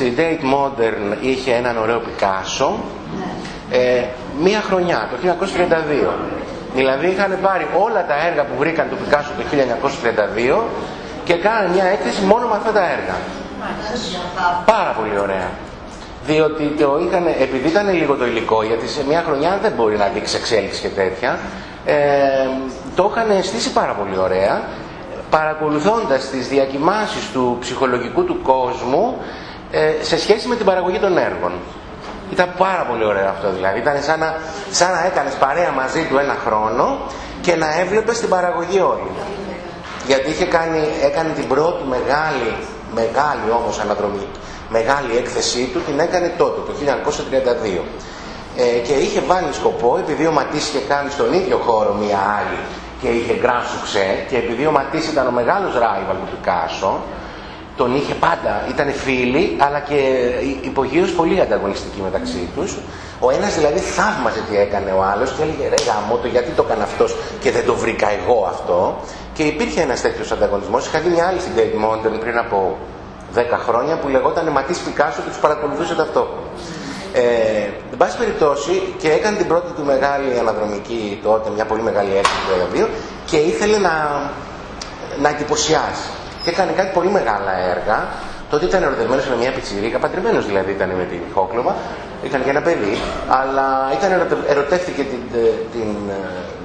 στη Date Modern είχε έναν ωραίο Πικάσο ε, μία χρονιά, το 1932. Δηλαδή είχαν πάρει όλα τα έργα που βρήκαν του Πικάσο το 1932 και κάνανε μια έκθεση μόνο με αυτά τα έργα. Πάρα πολύ ωραία. Διότι το είχαν, επειδή ήταν λίγο το υλικό, γιατί σε μια χρονιά δεν μπορεί να δείξει εξέλιξη και τέτοια, ε, το είχαν στήσει πάρα πολύ ωραία, παρακολουθώντας τις διακοιμάσεις του ψυχολογικού του κόσμου ε, σε σχέση με την παραγωγή των έργων. Ήταν πάρα πολύ ωραίο αυτό δηλαδή. Ήταν σαν να, σαν να έκανες παρέα μαζί του ένα χρόνο και να έβλεπες την παραγωγή όλη. Γιατί είχε κάνει, έκανε την πρώτη μεγάλη, μεγάλη όμως αναδρομή, μεγάλη έκθεσή του, την έκανε τότε, το 1932. Ε, και είχε βάλει σκοπό, επειδή ο Ματής είχε κάνει στον ίδιο χώρο μία άλλη και είχε γκραν σουξέ και επειδή ο Ματής ήταν ο μεγάλος ράιβαλ του Πικάσο, τον είχε πάντα, ήταν φίλοι, αλλά και υπογείως πολύ ανταγωνιστικοί μεταξύ τους. Ο ένας δηλαδή θαύμαζε τι έκανε ο άλλος και έλεγε ρε γάμο το γιατί το έκανε αυτός και δεν το βρήκα εγώ αυτό. Και υπήρχε ένας τέτοιος ανταγωνισμός. Είχα δει μια άλλη στην Date Modern πριν από 10 χρόνια που λεγόταν Ματής Πικάσο και τους παρακολουθούσε αυτό. Ε, εν πάση περιπτώσει και έκανε την πρώτη του μεγάλη αναδρομική τότε, μια πολύ μεγάλη έκθεση του και ήθελε να, να εντυπωσιάσει και έκανε κάτι πολύ μεγάλα έργα. Τότε ήταν ερωτευμένος με μια πιτσιρίκα, παντρεμένος δηλαδή ήταν με την Χόκλοβα, είχαν και ένα παιδί, αλλά ήταν ερωτεύτηκε την, την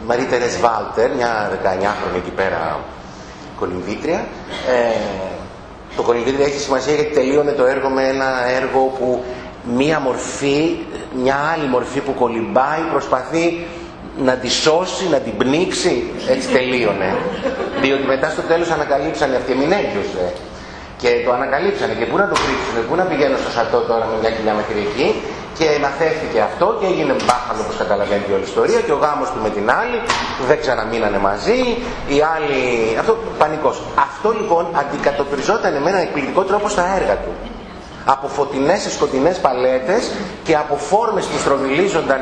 Μαρή Τερές Βάλτερ, μια 19χρονη εκεί πέρα κολυμβήτρια. Ε, το κολυμβήτρια έχει σημασία γιατί τελείωνε το έργο με ένα έργο που μία μορφή, μια άλλη μορφή που κολυμπάει, προσπαθεί να τη σώσει, να την πνίξει, έτσι τελείωνε. Διότι μετά στο τέλος ανακαλύψανε αυτή, μην έγκυωσε. Και το ανακαλύψανε και πού να το κρύψουν, πού να πηγαίνω στο σατό τώρα με μια κοιλιά μέχρι εκεί και αναθέθηκε αυτό και έγινε μπάχαλο όπως καταλαβαίνετε όλη η ιστορία και ο γάμος του με την άλλη δεν ξαναμείνανε μαζί, οι άλλοι... Αυτό πανικός. Αυτό λοιπόν αντικατοπτριζόταν με έναν εκπληκτικό τρόπο στα έργα του από φωτεινές σε σκοτεινές παλέτες και από φόρμες που στροβιλίζονταν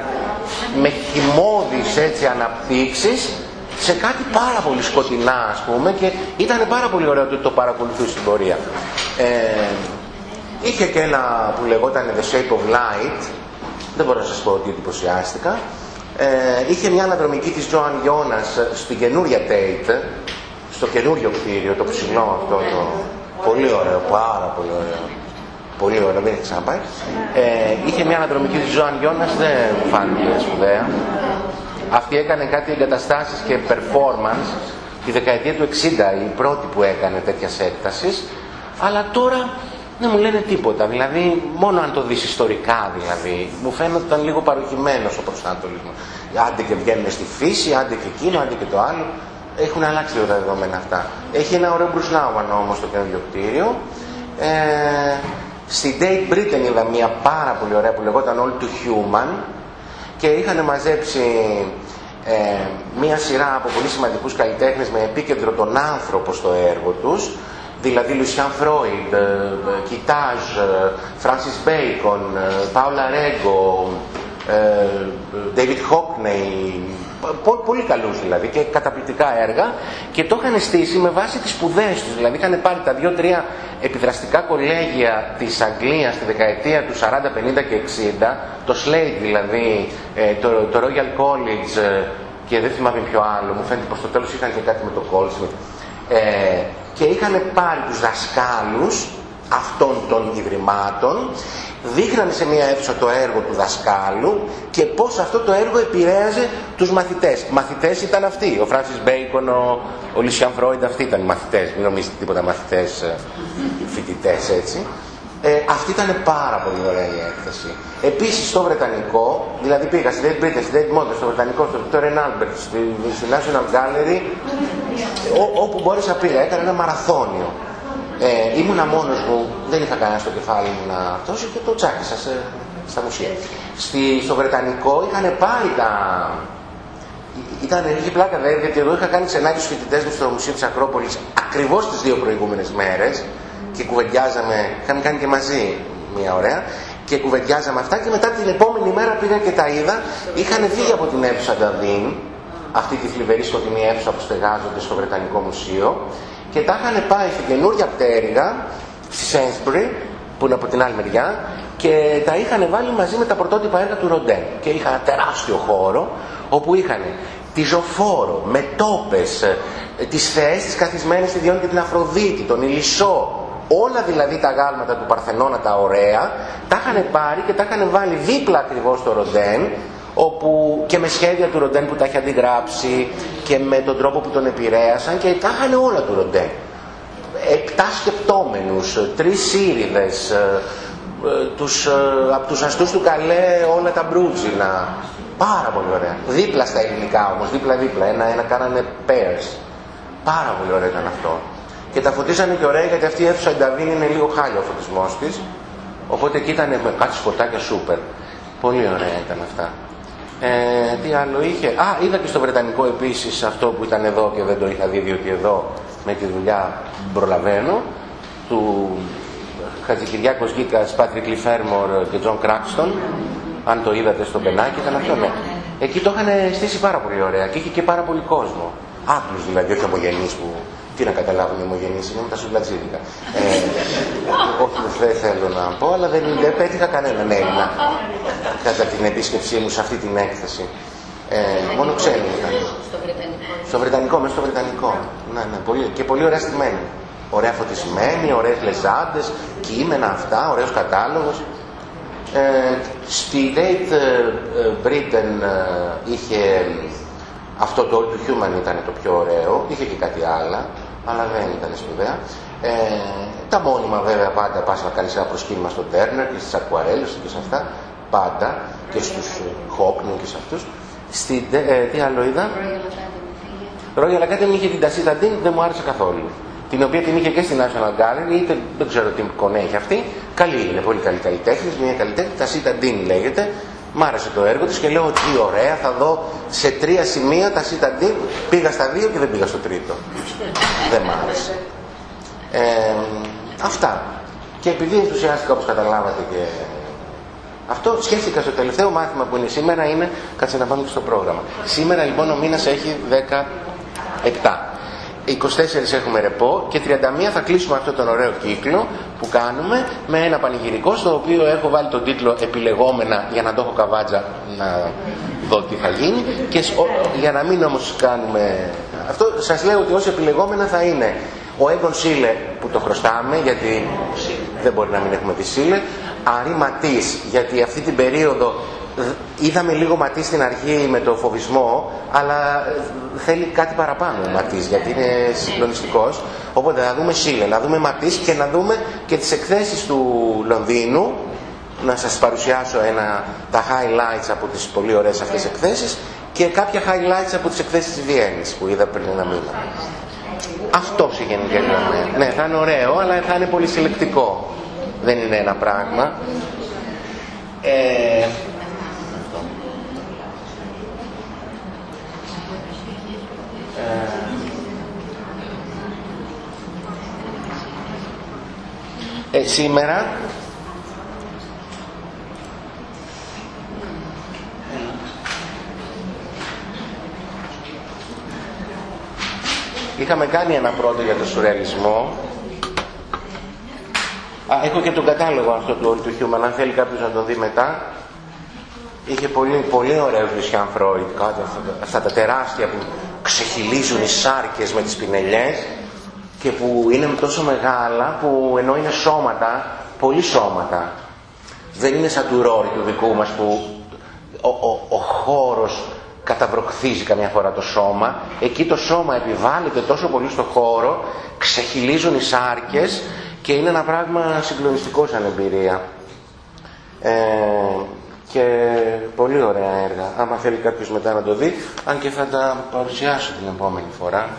με χυμώδεις έτσι αναπτύξεις σε κάτι πάρα πολύ σκοτεινά ας πούμε και ήταν πάρα πολύ ωραίο ότι το παρακολουθούσε στην πορεία. Ε, είχε και ένα που λεγόταν The Shape of Light, δεν μπορώ να σας πω ότι εντυπωσιάστηκα. Ε, είχε μια αναδρομική της Joan Jonas στην καινούρια Tate, στο καινούριο κτίριο, το ψηλό αυτό το... Πολύ ωραίο, πάρα πολύ ωραίο πολύ ωραία, δεν έχει ξαναπάει. Ε, είχε μια αναδρομική τη Ζωάν Γιώνας, δεν μου φάνηκε σπουδαία. Αυτή έκανε κάτι εγκαταστάσεις και performance τη δεκαετία του 60, η πρώτη που έκανε τέτοιας έκτασης. Αλλά τώρα δεν μου λένε τίποτα. Δηλαδή, μόνο αν το δεις ιστορικά δηλαδή, μου φαίνεται ότι ήταν λίγο παροχημένος ο προσανατολισμός. Άντε και βγαίνουν στη φύση, άντε και εκείνο, άντε και το άλλο. Έχουν αλλάξει λίγο τα δεδομένα αυτά. Έχει ένα ωραίο Bruce Nauman όμως το καινούριο κτίριο. Ε, Στη Tate Britain είδα μια πάρα πολύ ωραία που λεγόταν All Too Human και είχαν μαζέψει ε, μια σειρά από πολύ σημαντικούς καλλιτέχνες με επίκεντρο τον άνθρωπο στο έργο τους δηλαδή Λουσιάν Φρόιντ, Κιτάζ, Φράνσις Μπέικον, Πάολα Ρέγκο, David Hockney, πολύ καλούς δηλαδή και καταπληκτικά έργα και το είχαν στήσει με βάση τις σπουδές τους. Δηλαδή είχαν πάρει τα δύο-τρία επιδραστικά κολέγια της Αγγλίας στη δεκαετία του 40, 50 και 60, το Slade δηλαδή, ε, το, το Royal College ε, και δεν θυμάμαι ποιο άλλο, μου φαίνεται προς το τέλος είχαν και κάτι με το Goldsmith. Ε, και είχαν πάρει τους δασκάλους αυτών των ιδρυμάτων δείχνανε σε μια αίθουσα το έργο του δασκάλου και πώς αυτό το έργο επηρέαζε τους μαθητές. Μαθητές ήταν αυτοί. Ο Φράνσις Μπέικον, ο, ο Λισιαν Φρόιντ, αυτοί ήταν οι μαθητές. Μην νομίζετε τίποτα μαθητές ε, φοιτητές έτσι. Ε, αυτή ήταν πάρα πολύ ωραία η έκθεση. Επίσης στο Βρετανικό, δηλαδή πήγα στη Date Britain, στη Date Modern, στο Βρετανικό, στο Victorian Albert, στη, στη National Gallery, ό, όπου μπόρεσα πήγα, έκανα ένα μαραθώνιο. Ε, ήμουνα μόνος μου, δεν είχα κανένα στο κεφάλι μου να τόσο και το τσάκισα σε, στα μουσεία. Στη, στο Βρετανικό είχαν πάρει τα... Ήταν, είχε πλάκα βέβαια, γιατί εγώ είχα κάνει ξενάκι στους φοιτητές μου στο Μουσείο της Ακρόπολης ακριβώς τις δύο προηγούμενες μέρες και κουβεντιάζαμε, είχαμε κάνει και μαζί μια ωραία και κουβεντιάζαμε αυτά και μετά την επόμενη μέρα πήγα και τα είδα. Είχαν φύγει από την αίθουσα Νταβίν, αυτή τη θλιβερή σκοτεινή αίθουσα που στεγάζονται στο Βρετανικό Μουσείο και τα είχαν πάει στην καινούρια πτέρυγα στη Σένσμπρι που είναι από την άλλη μεριά και τα είχαν βάλει μαζί με τα πρωτότυπα έργα του Ροντέν και είχαν ένα τεράστιο χώρο όπου είχαν τη ζωφόρο, με τόπες, ε, τις θεές τις καθισμένες στη Διόνη και την Αφροδίτη, τον Ηλισσό, όλα δηλαδή τα γάλματα του Παρθενώνα τα ωραία, τα είχαν πάρει και τα είχαν βάλει δίπλα ακριβώς στο Ροντέν, όπου και με σχέδια του Ροντέν που τα είχε αντιγράψει και με τον τρόπο που τον επηρέασαν και τα είχαν όλα του Ροντέν. Επτά σκεπτόμενους, τρεις σύριδες, ε, ε, τους, από τους αστούς του Καλέ όλα τα μπρούτζινα, Πάρα πολύ ωραία. Δίπλα στα ελληνικά όμως, δίπλα-δίπλα. Ένα-ένα κάνανε pairs. Πάρα πολύ ωραία ήταν αυτό. Και τα φωτίζανε και ωραία γιατί αυτή η αίθουσα Νταβίν είναι λίγο χάλιο ο φωτισμός της. Οπότε εκεί ήταν με κάτι σκοτάκια σούπερ. Πολύ ωραία ήταν αυτά. Ε, τι άλλο είχε; Α, είδα και στο Βρετανικό επίσης αυτό που ήταν εδώ και δεν το είχα δει διότι εδώ με τη δουλειά προλαβαίνω του Χατζικυριάκος Γκίκας, Πάτρικ Λι Φέρμορ και Τζον Κράξτον αν το είδατε στο Μπενάκη, ήταν αυτό, ναι. Εκεί το είχαν στήσει πάρα πολύ ωραία και είχε και πάρα πολύ κόσμο. Άγγλους δηλαδή, όχι ομογενείς που. Τι να καταλάβουν οι ομογενείς, είναι με τα σουβλατζίδικα. Ε, όχι, δεν θέλω να πω, αλλά δεν, δεν πέτυχα κανέναν Έλληνα κατά την επίσκεψή μου σε αυτή την έκθεση. Ε, μόνο ξένοι ήταν. Στο Βρετανικό. Στο Βρετανικό, μέσα στο Βρετανικό. Ναι, ναι, πολύ, και πολύ ωραία στημένη. Ωραία φωτισμένη, ωραίες λεζάντες, κείμενα αυτά, ωραίος κατάλογος. Ε, στη Date ε, Britain ε, είχε αυτό το All to Human ήταν το πιο ωραίο, είχε και κάτι άλλα, αλλά δεν ήταν σπουδαία. Ε, τα μόνιμα βέβαια πάντα πας να κάνεις ένα προσκύνημα στο Turner και στις ακουαρέλες και σε αυτά, πάντα και στους Hockney και σε αυτούς. Στη, ε, τι άλλο είδα; Royal Academy είχε την Tacita Dean, δεν μου άρεσε καθόλου την οποία την είχε και στη National Gallery, είτε δεν ξέρω τι κονέ έχει αυτή. Καλή είναι, πολύ καλή καλλιτέχνη, μια καλλιτέχνη, Tacita Dean λέγεται. Μ' άρεσε το έργο της και λέω ότι ωραία, θα δω σε τρία σημεία Tacita Dean. Πήγα στα δύο και δεν πήγα στο τρίτο. δεν μ' άρεσε. Ε, αυτά. Και επειδή ενθουσιάστηκα όπως καταλάβατε και αυτό σκέφτηκα στο τελευταίο μάθημα που είναι σήμερα είναι, κάτσε να πάμε και στο πρόγραμμα. Σήμερα λοιπόν ο μήνας έχει 17. 24 έχουμε ρεπό και 31 θα κλείσουμε αυτό τον ωραίο κύκλο που κάνουμε με ένα πανηγυρικό στο οποίο έχω βάλει τον τίτλο επιλεγόμενα για να το έχω καβάτζα να δω τι θα γίνει και για να μην όμως κάνουμε αυτό σας λέω ότι ως επιλεγόμενα θα είναι ο Έγκον Σίλε που το χρωστάμε γιατί δεν μπορεί να μην έχουμε τη Σίλε Αρή Ματής γιατί αυτή την περίοδο είδαμε λίγο Ματής στην αρχή με το φοβισμό, αλλά θέλει κάτι παραπάνω ο Ματής, γιατί είναι συγκλονιστικός. Οπότε να δούμε Σίλε, να δούμε Ματής και να δούμε και τις εκθέσεις του Λονδίνου, να σας παρουσιάσω ένα, τα highlights από τις πολύ ωραίες αυτές εκθέσεις και κάποια highlights από τις εκθέσεις της Βιέννης που είδα πριν ένα μήνα. Αυτό σε γενική Ναι, θα είναι ωραίο, αλλά θα είναι πολύ συλλεκτικό. Δεν είναι ένα πράγμα. Ε, ε, σήμερα. Είχαμε κάνει ένα πρώτο για το σουρεαλισμό. Α, έχω και τον κατάλογο αυτό του του Χιούμαν, αν θέλει κάποιος να τον δει μετά. Είχε πολύ, πολύ ωραίους Λουσιάν Φρόιντ αυτά τα τεράστια που ξεχυλίζουν οι σάρκες με τις πινελιές και που είναι τόσο μεγάλα που ενώ είναι σώματα, πολύ σώματα. Δεν είναι σαν του ρόρι του δικού μας που ο, ο, ο χώρος καταβροχθίζει καμιά φορά το σώμα. Εκεί το σώμα επιβάλλεται τόσο πολύ στο χώρο, ξεχυλίζουν οι σάρκες και είναι ένα πράγμα συγκλονιστικό σαν εμπειρία. Ε, και πολύ ωραία έργα. Άμα θέλει κάποιος μετά να το δει, αν και θα τα παρουσιάσω την επόμενη φορά.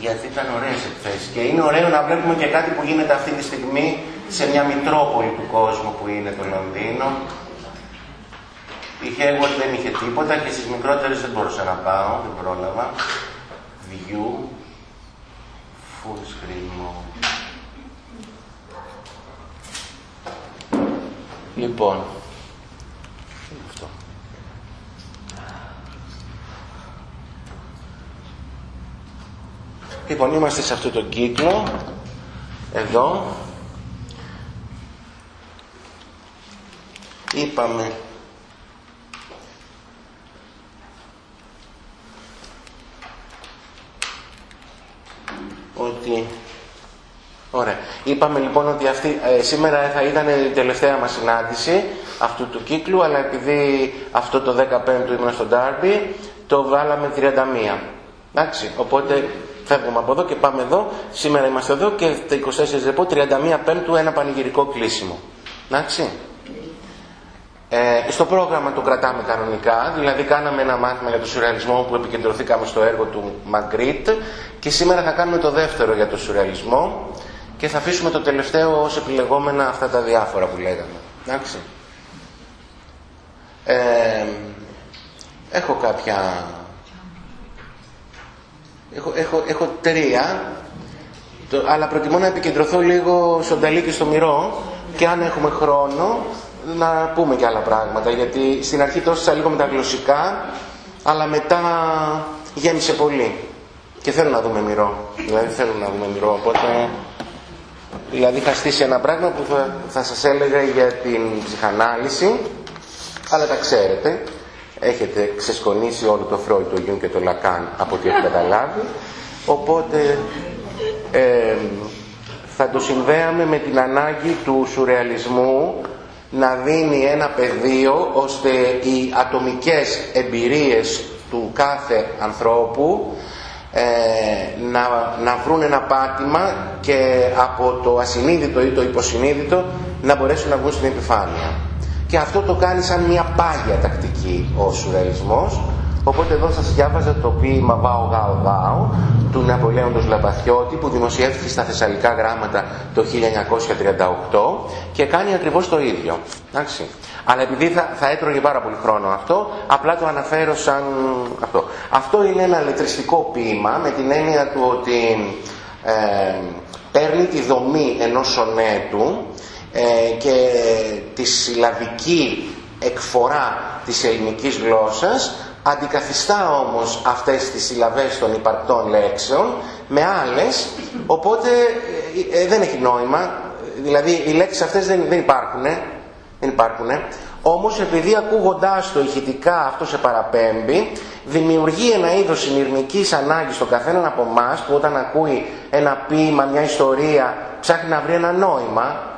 Γιατί ήταν ωραίες εκθέσεις. Και είναι ωραίο να βλέπουμε και κάτι που γίνεται αυτή τη στιγμή σε μια μητρόπολη του κόσμου που είναι το Λονδίνο. Η Hayward δεν είχε τίποτα και στις μικρότερες δεν μπορούσα να πάω, δεν πρόλαβα. View, full screen mode. Λοιπόν, Λοιπόν, είμαστε σε αυτό το κύκλο, εδώ, είπαμε ότι Ωραία. Είπαμε λοιπόν ότι αυτή, ε, σήμερα θα ήταν η τελευταία μας συνάντηση αυτού του κύκλου, αλλά επειδή αυτό το 15ο ήμουν στο Ντάρμπι, το βάλαμε 31. Εντάξει, οπότε φεύγουμε από εδώ και πάμε εδώ. Σήμερα είμαστε εδώ και τα 24 Δεπό, 31 Πέμπτου, ένα πανηγυρικό κλείσιμο. Εντάξει. Ε, στο πρόγραμμα το κρατάμε κανονικά, δηλαδή κάναμε ένα μάθημα για το σουρεαλισμό που επικεντρωθήκαμε στο έργο του Μαγκρίτ και σήμερα θα κάνουμε το δεύτερο για το σουρεαλισμό και θα αφήσουμε το τελευταίο ως επιλεγόμενα αυτά τα διάφορα που λέγαμε. Εντάξει. Ε, έχω κάποια... Έχω, έχω, έχω τρία, το, αλλά προτιμώ να επικεντρωθώ λίγο στον Ταλί και στο Μυρό και αν έχουμε χρόνο να πούμε και άλλα πράγματα, γιατί στην αρχή τόσασα λίγο με τα γλωσσικά, αλλά μετά γέμισε πολύ. Και θέλω να δούμε Μυρό. Δηλαδή θέλω να δούμε Μυρό, οπότε Δηλαδή είχα στήσει ένα πράγμα που θα, θα σας έλεγα για την ψυχανάλυση, αλλά τα ξέρετε. Έχετε ξεσκονίσει όλο το Φρόι, το Γιούν και το Λακάν από ό,τι έχω καταλάβει. Οπότε ε, θα το συνδέαμε με την ανάγκη του σουρεαλισμού να δίνει ένα πεδίο ώστε οι ατομικές εμπειρίες του κάθε ανθρώπου ε, να, να βρουν ένα πάτημα και από το ασυνείδητο ή το υποσυνείδητο να μπορέσουν να βγουν στην επιφάνεια. Και αυτό το κάνει σαν μια πάγια τακτική ο σουρεαλισμός Οπότε εδώ σας διάβαζα το ποίημα «Βάω γάω γάω» του Ναπολέοντος Λαμπαθιώτη που δημοσιεύτηκε στα Θεσσαλικά Γράμματα το 1938 και κάνει ακριβώς το ίδιο. Εντάξει. Αλλά επειδή θα, θα έτρωγε πάρα πολύ χρόνο αυτό, απλά το αναφέρω σαν αυτό. Αυτό είναι ένα λετριστικό ποίημα με την έννοια του ότι ε, παίρνει τη δομή ενός σονέτου ε, και τη συλλαβική εκφορά της ελληνικής γλώσσας αντικαθιστά όμως αυτές τις συλλαβές των υπαρκτών λέξεων με άλλες, οπότε ε, ε, δεν έχει νόημα, δηλαδή οι λέξεις αυτές δεν, δεν υπάρχουν, δεν υπάρχουνε. Όμως επειδή ακούγοντάς το ηχητικά αυτό σε παραπέμπει, δημιουργεί ένα είδος συνειρμικής ανάγκης στον καθέναν από εμάς που όταν ακούει ένα ποίημα, μια ιστορία, ψάχνει να βρει ένα νόημα,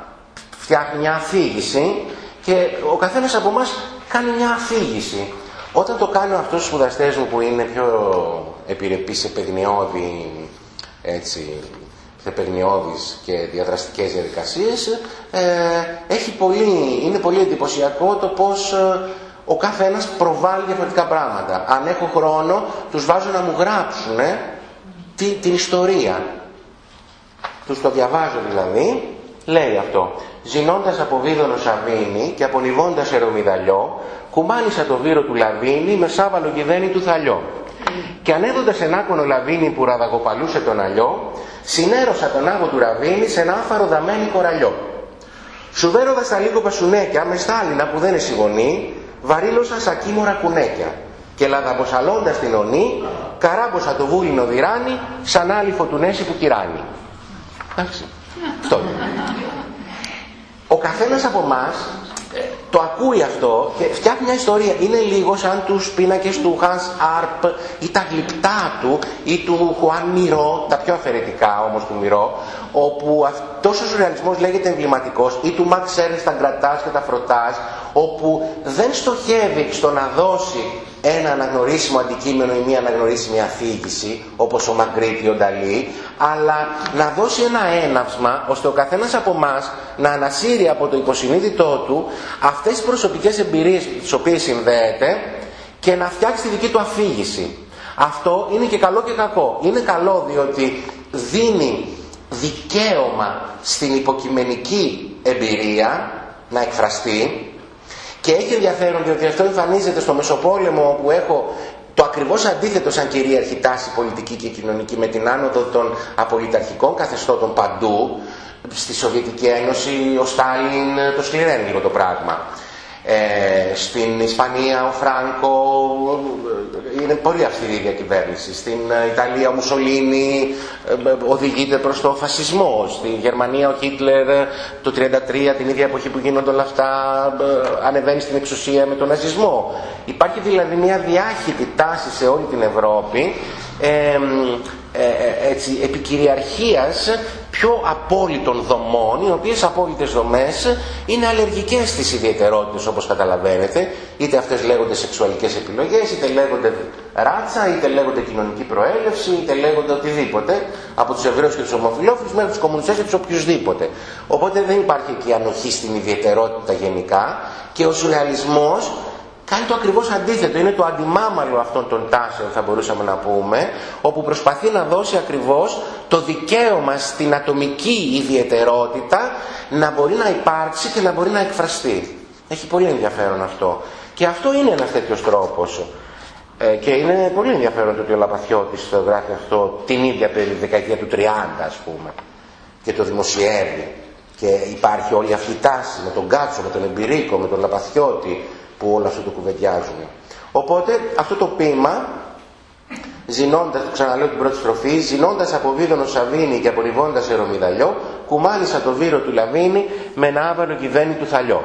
φτιάχνει μια αφήγηση και ο καθένας από εμάς κάνει μια αφήγηση. Όταν το κάνω αυτούς τους σπουδαστές μου που είναι πιο επιρρεπείς σε παιγνιώδη, έτσι, σε και διαδραστικές διαδικασίες, ε, έχει πολύ, είναι πολύ εντυπωσιακό το πώς ε, ο κάθε ένας προβάλλει διαφορετικά πράγματα. Αν έχω χρόνο, τους βάζω να μου γράψουν ε, την ιστορία. Τους το διαβάζω δηλαδή, λέει αυτό. Ζηνώντας από βίδωνο Σαβίνη και απονιβώντας ερομιδαλιό, κουμάνισα το βύρο του Λαβίνη με σάβαλο γηδένι του θαλιό. Και ανέδοντας άκονο Λαβίνη που ραδαγοπαλούσε τον αλλιό, συνέρωσα τον άγο του Ραβίνη σε ένα άφαρο δαμένη κοραλιό. Σουδέροντας τα λίγο πασουνέκια με στάλινα που δεν είναι σιγωνή, βαρύλωσα σακίμορα κουνέκια. Και λαδαμποσαλώντας την ονή, καράμποσα το βούλινο διράνι, σαν άλυφο του νέση που κυράνει. Εντάξει. Αυτό. Ο καθένας από εμάς το ακούει αυτό και φτιάχνει μια ιστορία. Είναι λίγο σαν τους πίνακες του Hans Arp ή τα γλυπτά του ή του Juan Μυρό, τα πιο αφαιρετικά όμως του Μυρό, όπου αυτός ο σουρεαλισμός λέγεται εμβληματικός ή του Max Ernst τα γκρατάς και τα φροτάς, όπου δεν στοχεύει στο να δώσει ένα αναγνωρίσιμο αντικείμενο ή μια αναγνωρίσιμη αφήγηση, όπως ο Μαγκρίτη ο Νταλή, αλλά να δώσει ένα έναυσμα, ώστε ο καθένας από εμάς να ανασύρει από το υποσυνείδητό του αυτές τις προσωπικές εμπειρίες τις οποίες συνδέεται και να φτιάξει τη δική του αφήγηση. Αυτό είναι και καλό και κακό. Είναι καλό διότι δίνει δικαίωμα στην υποκειμενική εμπειρία να εκφραστεί και έχει ενδιαφέρον διότι αυτό εμφανίζεται στο Μεσοπόλεμο που έχω το ακριβώς αντίθετο σαν κυρίαρχη τάση πολιτική και κοινωνική με την άνοδο των απολυταρχικών καθεστώτων παντού στη Σοβιετική Ένωση ο Στάλιν το σκληραίνει λίγο το πράγμα. Ε, στην Ισπανία ο Φράνκο είναι πολύ αυστηρή η διακυβέρνηση. Στην Ιταλία ο Μουσολίνη οδηγείται προς το φασισμό. Στη Γερμανία ο Χίτλερ το 1933 την ίδια εποχή που γίνονται όλα αυτά ανεβαίνει στην εξουσία με τον ναζισμό. Υπάρχει δηλαδή μια διάχυτη τάση σε όλη την Ευρώπη ε, ε, έτσι, επικυριαρχίας πιο απόλυτων δομών, οι οποίες απόλυτες δομές είναι αλλεργικές στις ιδιαιτερότητες όπως καταλαβαίνετε, είτε αυτές λέγονται σεξουαλικές επιλογές, είτε λέγονται ράτσα, είτε λέγονται κοινωνική προέλευση, είτε λέγονται οτιδήποτε, από τους Εβραίους και τους ομοφυλόφιλους μέχρι τους κομμουνιστές και τους οποιουσδήποτε. Οπότε δεν υπάρχει εκεί ανοχή στην ιδιαιτερότητα γενικά και ο σουρεαλισμός Κάνει το ακριβώς αντίθετο, είναι το αντιμάμαλο αυτών των τάσεων θα μπορούσαμε να πούμε, όπου προσπαθεί να δώσει ακριβώς το δικαίωμα στην ατομική ιδιαιτερότητα να μπορεί να υπάρξει και να μπορεί να εκφραστεί. Έχει πολύ ενδιαφέρον αυτό. Και αυτό είναι ένας τέτοιος τρόπος. Ε, και είναι πολύ ενδιαφέρον το ότι ο Λαπαθιώτης το γράφει αυτό την ίδια περί δεκαετία του 30 ας πούμε και το δημοσιεύει και υπάρχει όλη αυτή η τάση με τον Κάτσο, με τον Εμπειρίκο, με τον Λαπαθιώτη που όλο αυτό το κουβεντιάζουν. Οπότε αυτό το ποίημα, ζηνώντας, ξαναλέω την πρώτη στροφή, ζηνώντας από βίδωνο Σαβίνη και απολυβώντας ερωμιδαλιό, κουμάλισα το βύρο του Λαβίνη με ένα άβαλο κυβέρνη του Θαλιό.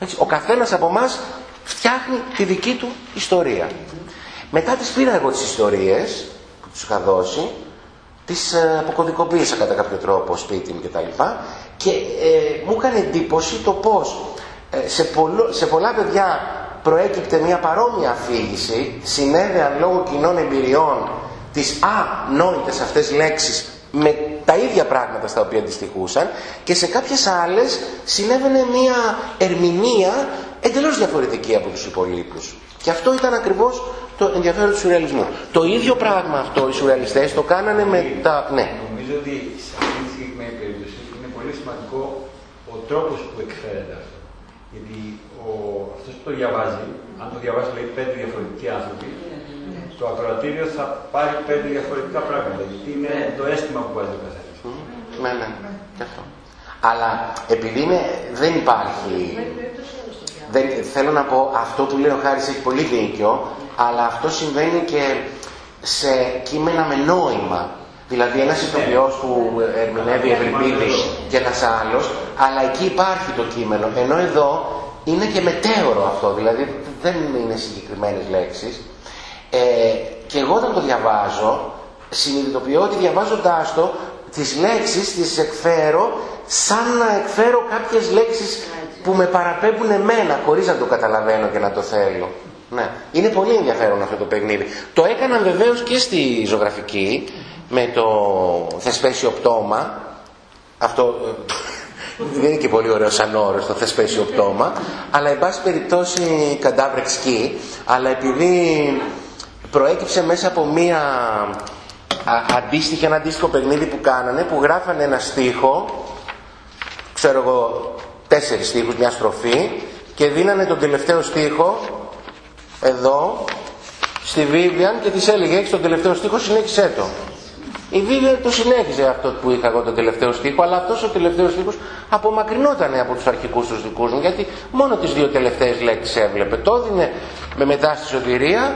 Έτσι, ο καθένας από εμάς φτιάχνει τη δική του ιστορία. Μετά τις πήρα εγώ τις ιστορίες που τους είχα δώσει, τις ε, αποκωδικοποίησα κατά κάποιο τρόπο σπίτι μου κτλ. Και, και ε, μου έκανε εντύπωση το πώς ε, σε, σε πολλά παιδιά προέκυπτε μια παρόμοια αφήγηση, συνέδεαν λόγω κοινών εμπειριών τις ανόητες αυτές λέξεις με τα ίδια πράγματα στα οποία αντιστοιχούσαν και σε κάποιες άλλες συνέβαινε μια ερμηνεία εντελώς διαφορετική από τους υπολείπους. Και αυτό ήταν ακριβώς το ενδιαφέρον του σουρεαλισμού. Το ίδιο πράγμα αυτό οι σουρεαλιστές το κάνανε με τα... Ναι. Νομίζω ότι σε αυτή τη συγκεκριμένη περίπτωση είναι πολύ σημαντικό ο τρόπος που εκφέρεται αυτό. Γιατί ο, αυτός που το διαβάζει, αν το διαβάσει λέει πέντε διαφορετικοί άνθρωποι, το ακροατήριο θα πάρει πέντε διαφορετικά πράγματα. Γιατί είναι το αίσθημα που βάζει ο καθένας. Ναι, ναι, και αυτό. Αλλά επειδή είναι, δεν υπάρχει. Δεν, θέλω να πω, αυτό που λέει ο Χάρης έχει πολύ δίκιο, αλλά αυτό συμβαίνει και σε κείμενα με νόημα. Δηλαδή ένας ηθοποιός που ερμηνεύει Ευρυπίδη και ένας άλλος, αλλά εκεί υπάρχει το κείμενο. Ενώ εδώ είναι και μετέωρο αυτό, δηλαδή δεν είναι συγκεκριμένες λέξεις. Ε, και εγώ όταν το διαβάζω, συνειδητοποιώ ότι διαβάζοντάς το, τις λέξεις τις εκφέρω σαν να εκφέρω κάποιες λέξεις που με παραπέμπουν εμένα, χωρίς να το καταλαβαίνω και να το θέλω. Ναι. Είναι πολύ ενδιαφέρον αυτό το παιχνίδι. Το έκαναν βεβαίως και στη ζωγραφική, με το θεσπέσιο πτώμα. Αυτό ε, δεν είναι και πολύ ωραίο σαν όρος το θεσπέσιο πτώμα. Αλλά εν πάση περιπτώσει καντάβρεξκι αλλά επειδή προέκυψε μέσα από μία αντίστοιχη, ένα αντίστοιχο παιχνίδι που κάνανε που γράφανε ένα στίχο ξέρω εγώ τέσσερις στίχους μια στροφή και δίνανε τον τελευταίο στίχο εδώ στη Βίβιαν και της έλεγε έχεις τον τελευταίο στίχο συνέχισέ το η Βίβια το συνέχιζε αυτό που είχα εγώ τον τελευταίο στίχο, αλλά αυτός ο τελευταίος στίχος απομακρυνόταν από τους αρχικούς τους δικούς μου, γιατί μόνο τις δύο τελευταίες λέξεις έβλεπε. Το έδινε με μετά στη σωτηρία,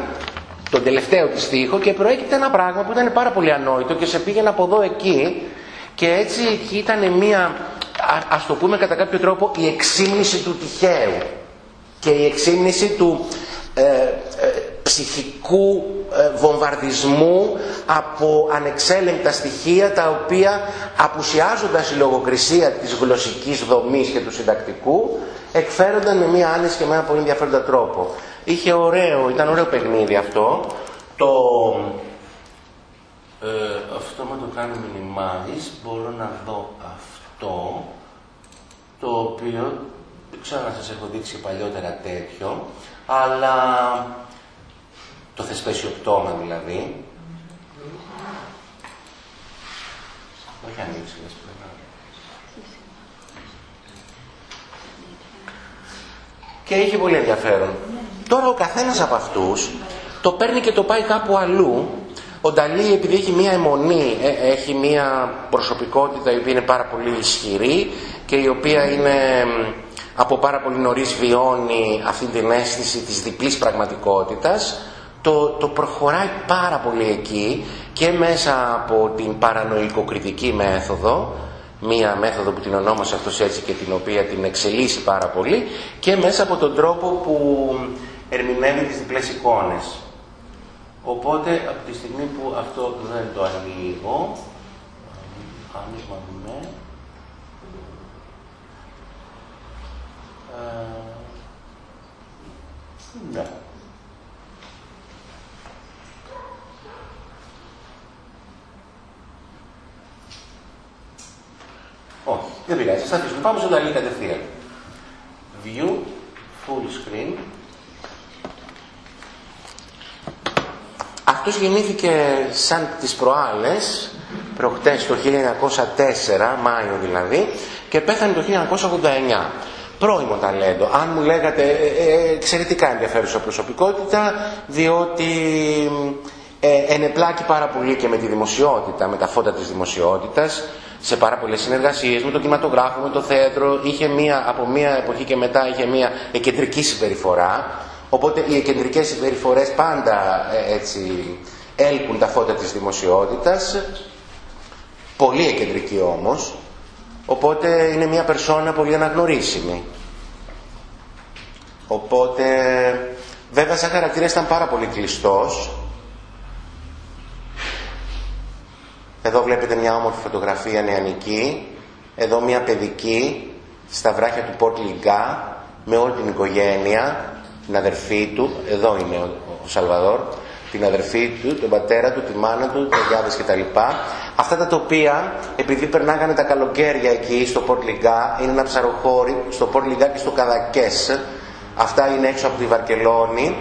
τον τελευταίο της στίχο και προέκυπτε ένα πράγμα που ήταν πάρα πολύ ανόητο και σε πήγαινε από εδώ εκεί και έτσι ήταν μία, ας το πούμε κατά κάποιο τρόπο, η εξήμνηση του τυχαίου και η εξήμνηση του ε, ε, ψυχικού ε, βομβαρδισμού από ανεξέλεγκτα στοιχεία τα οποία απουσιάζοντας η λογοκρισία της γλωσσικής δομής και του συντακτικού εκφέρονταν με μία άνεση και με ένα πολύ ενδιαφέροντα τρόπο. Είχε ωραίο, ήταν ωραίο παιχνίδι αυτό. Το, ε, αυτό με το κάνει minimize μπορώ να δω αυτό το οποίο δεν ξέρω να σας έχω δείξει παλιότερα τέτοιο αλλά το θεσπέσιο πτώμα δηλαδή. Όχι ανοίξει, λες Και είχε πολύ ενδιαφέρον. Τώρα ο καθένας από αυτούς το παίρνει και το πάει κάπου αλλού. Ο Νταλή επειδή έχει μία αιμονή, ε, έχει μία προσωπικότητα η οποία είναι πάρα πολύ ισχυρή και η οποία είναι από πάρα πολύ νωρίς βιώνει αυτή την αίσθηση της διπλής πραγματικότητας, το, το προχωράει πάρα πολύ εκεί και μέσα από την παρανοϊκοκριτική μέθοδο, μία μέθοδο που την ονόμασε αυτός έτσι και την οποία την εξελίσσει πάρα πολύ και μέσα από τον τρόπο που ερμηνεύει τις διπλές εικόνες. Οπότε από τη στιγμή που αυτό δεν το ανοίγω, άνοιγμα ναι, ναι. Όχι, δεν πειράζει. Θα αφήσουμε. Πάμε στο Νταλή κατευθείαν. View, full screen. Αυτός γεννήθηκε σαν τις προάλλες, προχτές το 1904, Μάιο δηλαδή, και πέθανε το 1989. Πρώιμο ταλέντο. Αν μου λέγατε ε, ε, εξαιρετικά ενδιαφέρουσα προσωπικότητα, διότι ε, ενεπλάκει πάρα πολύ και με τη δημοσιότητα, με τα φώτα της δημοσιότητας, σε πάρα πολλές συνεργασίες, με το κινηματογράφο, με το θέατρο, είχε μία, από μία εποχή και μετά είχε μία εκεντρική συμπεριφορά, οπότε οι εκεντρικές συμπεριφορές πάντα ε, έτσι έλκουν τα φώτα της δημοσιότητας, πολύ εκεντρική όμως, οπότε είναι μία περσόνα πολύ αναγνωρίσιμη. Οπότε, βέβαια σαν χαρακτήρας ήταν πάρα πολύ κλειστός, Εδώ βλέπετε μια όμορφη φωτογραφία νεανική. Εδώ μια παιδική στα βράχια του Πόρτ Λιγκά με όλη την οικογένεια, την αδερφή του, εδώ είναι ο, ο Σαλβαδόρ, την αδερφή του, τον πατέρα του, τη μάνα του, τις γιαγιάδες κτλ. Αυτά τα τοπία, επειδή περνάγανε τα καλοκαίρια εκεί στο Πορτ Λιγκάτ, είναι ένα ψαροχώρι στο Πορτ Λιγκάτ και στο Καδακές. Αυτά είναι έξω από τη Βαρκελόνη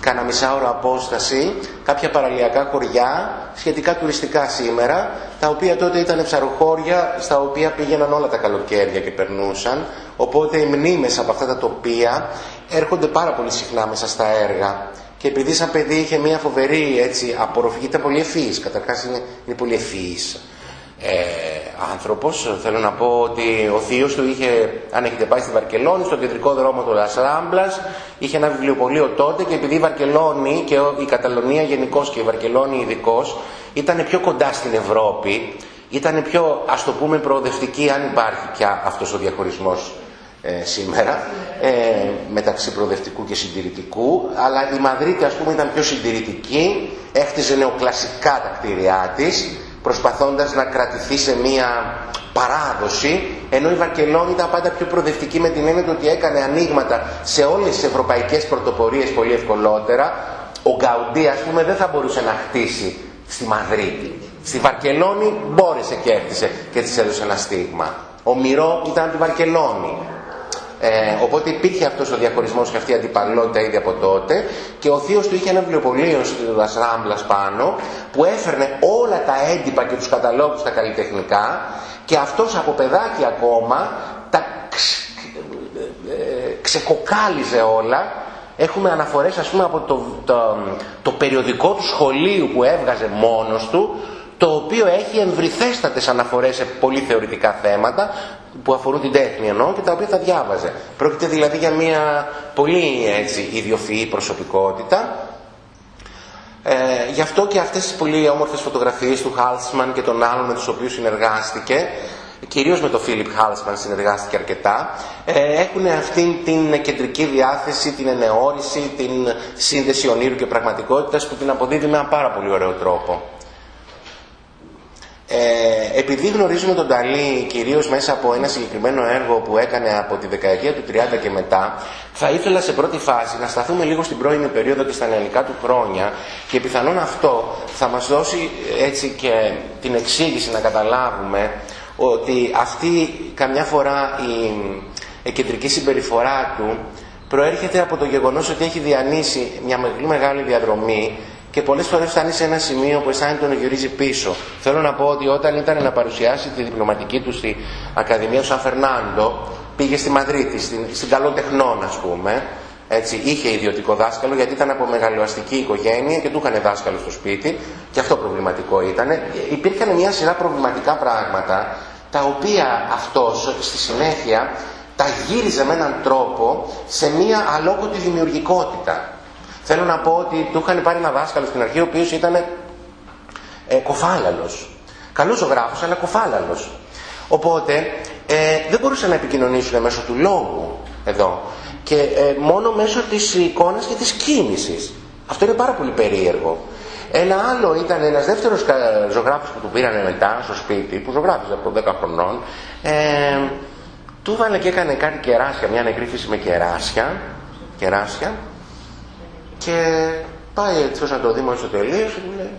κάνα μισά ώρα απόσταση, κάποια παραλιακά χωριά, σχετικά τουριστικά σήμερα, τα οποία τότε ήταν ψαροχώρια στα οποία πήγαιναν όλα τα καλοκαίρια και περνούσαν, οπότε οι μνήμες από αυτά τα τοπία έρχονται πάρα πολύ συχνά μέσα στα έργα. Και επειδή σαν παιδί είχε μια φοβερή έτσι, απορροφή, ήταν πολύ ευφύης, καταρχάς είναι, είναι πολύ ευφύης ε, άνθρωπος. Θέλω να πω ότι ο θείος του είχε, αν έχετε πάει στη Βαρκελόνη, στο κεντρικό δρόμο του Λας Ράμπλας, είχε ένα βιβλιοπωλείο τότε και επειδή η Βαρκελόνη και η Καταλωνία γενικώς και η Βαρκελόνη ειδικώς ήταν πιο κοντά στην Ευρώπη, ήταν πιο ας το πούμε προοδευτική αν υπάρχει πια αυτός ο διαχωρισμός ε, σήμερα ε, μεταξύ προοδευτικού και συντηρητικού αλλά η Μαδρίτη ας πούμε ήταν πιο συντηρητική έχτιζε νεοκλασικά τα κτίρια της προσπαθώντας να κρατηθεί σε μία παράδοση, ενώ η Βαρκελόνη ήταν πάντα πιο προοδευτική με την έννοια ότι έκανε ανοίγματα σε όλες τις ευρωπαϊκές πρωτοπορίες πολύ ευκολότερα. Ο Γκαουντί, ας πούμε, δεν θα μπορούσε να χτίσει στη Μαδρίτη. Στη Βαρκελόνη μπόρεσε και έρθισε και της έδωσε ένα στίγμα. Ο Μυρό ήταν τη Βαρκελόνη. Ε, οπότε υπήρχε αυτός ο διαχωρισμός και αυτή η αντιπαλότητα ήδη από τότε και ο θείος του είχε ένα βιβλιοπωλείο στο Ράμπλας πάνω που έφερνε όλα τα έντυπα και τους καταλόγους τα καλλιτεχνικά και αυτός από παιδάκι ακόμα τα ε, ξεκοκάλιζε όλα. Έχουμε αναφορές ας πούμε από το, το, το περιοδικό του σχολείου που έβγαζε μόνος του το οποίο έχει εμβριθέστατες αναφορές σε πολύ θεωρητικά θέματα που αφορούν την τέχνη εννοώ και τα οποία θα διάβαζε. Πρόκειται δηλαδή για μια πολύ έτσι, ιδιοφυή προσωπικότητα. Ε, γι' αυτό και αυτές τις πολύ όμορφες φωτογραφίες του Χάλσμαν και των άλλων με τους οποίους συνεργάστηκε, κυρίως με τον Φίλιπ Χάλσμαν συνεργάστηκε αρκετά, ε, έχουν αυτή την κεντρική διάθεση, την ενεώρηση, την σύνδεση ονείρου και πραγματικότητας που την αποδίδει με ένα πάρα πολύ ωραίο τρόπο. Ε, επειδή γνωρίζουμε τον Ταλή κυρίως μέσα από ένα συγκεκριμένο έργο που έκανε από τη δεκαετία του 30 και μετά, θα ήθελα σε πρώτη φάση να σταθούμε λίγο στην πρώιμη περίοδο και στα νεανικά του χρόνια και πιθανόν αυτό θα μας δώσει έτσι και την εξήγηση να καταλάβουμε ότι αυτή καμιά φορά η κεντρική συμπεριφορά του προέρχεται από το γεγονός ότι έχει διανύσει μια μεγάλη διαδρομή και πολλές φορές φτάνει σε ένα σημείο που αισθάνεται τον γυρίζει πίσω. Θέλω να πω ότι όταν ήταν να παρουσιάσει τη διπλωματική του στη Ακαδημία του Σαν Φερνάντο, πήγε στη Μαδρίτη, στην, στην Καλό Τεχνών, ας πούμε. Έτσι, είχε ιδιωτικό δάσκαλο γιατί ήταν από μεγαλοαστική οικογένεια και του είχαν δάσκαλο στο σπίτι και αυτό προβληματικό ήταν. Υπήρχαν μια σειρά προβληματικά πράγματα τα οποία αυτός στη συνέχεια τα γύριζε με έναν τρόπο σε μια αλόκοτη δημιουργικότητα. Θέλω να πω ότι του είχαν πάρει ένα δάσκαλο στην αρχή ο οποίος ήταν ε, κοφάλαλος. Καλός ζωγράφος αλλά κοφάλαλος. Οπότε ε, δεν μπορούσαν να επικοινωνήσουν μέσω του λόγου εδώ και ε, μόνο μέσω της εικόνας και της κίνησης. Αυτό είναι πάρα πολύ περίεργο. Ένα άλλο ήταν ένας δεύτερος ζωγράφος που του πήρανε μετά στο σπίτι, που ζωγράφησε από 10 χρονών, ε, του βάλε και έκανε κάτι κεράσια, μια νεκρή φύση με κεράσια, κεράσια και πάει έτσι να το δει μόλις το τελείωσε και μου λέει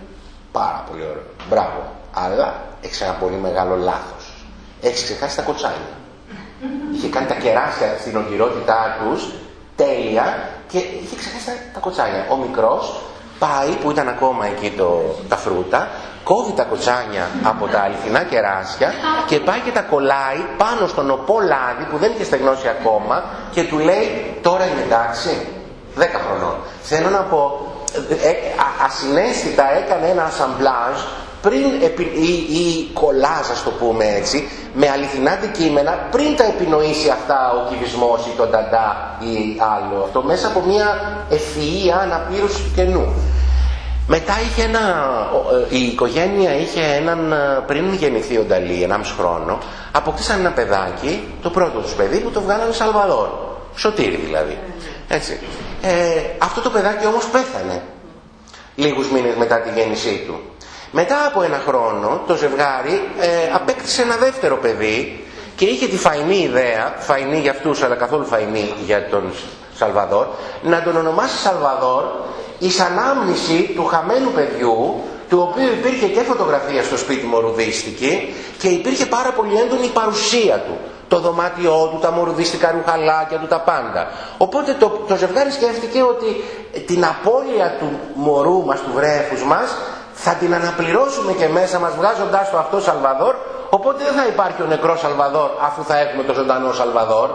πάρα πολύ ωραίο, μπράβο, αλλά έχεις ένα πολύ μεγάλο λάθος. Έχεις ξεχάσει τα κοτσάνια. Είχε κάνει τα κεράσια στην ογκυρότητά τους τέλεια και είχε ξεχάσει τα κοτσάνια. Ο μικρός πάει που ήταν ακόμα εκεί το, τα φρούτα, κόβει τα κοτσάνια από τα αληθινά κεράσια και πάει και τα κολλάει πάνω στον οπό λάδι που δεν είχε στεγνώσει ακόμα και του λέει τώρα είναι εντάξει, 10 χρονών. Θέλω να πω, ε, ασυναίσθητα έκανε ένα ασαμπλάζ πριν ή, ή κολλάζ ας το πούμε έτσι με αληθινά αντικείμενα πριν τα επινοήσει αυτά ο κυβισμός ή το νταντά ή άλλο αυτό μέσα από μια ευφυΐα αναπλήρωση του κενού μετά είχε ένα, ε, η οικογένεια είχε έναν πριν γεννηθεί ο Νταλή, 1,5 χρόνο αποκτήσαν ένα παιδάκι το πρώτο τους παιδί που το βγάλανε Σαλβαδόρ Σωτήρι δηλαδή έτσι. Ε, αυτό το παιδάκι όμως πέθανε λίγους μήνες μετά τη γέννησή του μετά από ένα χρόνο το ζευγάρι ε, απέκτησε ένα δεύτερο παιδί και είχε τη φαϊνή ιδέα, φαϊνή για αυτούς αλλά καθόλου φαϊνή για τον Σαλβαδόρ, να τον ονομάσει Σαλβαδόρ εις ανάμνηση του χαμένου παιδιού του οποίου υπήρχε και φωτογραφία στο σπίτι μορουδίστικη και υπήρχε πάρα πολύ έντονη η παρουσία του. Το δωμάτιό του, τα μορουδίστικα ρουχαλάκια του, τα πάντα. Οπότε το, το ζευγάρι σκέφτηκε ότι την απώλεια του μωρού μας, του βρέφους μας, θα την αναπληρώσουμε και μέσα μας βγάζοντάς το αυτό Σαλβαδόρ οπότε δεν θα υπάρχει ο νεκρός Σαλβαδόρ αφού θα έχουμε το ζωντανό Σαλβαδόρ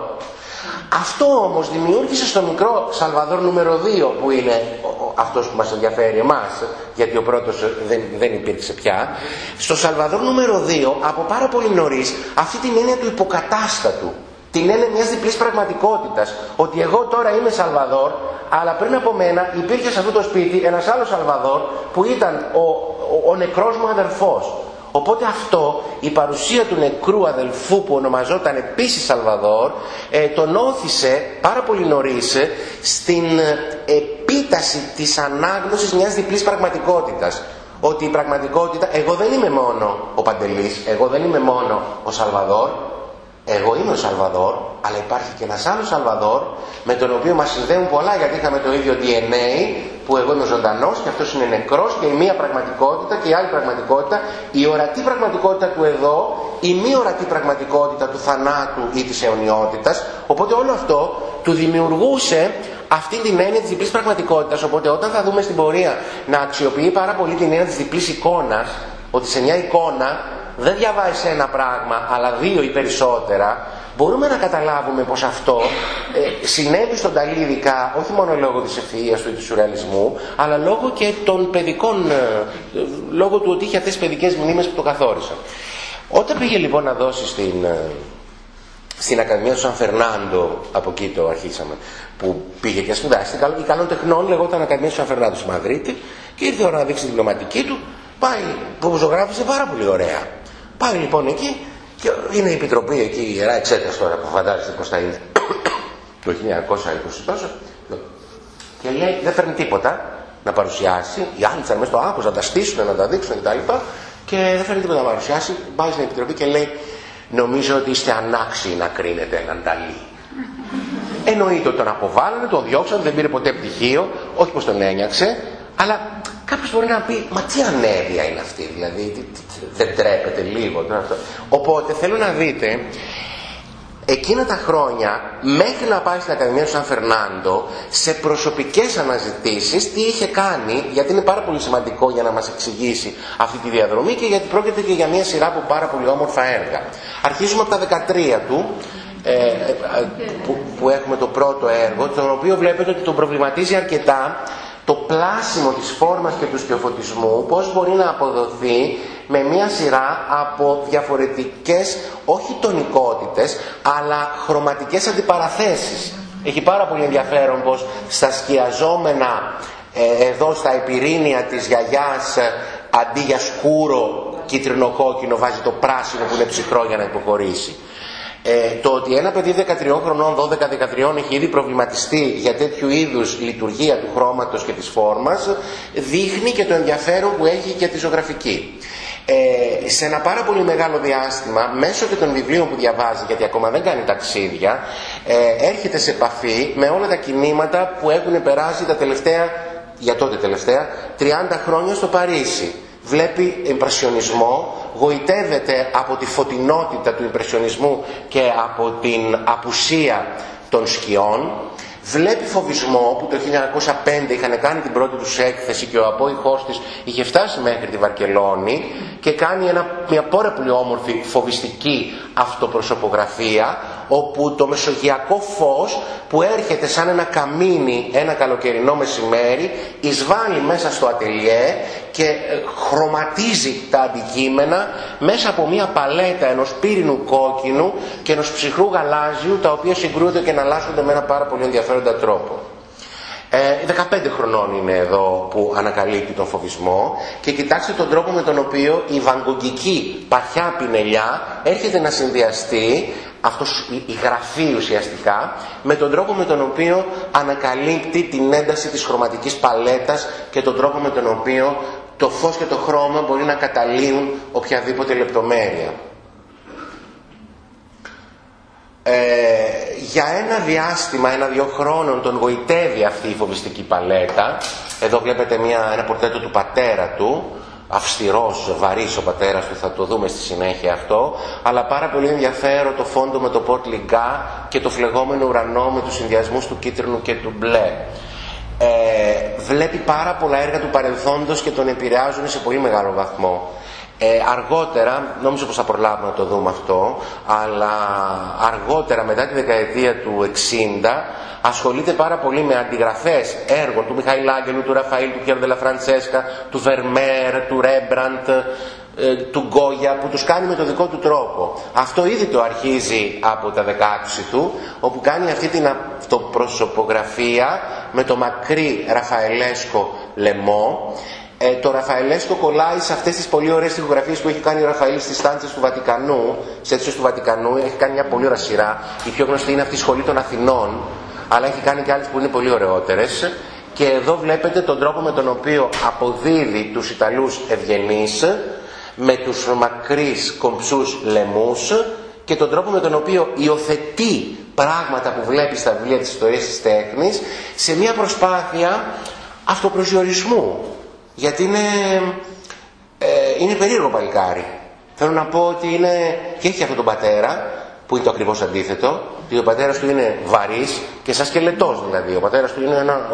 αυτό όμως δημιούργησε στο μικρό Σαλβαδόρ νούμερο 2 που είναι αυτός που μας ενδιαφέρει εμάς γιατί ο πρώτος δεν, δεν υπήρξε πια. Στο Σαλβαδόρ νούμερο 2 από πάρα πολύ νωρίς αυτή την έννοια του υποκατάστατου την έννοια μιας διπλής πραγματικότητας ότι εγώ τώρα είμαι Σαλβαδόρ αλλά πριν από μένα υπήρχε σε αυτό το σπίτι ένας άλλος Σαλβαδόρ που ήταν ο, ο, ο νεκρός μου αδελφός οπότε αυτό η παρουσία του νεκρού αδελφού που ονομαζόταν επίσης Σαλβαδόρ ε, τον όθησε πάρα πολύ νωρίς στην ε, επίταση της ανάγνωσης μιας διπλής πραγματικότητας. Ότι η πραγματικότητα εγώ δεν είμαι μόνο ο Παντελής εγώ δεν είμαι μόνο ο Σαλβαδόρ εγώ είμαι ο Σαλβαδόρ, αλλά υπάρχει και ένας άλλος Σαλβαδόρ με τον οποίο μας συνδέουν πολλά γιατί είχαμε το ίδιο DNA που εγώ είμαι ζωντανός και αυτός είναι νεκρός και η μία πραγματικότητα και η άλλη πραγματικότητα, η ορατή πραγματικότητα του εδώ, η μη ορατή πραγματικότητα του θανάτου ή της αιωνιότητας, οπότε όλο αυτό του δημιουργούσε αυτή την έννοια της διπλής πραγματικότητας, οπότε όταν θα δούμε στην πορεία να αξιοποιεί πάρα πολύ την έννοια της διπλής εικόνας, ότι σε μια εικόνα δεν διαβάζεις ένα πράγμα αλλά δύο ή περισσότερα μπορούμε να καταλάβουμε πως αυτό ε, συνέβη στον Ταλή ειδικά όχι μόνο λόγω της ευθείας του ή του σουρεαλισμού αλλά λόγω και των παιδικών ε, λόγω του ότι είχε αυτές τις παιδικές μνήμες που το καθόρισαν. Όταν πήγε λοιπόν να δώσει στην, ε, στην Ακαδημία του Σαν Φερνάντο από εκεί το αρχίσαμε που πήγε και σπουδάστηκε η καλών τεχνών λεγόταν Ακαδημία του Σαν Φερνάντο στη Μαδρίτη και ήρθε η ώρα να δείξει τη διπλωματική του πάει που ζωγράφησε πάρα πολύ ωραία. Πάει λοιπόν εκεί και είναι η επιτροπή εκεί, η Ιερά Εξέταση τώρα που φαντάζεστε πως θα είναι το 1920 τόσο και λέει δεν φέρνει τίποτα να παρουσιάσει, οι άλλοι θα μέσα στο άγχος να τα στήσουν, να τα δείξουν κτλ. Και δεν φέρνει τίποτα να παρουσιάσει, πάει στην επιτροπή και λέει νομίζω ότι είστε ανάξιοι να κρίνετε έναν ταλί. Εννοείται ότι τον αποβάλλανε, τον διώξαν, δεν πήρε ποτέ πτυχίο, όχι πως τον ένιαξε, αλλά κάποιος μπορεί να πει, μα τι ανέδεια είναι αυτή, δηλαδή δεν τρέπεται λίγο. Αυτό. Οπότε θέλω να δείτε, εκείνα τα χρόνια, μέχρι να πάει στην Ακαδημία του Σαν Φερνάντο, σε προσωπικές αναζητήσεις, τι είχε κάνει, γιατί είναι πάρα πολύ σημαντικό για να μας εξηγήσει αυτή τη διαδρομή και γιατί πρόκειται και για μια σειρά από πάρα πολύ όμορφα έργα. Αρχίζουμε από τα 13 του, ε, ε, που, που έχουμε το πρώτο έργο, τον οποίο βλέπετε ότι τον προβληματίζει αρκετά το πλάσιμο της φόρμας και του σκιοφωτισμού πώς μπορεί να αποδοθεί με μία σειρά από διαφορετικές, όχι τονικότητες, αλλά χρωματικές αντιπαραθέσεις. Έχει πάρα πολύ ενδιαφέρον πως στα σκιαζόμενα ε, εδώ στα επιρρήνια της γιαγιάς ε, αντί για σκούρο κίτρινο-κόκκινο βάζει το πράσινο που είναι ψυχρό για να υποχωρήσει. Ε, το ότι ένα παιδί 13 χρονών, 12-13 έχει ήδη προβληματιστεί για τέτοιου είδους λειτουργία του χρώματος και της φόρμας δείχνει και το ενδιαφέρον που έχει και τη ζωγραφική. Ε, σε ένα πάρα πολύ μεγάλο διάστημα, μέσω και των βιβλίων που διαβάζει, γιατί ακόμα δεν κάνει ταξίδια, ε, έρχεται σε επαφή με όλα τα κινήματα που έχουν περάσει τα τελευταία, για τότε τελευταία, 30 χρόνια στο Παρίσι βλέπει εμπρασιονισμό, γοητεύεται από τη φωτεινότητα του εμπρασιονισμού και από την απουσία των σκιών, βλέπει φοβισμό που το 1905 είχαν κάνει την πρώτη τους έκθεση και ο απόϊχός της είχε φτάσει μέχρι τη Βαρκελόνη και κάνει ένα, μια πάρα πολύ όμορφη φοβιστική αυτοπροσωπογραφία όπου το μεσογειακό φως που έρχεται σαν ένα καμίνι ένα καλοκαιρινό μεσημέρι εισβάλλει μέσα στο ατελιέ και ε, χρωματίζει τα αντικείμενα μέσα από μια παλέτα ενός πύρινου κόκκινου και ενός ψυχρού γαλάζιου τα οποία συγκρούονται και εναλλάσσονται με ένα πάρα πολύ ενδιαφέροντα τρόπο. Ε, 15 χρονών είναι εδώ που ανακαλύπτει τον φοβισμό και κοιτάξτε τον τρόπο με τον οποίο η βαγκογκική παχιά πινελιά έρχεται να συνδυαστεί αυτός η γραφή ουσιαστικά με τον τρόπο με τον οποίο ανακαλύπτει την ένταση της χρωματικής παλέτας και τον τρόπο με τον οποίο το φως και το χρώμα μπορεί να καταλύουν οποιαδήποτε λεπτομέρεια. Ε, για ένα διάστημα, ένα-δυο χρόνων τον γοητεύει αυτή η φοβιστική παλέτα. Εδώ βλέπετε μια, ένα πορτέτο του πατέρα του, αυστηρός, βαρύς ο πατέρας του, θα το δούμε στη συνέχεια αυτό, αλλά πάρα πολύ ενδιαφέρον το φόντο με το πόρτ λιγκά και το φλεγόμενο ουρανό με τους συνδυασμούς του κίτρινου και του μπλε. Ε, βλέπει πάρα πολλά έργα του παρελθόντος και τον επηρεάζουν σε πολύ μεγάλο βαθμό. Ε, αργότερα, νόμιζα πως θα προλάβουμε να το δούμε αυτό, αλλά αργότερα μετά τη δεκαετία του 60 ασχολείται πάρα πολύ με αντιγραφές έργων του Μιχαήλ Άγγελου, του Ραφαήλ, του Πιέρ Φραντσέσκα, του Βερμέρ, του Ρέμπραντ, ε, του Γκόγια που τους κάνει με το δικό του τρόπο. Αυτό ήδη το αρχίζει από τα 16 του όπου κάνει αυτή την αυτοπροσωπογραφία με το μακρύ Ραφαελέσκο λαιμό ε, το Ραφαελέσκο κολλάει σε αυτές τις πολύ ωραίες τοιχογραφίες που έχει κάνει ο Ραφαήλ στις στάντσες του Βατικανού, σε του Βατικανού, έχει κάνει μια πολύ ωραία σειρά. Η πιο γνωστή είναι αυτή η Σχολή των Αθηνών, αλλά έχει κάνει και άλλες που είναι πολύ ωραιότερες. Και εδώ βλέπετε τον τρόπο με τον οποίο αποδίδει τους Ιταλούς ευγενείς, με τους μακρύς κομψούς λαιμούς και τον τρόπο με τον οποίο υιοθετεί πράγματα που βλέπει στα βιβλία της ιστορίας της τέχνης σε μια προσπάθεια αυτοπροσδιορισμού γιατί είναι, ε, είναι περίεργο παλικάρι. Θέλω να πω ότι είναι, και έχει αυτόν τον πατέρα, που είναι το ακριβώς αντίθετο, ότι ο πατέρας του είναι βαρύς και σαν σκελετός δηλαδή. Ο πατέρας του είναι ένα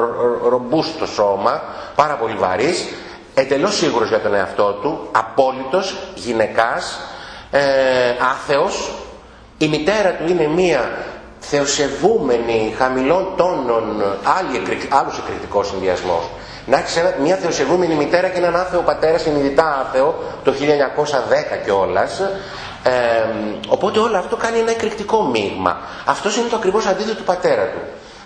ρομπούστο σώμα, πάρα πολύ βαρύς, εντελώς σίγουρος για τον εαυτό του, απόλυτος, γυναικάς, ε, άθεος. Η μητέρα του είναι μία θεοσεβούμενη, χαμηλών τόνων, άλλη, άλλος εκρηκτικός συνδυασμός. Να έχεις μια θεοσεβούμενη μητέρα και έναν άθεο πατέρα, συνειδητά άθεο, το 1910 κιόλας. Ε, οπότε όλο αυτό κάνει ένα εκρηκτικό μείγμα. Αυτός είναι το ακριβώς αντίθετο του πατέρα του.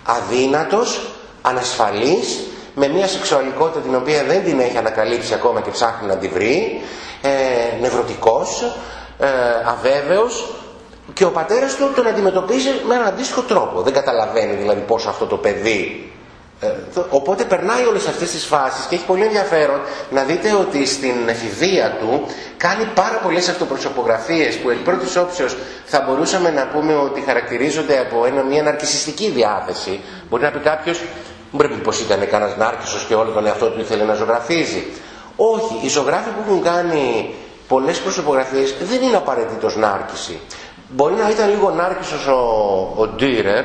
Αδύνατος, ανασφαλής, με μια σεξουαλικότητα την οποία δεν την έχει ανακαλύψει ακόμα και ψάχνει να τη βρει, ε, νευρωτικός, ε, αβέβαιος και ο πατέρας του τον αντιμετωπίζει με έναν αντίστοιχο τρόπο. Δεν καταλαβαίνει δηλαδή πώς αυτό το παιδί ε, οπότε περνάει όλες αυτές τις φάσεις και έχει πολύ ενδιαφέρον να δείτε ότι στην εφηβεία του κάνει πάρα πολλές αυτοπροσωπογραφίες που εκ πρώτης όψεως θα μπορούσαμε να πούμε ότι χαρακτηρίζονται από ένα, μια ναρκισιστική διάθεση. Μπορεί να πει κάποιος, δεν πρέπει πως ήταν κανένας νάρκισσος και όλο τον εαυτό του ήθελε να ζωγραφίζει. Όχι, οι ζωγράφοι που έχουν κάνει πολλές προσωπογραφίες δεν είναι απαραίτητος νάρκηση. Μπορεί να ήταν λίγο νάρκισσος ο, ο Ντύρερ,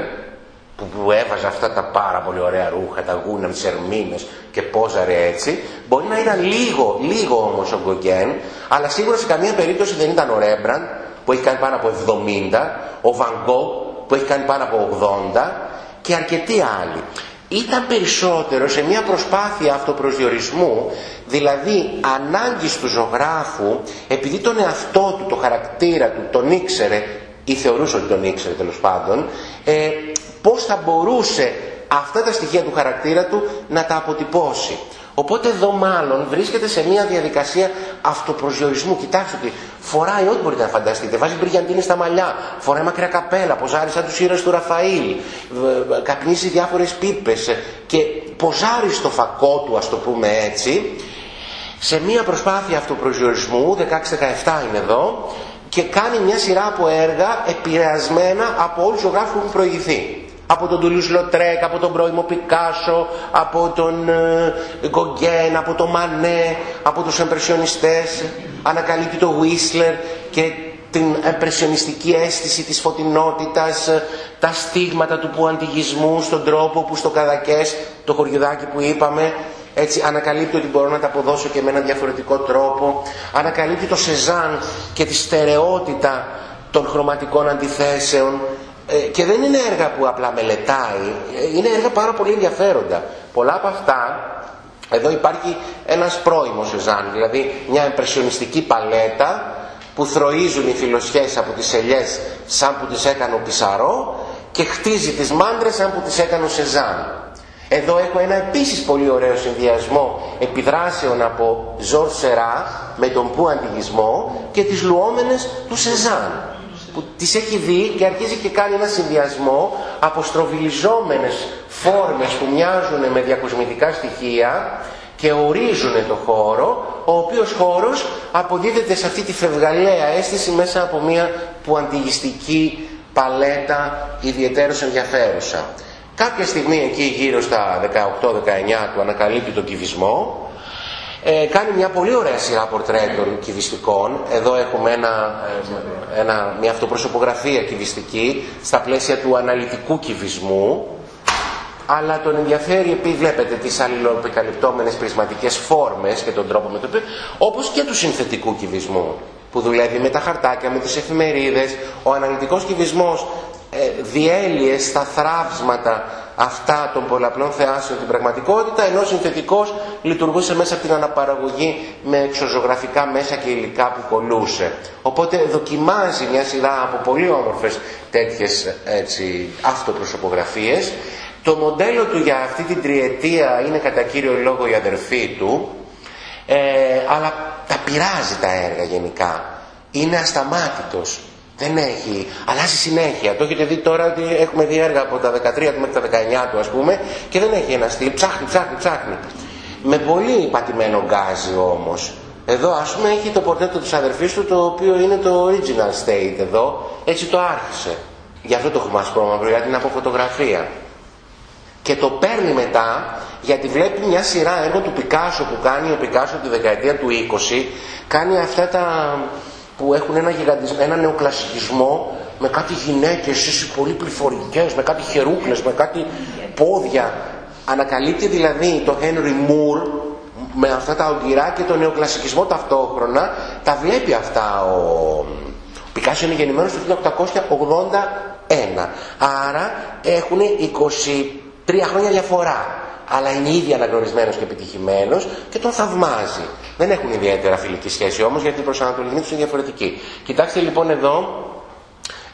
που, που έβαζε αυτά τα πάρα πολύ ωραία ρούχα, τα γούνα με τις ερμήνες και πόζαρε έτσι, μπορεί να ήταν λίγο, λίγο όμως ο Γκογκέν, αλλά σίγουρα σε καμία περίπτωση δεν ήταν ο Ρέμπραντ που έχει κάνει πάνω από 70, ο Βαν που έχει κάνει πάνω από 80 και αρκετοί άλλοι. Ήταν περισσότερο σε μια προσπάθεια αυτοπροσδιορισμού, δηλαδή ανάγκης του ζωγράφου, επειδή τον εαυτό του, το χαρακτήρα του, τον ήξερε ή θεωρούσε ότι τον ήξερε τέλος πάντων, ε, πώς θα μπορούσε αυτά τα στοιχεία του χαρακτήρα του να τα αποτυπώσει. Οπότε εδώ μάλλον βρίσκεται σε μια διαδικασία αυτοπροσδιορισμού. Κοιτάξτε ότι φοράει ό,τι μπορείτε να φανταστείτε. Βάζει μπριγιαντίνη στα μαλλιά, φοράει μακριά καπέλα, ποζάρει σαν τους ήρωες του Ραφαήλ, καπνίζει διάφορες πίπες και ποζάρει στο φακό του, ας το πούμε έτσι, σε μια προσπάθεια αυτοπροσδιορισμού, 16-17 είναι εδώ, και κάνει μια σειρά από έργα επηρεασμένα από όλους τους ζωγράφους που έχουν προηγηθεί από τον Τουλούς Λοτρέκ, από τον πρώιμο Πικάσο, από τον ε, Γκογκέν, από τον Μανέ, από τους εμπρεσιονιστές, ανακαλύπτει το Ουίσλερ και την εμπρεσιονιστική αίσθηση της φωτεινότητας, ε, τα στίγματα του πουαντιγισμού στον τρόπο που στο Καδακές, το χωριουδάκι που είπαμε, έτσι ανακαλύπτει ότι μπορώ να τα αποδώσω και με έναν διαφορετικό τρόπο, ανακαλύπτει το Σεζάν και τη στερεότητα των χρωματικών αντιθέσεων, ε, και δεν είναι έργα που απλά μελετάει, ε, είναι έργα πάρα πολύ ενδιαφέροντα. Πολλά από αυτά, εδώ υπάρχει ένας πρώιμος Σεζάν, δηλαδή μια εμπρεσιονιστική παλέτα που θροίζουν οι φιλοσιές από τις ελιές σαν που τις έκανε ο Πισαρό και χτίζει τις μάντρες σαν που τις έκανε ο Σεζάν. Εδώ έχω ένα επίσης πολύ ωραίο συνδυασμό επιδράσεων από Ζορ Σερά με τον Πού Αντιγισμό και τις λουόμενες του Σεζάν που τις έχει δει και αρχίζει και κάνει ένα συνδυασμό από στροβιλιζόμενες φόρμες που μοιάζουν με διακοσμητικά στοιχεία και ορίζουν το χώρο, ο οποίος χώρος αποδίδεται σε αυτή τη φευγαλαία αίσθηση μέσα από μια πουαντιγιστική παλέτα ιδιαίτερως ενδιαφέρουσα. Κάποια στιγμή εκεί γύρω στα 18-19 του ανακαλύπτει τον κυβισμό ε, κάνει μια πολύ ωραία σειρά πορτρέτων κυβιστικών. Εδώ έχουμε ένα, ε, ένα, μια αυτοπροσωπογραφία κυβιστική στα πλαίσια του αναλυτικού κυβισμού. Αλλά τον ενδιαφέρει επειδή βλέπετε τις αλληλοεπικαλυπτόμενες πρισματικές φόρμες και τον τρόπο με τον οποίο, όπως και του συνθετικού κυβισμού που δουλεύει με τα χαρτάκια, με τις εφημερίδες. Ο αναλυτικός κυβισμός ε, διέλυε στα θράψματα αυτά των πολλαπλών θεάσεων την πραγματικότητα, ενώ συνθετικός λειτουργούσε μέσα από την αναπαραγωγή με εξωζωγραφικά μέσα και υλικά που κολούσε. Οπότε δοκιμάζει μια σειρά από πολύ όμορφες τέτοιες έτσι, αυτοπροσωπογραφίες. Το μοντέλο του για αυτή την τριετία είναι κατά κύριο λόγο η αδερφή του, ε, αλλά τα πειράζει τα έργα γενικά. Είναι ασταμάτητος. Δεν έχει, αλλάζει συνέχεια. Το έχετε δει τώρα ότι έχουμε δει έργα από τα 13 του μέχρι τα 19 του ας πούμε και δεν έχει ένα στυλ. Ψάχνει, ψάχνει, ψάχνει. Με πολύ πατημένο γκάζι όμως. Εδώ ας πούμε έχει το πορτέτο της αδερφής του το οποίο είναι το original state εδώ. Έτσι το άρχισε. Γι' αυτό το έχουμε ασπρόμαυρο, γιατί είναι από φωτογραφία. Και το παίρνει μετά γιατί βλέπει μια σειρά έργο του Πικάσο που κάνει ο Πικάσο τη δεκαετία του 20 κάνει αυτά τα που έχουν ένα, ένα νεοκλασικισμό με κάτι γυναίκες, εσύ πολύ πληφορικές, με κάτι χερούκλες, με κάτι πόδια. Ανακαλύπτει δηλαδή το Henry Moore με αυτά τα οντυρά και τον νεοκλασικισμό ταυτόχρονα. Τα βλέπει αυτά ο, ο Πικάσο είναι γεννημένος το 1881. Άρα έχουν 23 χρόνια διαφορά αλλά είναι ήδη αναγνωρισμένος και επιτυχημένος και τον θαυμάζει. Δεν έχουν ιδιαίτερα φιλική σχέση όμως γιατί οι προσανατολισμοί τους είναι διαφορετικοί. Κοιτάξτε λοιπόν εδώ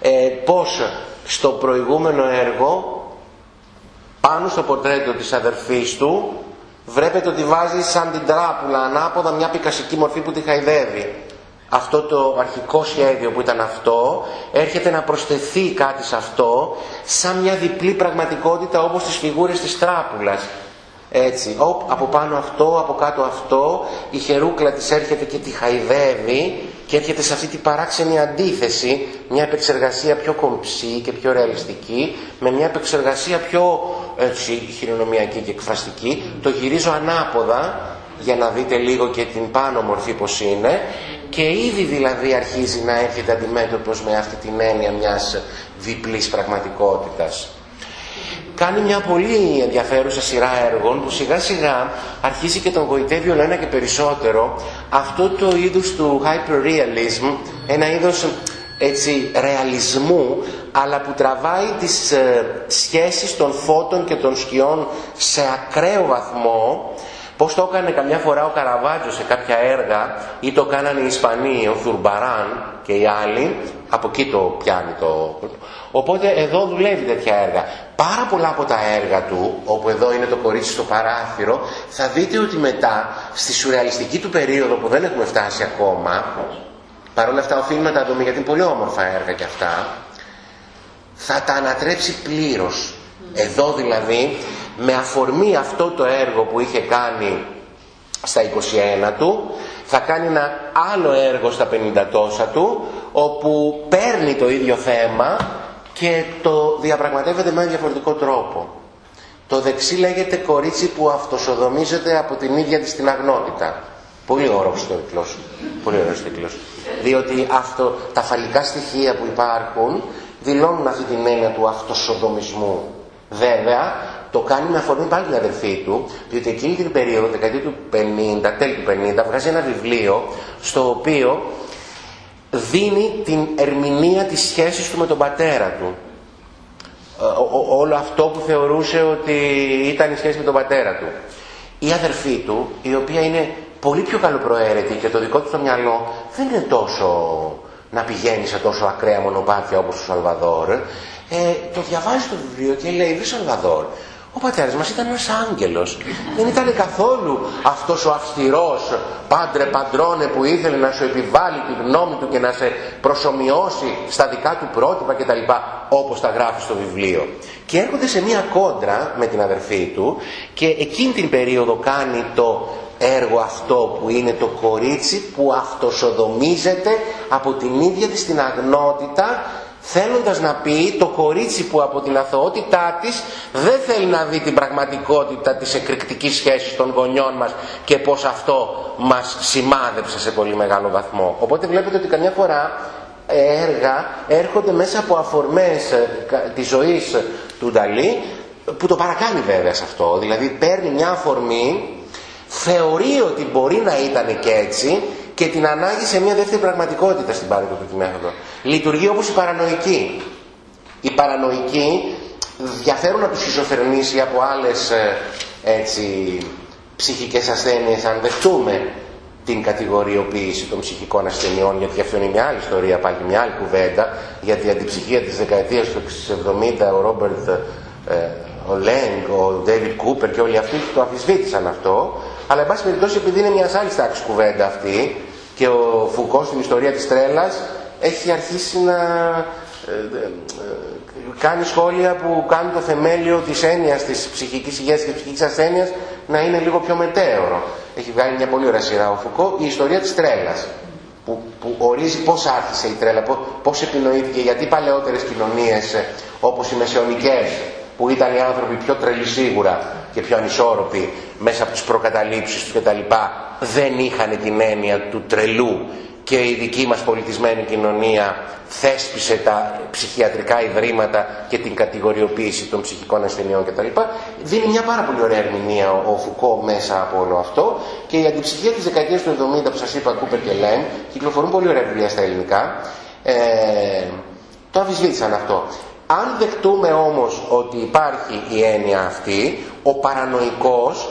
ε, πώς στο προηγούμενο έργο πάνω στο πορτρέτο της αδερφής του βλέπετε ότι βάζει σαν την τράπουλα ανάποδα μια πικασική μορφή που τη χαϊδεύει. Αυτό το αρχικό σχέδιο που ήταν αυτό έρχεται να προσθεθεί κάτι σε αυτό σαν μια διπλή πραγματικότητα όπως τις φιγούρες της τράπουλας έτσι, από πάνω αυτό, από κάτω αυτό, η χερούκλα της έρχεται και τη χαϊδεύει και έρχεται σε αυτή την παράξενη αντίθεση, μια επεξεργασία πιο κομψή και πιο ρεαλιστική, με μια επεξεργασία πιο έτσι, χειρονομιακή και εκφραστική. Το γυρίζω ανάποδα για να δείτε λίγο και την πάνω μορφή πως είναι και ήδη δηλαδή αρχίζει να έρχεται αντιμέτωπος με αυτή την έννοια μιας διπλής πραγματικότητας κάνει μια πολύ ενδιαφέρουσα σειρά έργων που σιγά σιγά αρχίζει και τον γοητεύει όλο ένα και περισσότερο αυτό το είδους του hyperrealism, ένα είδος έτσι ρεαλισμού αλλά που τραβάει τις ε, σχέσεις των φώτων και των σκιών σε ακραίο βαθμό Πώς το έκανε καμιά φορά ο Καραβάτζο σε κάποια έργα ή το κάνανε οι Ισπανοί, ο Θουρμπαράν και οι άλλοι, από εκεί το πιάνει το... Οπότε εδώ δουλεύει τέτοια έργα. Πάρα πολλά από τα έργα του, όπου εδώ είναι το κορίτσι στο παράθυρο, θα δείτε ότι μετά, στη σουρεαλιστική του περίοδο που δεν έχουμε φτάσει ακόμα, παρόλα αυτά οφείλουμε να τα δούμε γιατί είναι πολύ όμορφα έργα κι αυτά, θα τα ανατρέψει πλήρως. Εδώ δηλαδή με αφορμή αυτό το έργο που είχε κάνει στα 21 του θα κάνει ένα άλλο έργο στα 50 τόσα του όπου παίρνει το ίδιο θέμα και το διαπραγματεύεται με ένα διαφορετικό τρόπο. Το δεξί λέγεται κορίτσι που αυτοσοδομίζεται από την ίδια της την αγνότητα. Πολύ ωραίος το τίτλος. Πολύ ωραίος τίτλος. Διότι αυτό, τα φαλικά στοιχεία που υπάρχουν δηλώνουν αυτή την έννοια του αυτοσοδομισμού. Βέβαια, το κάνει με αφορμή πάλι την αδερφή του, διότι εκείνη την περίοδο, δεκαετία του 50, τέλη του 50, βγάζει ένα βιβλίο στο οποίο δίνει την ερμηνεία της σχέσης του με τον πατέρα του. Ε, όλο αυτό που θεωρούσε ότι ήταν η σχέση με τον πατέρα του. Η αδερφή του, η οποία είναι πολύ πιο καλοπροαίρετη και το δικό του το μυαλό δεν είναι τόσο να πηγαίνει σε τόσο ακραία μονοπάτια όπως ο Σαλβαδόρ, ε, το διαβάζεις το βιβλίο και λέει «Βρε Σαλβαδόρ, ο πατέρας μας ήταν ένας άγγελος. Δεν ήταν καθόλου αυτός ο αυστηρός πάντρε παντρώνε που ήθελε να σου επιβάλλει τη γνώμη του και να σε προσωμιώσει στα δικά του πρότυπα κτλ. Όπως τα γράφει στο βιβλίο. Και έρχονται σε μία κόντρα με την αδερφή του και εκείνη την περίοδο κάνει το έργο αυτό που είναι το κορίτσι που αυτοσοδομίζεται από την ίδια της την αγνότητα θέλοντας να πει το κορίτσι που από την αθωότητά της δεν θέλει να δει την πραγματικότητα της εκρηκτικής σχέσης των γονιών μας και πως αυτό μας σημάδεψε σε πολύ μεγάλο βαθμό. Οπότε βλέπετε ότι καμιά φορά έργα έρχονται μέσα από αφορμές ε, της ζωής του Νταλή που το παρακάνει βέβαια σε αυτό. Δηλαδή παίρνει μια αφορμή, θεωρεί ότι μπορεί να ήταν και έτσι και την ανάγκη σε μια δεύτερη πραγματικότητα στην του μέθοδο. Λειτουργεί όπως η παρανοϊκή. Οι παρανοϊκοί διαφέρουν από τους σχιζοφρενείς ή από άλλες ε, έτσι, ψυχικές ασθένειες αν δεχτούμε την κατηγοριοποίηση των ψυχικών ασθενειών γιατί αυτό είναι μια άλλη ιστορία πάλι μια άλλη κουβέντα γιατί η αντιψυχία της δεκαετίας του 70 ο Ρόμπερτ ε, ο Λέγκ, ο Ντέιβιτ Κούπερ και όλοι αυτοί το αμφισβήτησαν αυτό αλλά εν πάση περιπτώσει επειδή είναι μια άλλη τάξη κουβέντα αυτή και ο Φουκώ στην ιστορία της τρέλας έχει αρχίσει να ε, ε, κάνει σχόλια που κάνουν το θεμέλιο της έννοιας της ψυχικής υγείας και της ψυχικής ασθένειας να είναι λίγο πιο μετέωρο. Έχει βγάλει μια πολύ ωραία σειρά ο Φουκώ, η ιστορία της τρέλας που, που ορίζει πώς άρχισε η τρέλα, πώς επινοήθηκε, γιατί παλαιότερες κοινωνίες ε, όπως οι μεσαιωνικές που ήταν οι άνθρωποι πιο τρελοί σίγουρα και πιο ανισόρροποι μέσα από τις προκαταλήψεις τους κτλ. δεν είχαν την έννοια του τρελού και η δική μας πολιτισμένη κοινωνία θέσπισε τα ψυχιατρικά ιδρύματα και την κατηγοριοποίηση των ψυχικών ασθενειών κτλ. Δίνει μια πάρα πολύ ωραία ερμηνεία ο Φουκώ μέσα από όλο αυτό και η αντιψυχία της δεκαετίας του 70 που σας είπα Κούπερ και Λέν κυκλοφορούν πολύ ωραία βιβλία στα ελληνικά ε, το αμφισβήτησαν αυτό. Αν δεχτούμε όμως ότι υπάρχει η έννοια αυτή, ο παρανοϊκός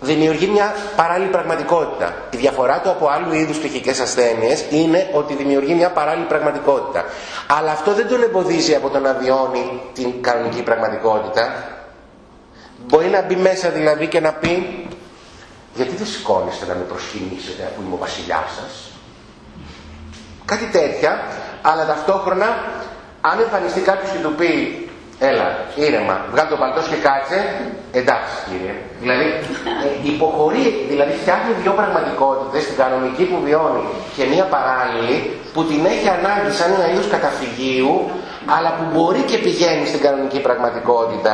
δημιουργεί μια παράλληλη πραγματικότητα. Η διαφορά του από άλλου είδους ψυχικές ασθένειες είναι ότι δημιουργεί μια παράλληλη πραγματικότητα. Αλλά αυτό δεν τον εμποδίζει από το να βιώνει την κανονική πραγματικότητα. Μπορεί να μπει μέσα δηλαδή και να πει γιατί δεν σηκώνεστε να με προσκυνήσετε αφού είμαι ο βασιλιάς σας; Κάτι τέτοια, αλλά ταυτόχρονα αν εμφανιστεί κάποιος και του πει, έλα, ήρεμα, βγάλει το παλτός και κάτσε, εντάξει κύριε. Δηλαδή, ε, υποχωρεί, δηλαδή φτιάχνει δύο πραγματικότητες, την κανονική που βιώνει και μία παράλληλη που την έχει ανάγκη σαν ένα είδος καταφυγίου, αλλά που μπορεί και πηγαίνει στην κανονική πραγματικότητα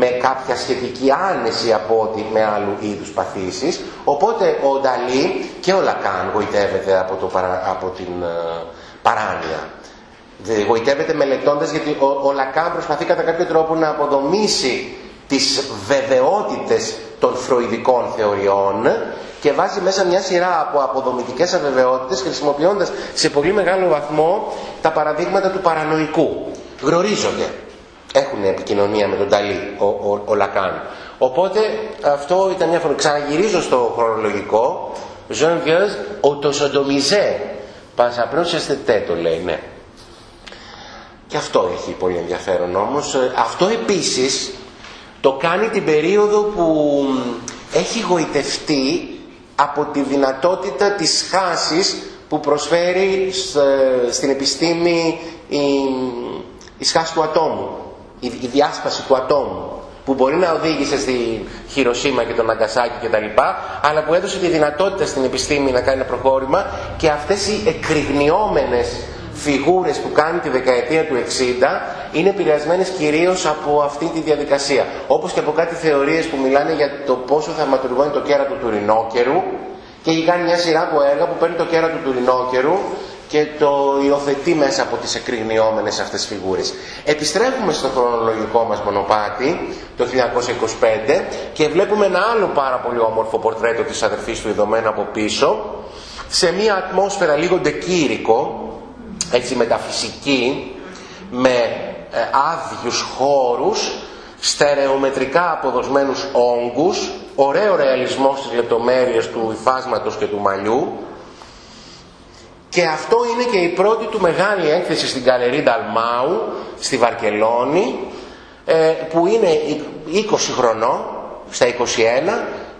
με κάποια σχετική άνεση από ότι με άλλου είδους παθήσεις. Οπότε ο Νταλή και ο Λακάν γοητεύεται από, το, από την uh, παράνοια. Γοητεύεται μελετώντας γιατί ο, ο Λακάν προσπαθεί κατά κάποιο τρόπο να αποδομήσει τις βεβαιότητες των φροηδικών θεωριών και βάζει μέσα μια σειρά από αποδομητικές αβεβαιότητες χρησιμοποιώντας σε πολύ μεγάλο βαθμό τα παραδείγματα του παρανοϊκού. Γνωρίζονται. Έχουν επικοινωνία με τον Ταλή, ο, ο, ο Λακάν. Οπότε αυτό ήταν μια φορά. Ξαναγυρίζω στο χρονολογικό. Ζων Βιέζ, ο τοσοντομιζέ. τε το λέει, ναι. Και αυτό έχει πολύ ενδιαφέρον όμως. Ε, αυτό επίσης το κάνει την περίοδο που έχει γοητευτεί από τη δυνατότητα της χάσης που προσφέρει στην επιστήμη η, η σχάση του ατόμου, η, η διάσπαση του ατόμου που μπορεί να οδήγησε στη Χειροσύμα και τον Ναγκασάκη και τα λοιπά, αλλά που έδωσε τη δυνατότητα στην επιστήμη να κάνει ένα προχώρημα και αυτές οι εκρηγνιόμενες φιγούρες που κάνει τη δεκαετία του 60 είναι επηρεασμένες κυρίως από αυτή τη διαδικασία. Όπως και από κάτι θεωρίες που μιλάνε για το πόσο θαυματουργό είναι το κέρατο του ρινόκερου και έχει κάνει μια σειρά από έργα που παίρνει το κέρατο του ρινόκερου και το υιοθετεί μέσα από τις εκρηγνιόμενες αυτές φιγούρες. Επιστρέφουμε στο χρονολογικό μας μονοπάτι το 1925 και βλέπουμε ένα άλλο πάρα πολύ όμορφο πορτρέτο της αδερφής του ειδωμένο από πίσω σε μια ατμόσφαιρα λίγο ντεκήρικο έτσι μεταφυσική με ε, άδειους χώρους στερεομετρικά αποδοσμένους όγκους ωραίο ρεαλισμό στις λεπτομέρειες του υφάσματος και του μαλλιού και αυτό είναι και η πρώτη του μεγάλη έκθεση στην Καλερί Νταλμάου στη Βαρκελόνη ε, που είναι 20 χρονών στα 21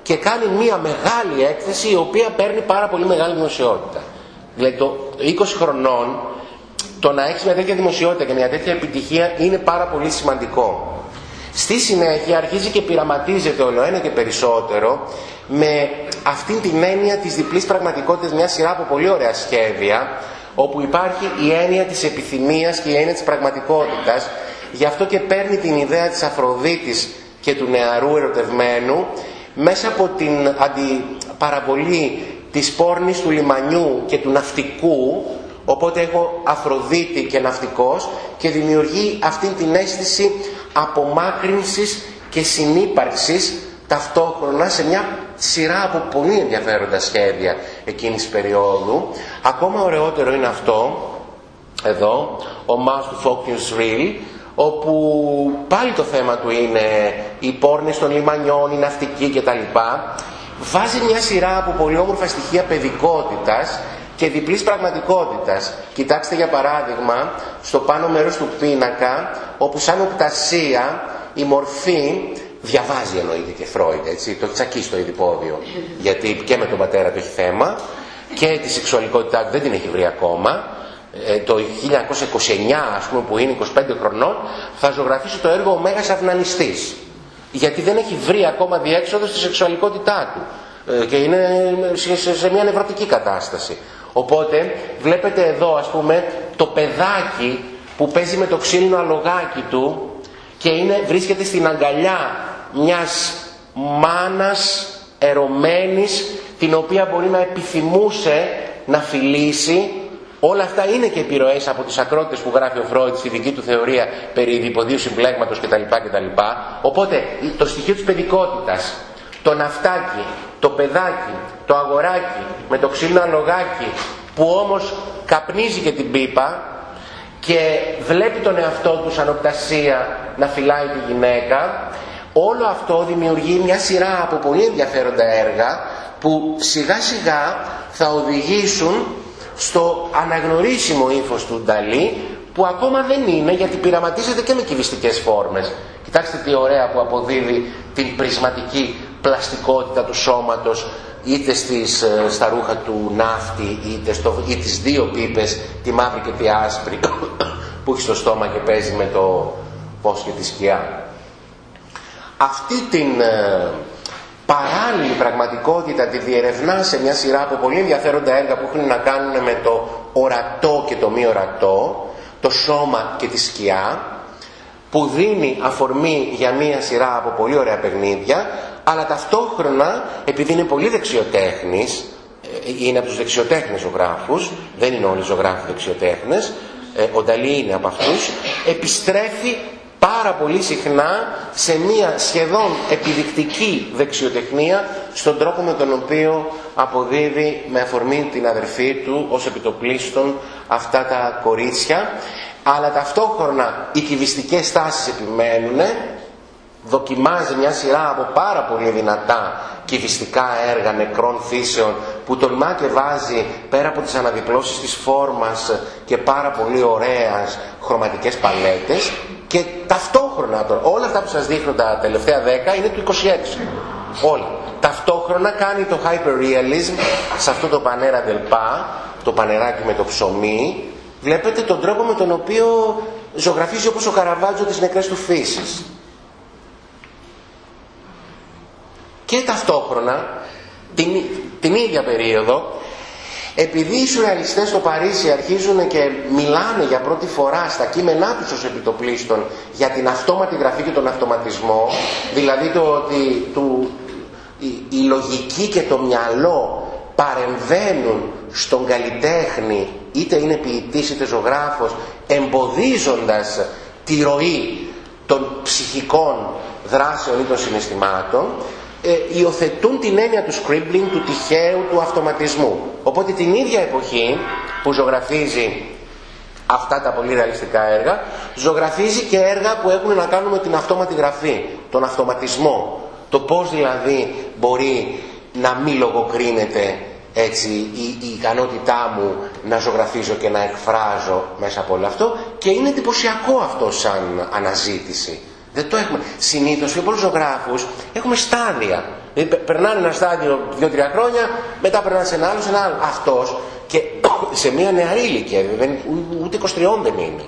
και κάνει μια μεγάλη έκθεση η οποία παίρνει πάρα πολύ μεγάλη δημοσιότητα. Δηλαδή το 20 χρονών το να έχεις μια τέτοια δημοσιότητα και μια τέτοια επιτυχία είναι πάρα πολύ σημαντικό. Στη συνέχεια αρχίζει και πειραματίζεται όλο ένα και περισσότερο με αυτήν την έννοια της διπλής πραγματικότητας μια σειρά από πολύ ωραία σχέδια όπου υπάρχει η έννοια της επιθυμίας και η έννοια της πραγματικότητας γι' αυτό και παίρνει την ιδέα της Αφροδίτης και του νεαρού ερωτευμένου μέσα από την αντιπαραβολή της πόρνης του λιμανιού και του ναυτικού Οπότε έχω Αφροδίτη και ναυτικός και δημιουργεί αυτή την αίσθηση απομάκρυνσης και συνύπαρξης ταυτόχρονα σε μια σειρά από πολύ ενδιαφέροντα σχέδια εκείνης της περίοδου. Ακόμα ωραιότερο είναι αυτό, εδώ, ο Mouse του Focus Reel, όπου πάλι το θέμα του είναι οι πόρνες των λιμανιών, η ναυτική κτλ. Βάζει μια σειρά από πολύ όμορφα στοιχεία παιδικότητας και διπλής πραγματικότητας. Κοιτάξτε για παράδειγμα στο πάνω μέρος του πίνακα όπου σαν οπτασία η μορφή διαβάζει εννοείται και Φρόιντ, έτσι, το τσακί στο ειδipόδιο. Γιατί και με τον πατέρα του έχει θέμα και τη σεξουαλικότητά του δεν την έχει βρει ακόμα. Ε, το 1929 ας πούμε που είναι 25 χρονών θα ζωγραφίσει το έργο «Ο Μέγας Αυνανιστής» γιατί δεν έχει βρει ακόμα διέξοδο στη σεξουαλικότητά του ε, και είναι σε μια νευρωτική κατάσταση. Οπότε βλέπετε εδώ ας πούμε το παιδάκι που παίζει με το ξύλινο αλογάκι του και είναι, βρίσκεται στην αγκαλιά μιας μάνας ερωμένης την οποία μπορεί να επιθυμούσε να φιλήσει όλα αυτά είναι και επιρροές από τις ακρότητες που γράφει ο Φρόιτ στη δική του θεωρία περί διποδίου συμπλέγματος κτλ. κτλ. Οπότε το στοιχείο της παιδικότητας το ναυτάκι, το παιδάκι, το αγοράκι με το ξύλινο αλογάκι που όμως καπνίζει και την πίπα και βλέπει τον εαυτό του σαν οπτασία να φυλάει τη γυναίκα όλο αυτό δημιουργεί μια σειρά από πολύ ενδιαφέροντα έργα που σιγά σιγά θα οδηγήσουν στο αναγνωρίσιμο ύφος του Νταλή που ακόμα δεν είναι γιατί πειραματίζεται και με κυβιστικές φόρμες. Κοιτάξτε τι ωραία που αποδίδει την πρισματική πλαστικότητα του σώματος είτε στις, ε, στα ρούχα του ναύτη είτε στο, ή τις δύο πίπες τη μαύρη και τη άσπρη που έχει στο στόμα και παίζει με το πώς και τη σκιά. Αυτή την ε, παράλληλη πραγματικότητα τη διερευνά σε μια σειρά από πολύ ενδιαφέροντα έργα που έχουν να κάνουν με το ορατό και το μη ορατό το σώμα και τη σκιά που δίνει αφορμή για μία σειρά από πολύ ωραία παιχνίδια αλλά ταυτόχρονα επειδή είναι πολύ δεξιοτέχνης ε, είναι από τους δεξιοτέχνες ζωγράφους δεν είναι όλοι οι ζωγράφοι δεξιοτέχνες ε, ο Νταλή είναι από αυτούς επιστρέφει πάρα πολύ συχνά σε μια σχεδόν επιδεικτική δεξιοτεχνία στον τρόπο με τον οποίο αποδίδει με αφορμή την αδερφή του ως επιτοπλίστων αυτά τα κορίτσια. Αλλά ταυτόχρονα οι κυβιστικές τάσεις επιμένουν δοκιμάζει μια σειρά από πάρα πολύ δυνατά κυβιστικά έργα νεκρών φύσεων που τολμά και βάζει πέρα από τις αναδιπλώσεις της φόρμας και πάρα πολύ ωραίες χρωματικές παλέτες και ταυτόχρονα όλα αυτά που σας δείχνω τα τελευταία 10 είναι του 26 όλα. Ταυτόχρονα κάνει το hyperrealism σε αυτό το πανέρα δελπά το πανεράκι με το ψωμί. Βλέπετε τον τρόπο με τον οποίο ζωγραφίζει όπως ο Καραβάτζο τις νεκρές του φύσεις και ταυτόχρονα την, την ίδια περίοδο επειδή οι σουρεαλιστές στο Παρίσι αρχίζουν και μιλάνε για πρώτη φορά στα κείμενά τους ως επιτοπλίστων για την αυτόματη γραφή και τον αυτοματισμό δηλαδή το ότι του, η, η λογική και το μυαλό παρεμβαίνουν στον καλλιτέχνη είτε είναι ποιητής είτε ζωγράφος εμποδίζοντας τη ροή των ψυχικών δράσεων ή των συναισθημάτων ε, υιοθετούν την έννοια του scribbling, του τυχαίου, του αυτοματισμού. Οπότε την ίδια εποχή που ζωγραφίζει αυτά τα πολύ ρεαλιστικά έργα, ζωγραφίζει και έργα που έχουν να κάνουν με την αυτόματη γραφή, τον αυτοματισμό. Το πώς δηλαδή μπορεί να μην λογοκρίνεται έτσι η, η ικανότητά μου να ζωγραφίζω και να εκφράζω μέσα από όλο αυτό και είναι εντυπωσιακό αυτό σαν αναζήτηση. Δεν το έχουμε. Συνήθως οι πολλούς ζωγράφους έχουμε στάδια. Δηλαδή, περνάνε ένα στάδιο δύο-τρία χρόνια, μετά περνάνε σε ένα άλλο, σε ένα άλλο. Αυτός και σε μια νεαρή ηλικία, δεν, ούτε 23 δεν είναι.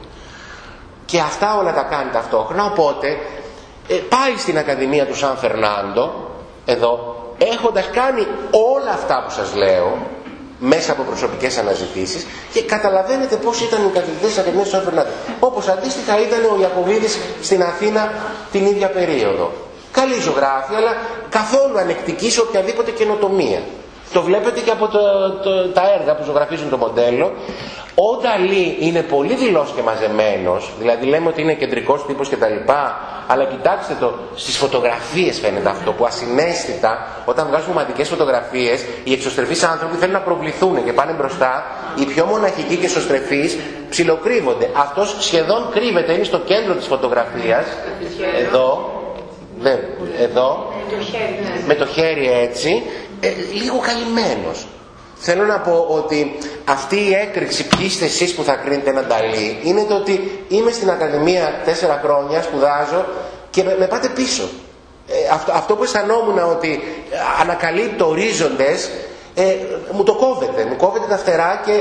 Και αυτά όλα τα κάνει ταυτόχρονα. Οπότε ε, πάει στην Ακαδημία του Σαν Φερνάντο, εδώ, έχοντας κάνει όλα αυτά που σας λέω, μέσα από προσωπικές αναζητήσεις και καταλαβαίνετε πώς ήταν οι καθηγητέ τη Ακαδημία του Φερνάνδη. Όπως αντίστοιχα ήταν ο Ιακωβίδης στην Αθήνα την ίδια περίοδο. Καλή ζωγράφη, αλλά καθόλου ανεκτική σε οποιαδήποτε καινοτομία. Το βλέπετε και από το, το, τα έργα που ζωγραφίζουν το μοντέλο. Ο Νταλή είναι πολύ δηλός και μαζεμένος, δηλαδή λέμε ότι είναι κεντρικός τύπος κτλ. Αλλά κοιτάξτε το, στις φωτογραφίες φαίνεται αυτό που ασυναίσθητα όταν βγάζουν ομαδικές φωτογραφίες οι εξωστρεφείς άνθρωποι θέλουν να προβληθούν και πάνε μπροστά. Οι πιο μοναχικοί και εξωστρεφείς ψιλοκρύβονται. Αυτός σχεδόν κρύβεται, είναι στο κέντρο της φωτογραφίας. Εδώ, ναι, εδώ, με το χέρι έτσι ε, λίγο καλυμμένος. Θέλω να πω ότι αυτή η έκρηξη, ποιοι είστε εσείς που θα κρίνετε έναν Νταλή, είναι το ότι είμαι στην Ακαδημία τέσσερα χρόνια, σπουδάζω και με, πάτε πίσω. Ε, αυτό, αυτό που αισθανόμουν ότι ανακαλύπτω ορίζοντες, ε, μου το κόβετε, μου κόβετε τα φτερά και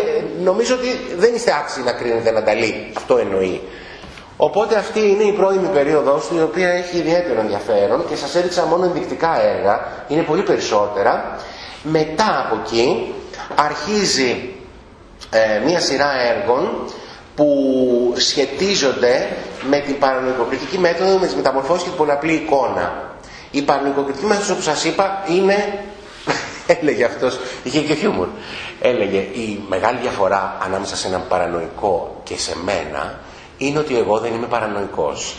νομίζω ότι δεν είστε άξιοι να κρίνετε έναν Νταλή. Αυτό εννοεί. Οπότε αυτή είναι η πρώιμη περίοδος η οποία έχει ιδιαίτερο ενδιαφέρον και σας έδειξα μόνο ενδεικτικά έργα, είναι πολύ περισσότερα. Μετά από εκεί αρχίζει ε, μία σειρά έργων που σχετίζονται με την παρανοϊκοκριτική μέθοδο, με τις μεταμορφώσεις και την πολλαπλή εικόνα. Η παρανοϊκοκριτική μέθοδος, όπως σας είπα, είναι, έλεγε αυτός, είχε και χιούμορ, έλεγε η μεγάλη διαφορά ανάμεσα σε έναν παρανοϊκό και σε μένα είναι ότι εγώ δεν είμαι παρανοϊκός.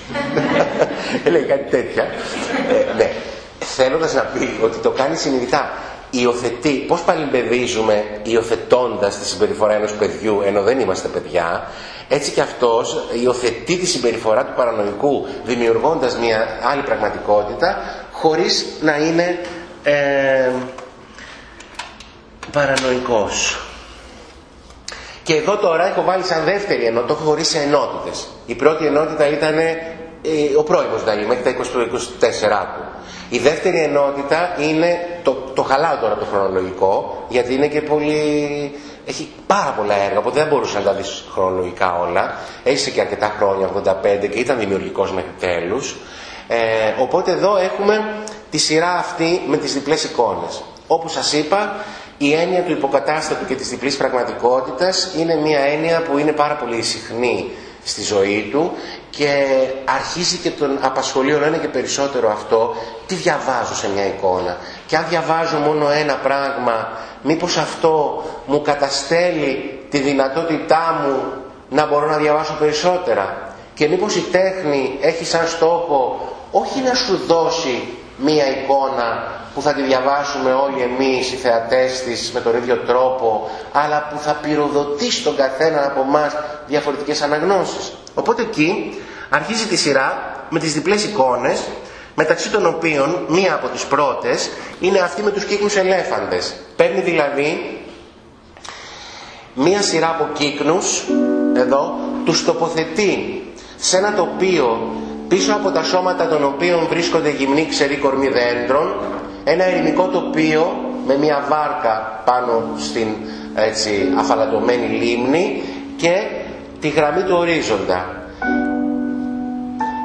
Λέει κάτι τέτοια. Ε, ναι. Θέλοντας να πει ότι το κάνει συνειδητά. Υιοθετεί, πώς παλιμπεδίζουμε υιοθετώντας τη συμπεριφορά ενός παιδιού ενώ δεν είμαστε παιδιά, έτσι και αυτός υιοθετεί τη συμπεριφορά του παρανοϊκού δημιουργώντας μια άλλη πραγματικότητα χωρίς να είναι ε, παρανοϊκός. Και εδώ τώρα έχω βάλει σαν δεύτερη ενότητα, το έχω χωρίσει σε ενότητες. Η πρώτη ενότητα ήταν ε, ο πρώιμος Νταλή, μέχρι τα 24 του. Η δεύτερη ενότητα είναι, το, το χαλάω τώρα το χρονολογικό, γιατί είναι και πολύ... Έχει πάρα πολλά έργα, οπότε δεν μπορούσε να τα δεις χρονολογικά όλα. Έχει και αρκετά χρόνια, 85 και ήταν δημιουργικός μέχρι τέλους. Ε, οπότε εδώ έχουμε τη σειρά αυτή με τις διπλές εικόνες. Όπως σας είπα, η έννοια του υποκατάστατου και της διπλής πραγματικότητας είναι μια έννοια που είναι πάρα πολύ συχνή στη ζωή του και αρχίζει και τον απασχολεί όλο ένα και περισσότερο αυτό τι διαβάζω σε μια εικόνα. Και αν διαβάζω μόνο ένα πράγμα μήπως αυτό μου καταστέλει τη δυνατότητά μου να μπορώ να διαβάσω περισσότερα; Και μήπως η τέχνη έχει σαν στόχο όχι να σου δώσει μία εικόνα που θα τη διαβάσουμε όλοι εμείς οι θεατές της με τον ίδιο τρόπο αλλά που θα πυροδοτήσει τον καθένα από εμάς διαφορετικές αναγνώσεις. Οπότε εκεί αρχίζει τη σειρά με τις διπλές εικόνες μεταξύ των οποίων μία από τις πρώτες είναι αυτή με τους κύκνους ελέφαντες. Παίρνει δηλαδή μία σειρά από κύκνους, εδώ, τους τοποθετεί σε ένα τοπίο πίσω από τα σώματα των οποίων βρίσκονται γυμνοί ξεροί κορμοί δέντρων, ένα ερημικό τοπίο με μία βάρκα πάνω στην έτσι, αφαλατωμένη λίμνη και τη γραμμή του ορίζοντα.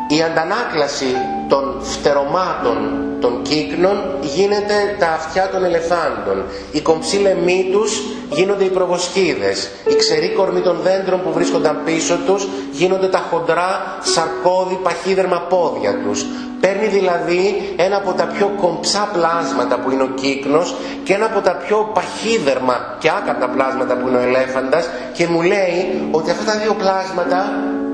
Η αντανάκλαση των φτερωμάτων των κύκνων γίνεται τα αυτιά των ελεφάντων. Οι κομψοί λαιμοί τους γίνονται οι προβοσκίδες. Οι ξεροί κορμοί των δέντρων που βρίσκονταν πίσω τους γίνονται τα χοντρά σαρκώδη παχύδερμα πόδια τους. Παίρνει δηλαδή ένα από τα πιο κομψά πλάσματα που είναι ο κύκνος και ένα από τα πιο παχύδερμα και άκαρτα πλάσματα που είναι ο ελέφαντας και μου λέει ότι αυτά τα δύο πλάσματα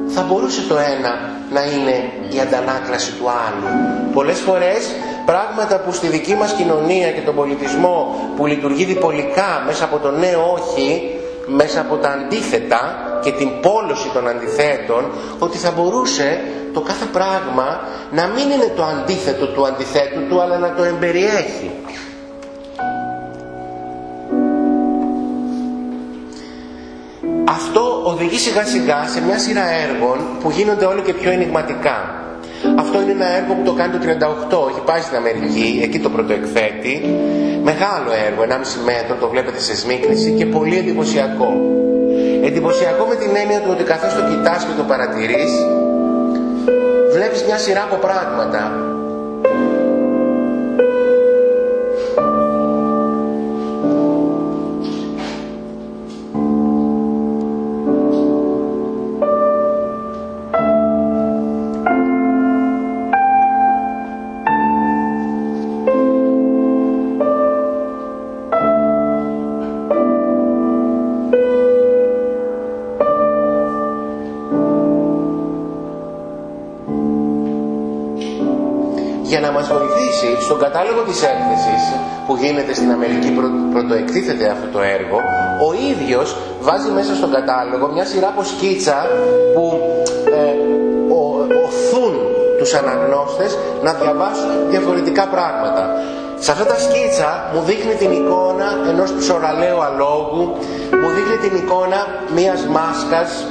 θα μπορούσε το ένα να είναι η αντανάκλαση του άλλου. Πολλές φορές πράγματα που στη δική μας κοινωνία και τον πολιτισμό που λειτουργεί διπολικά μέσα από το ναι όχι, μέσα από τα αντίθετα και την πόλωση των αντιθέτων, ότι θα μπορούσε το κάθε πράγμα να μην είναι το αντίθετο του αντιθέτου του, αλλά να το εμπεριέχει. Αυτό οδηγεί σιγά σιγά σε μια σειρά έργων που γίνονται όλο και πιο ενηγματικά. Αυτό είναι ένα έργο που το κάνει το 38, έχει πάει στην Αμερική, εκεί το πρωτοεκθέτει. Μεγάλο έργο, 1,5 μέτρο, το βλέπετε σε σμίκνηση και πολύ εντυπωσιακό. Εντυπωσιακό με την έννοια του ότι καθώς το κοιτάς και το παρατηρείς, βλέπεις μια σειρά από πράγματα στον κατάλογο της έκθεσης που γίνεται στην Αμερική πρω, πρωτοεκτίθεται αυτό το έργο ο ίδιος βάζει μέσα στον κατάλογο μια σειρά από σκίτσα που ε, ο, οθούν τους αναγνώστες να διαβάσουν διαφορετικά πράγματα. Σε αυτά τα σκίτσα μου δείχνει την εικόνα ενός ψωραλαίου αλόγου, μου δείχνει την εικόνα μιας μάσκας,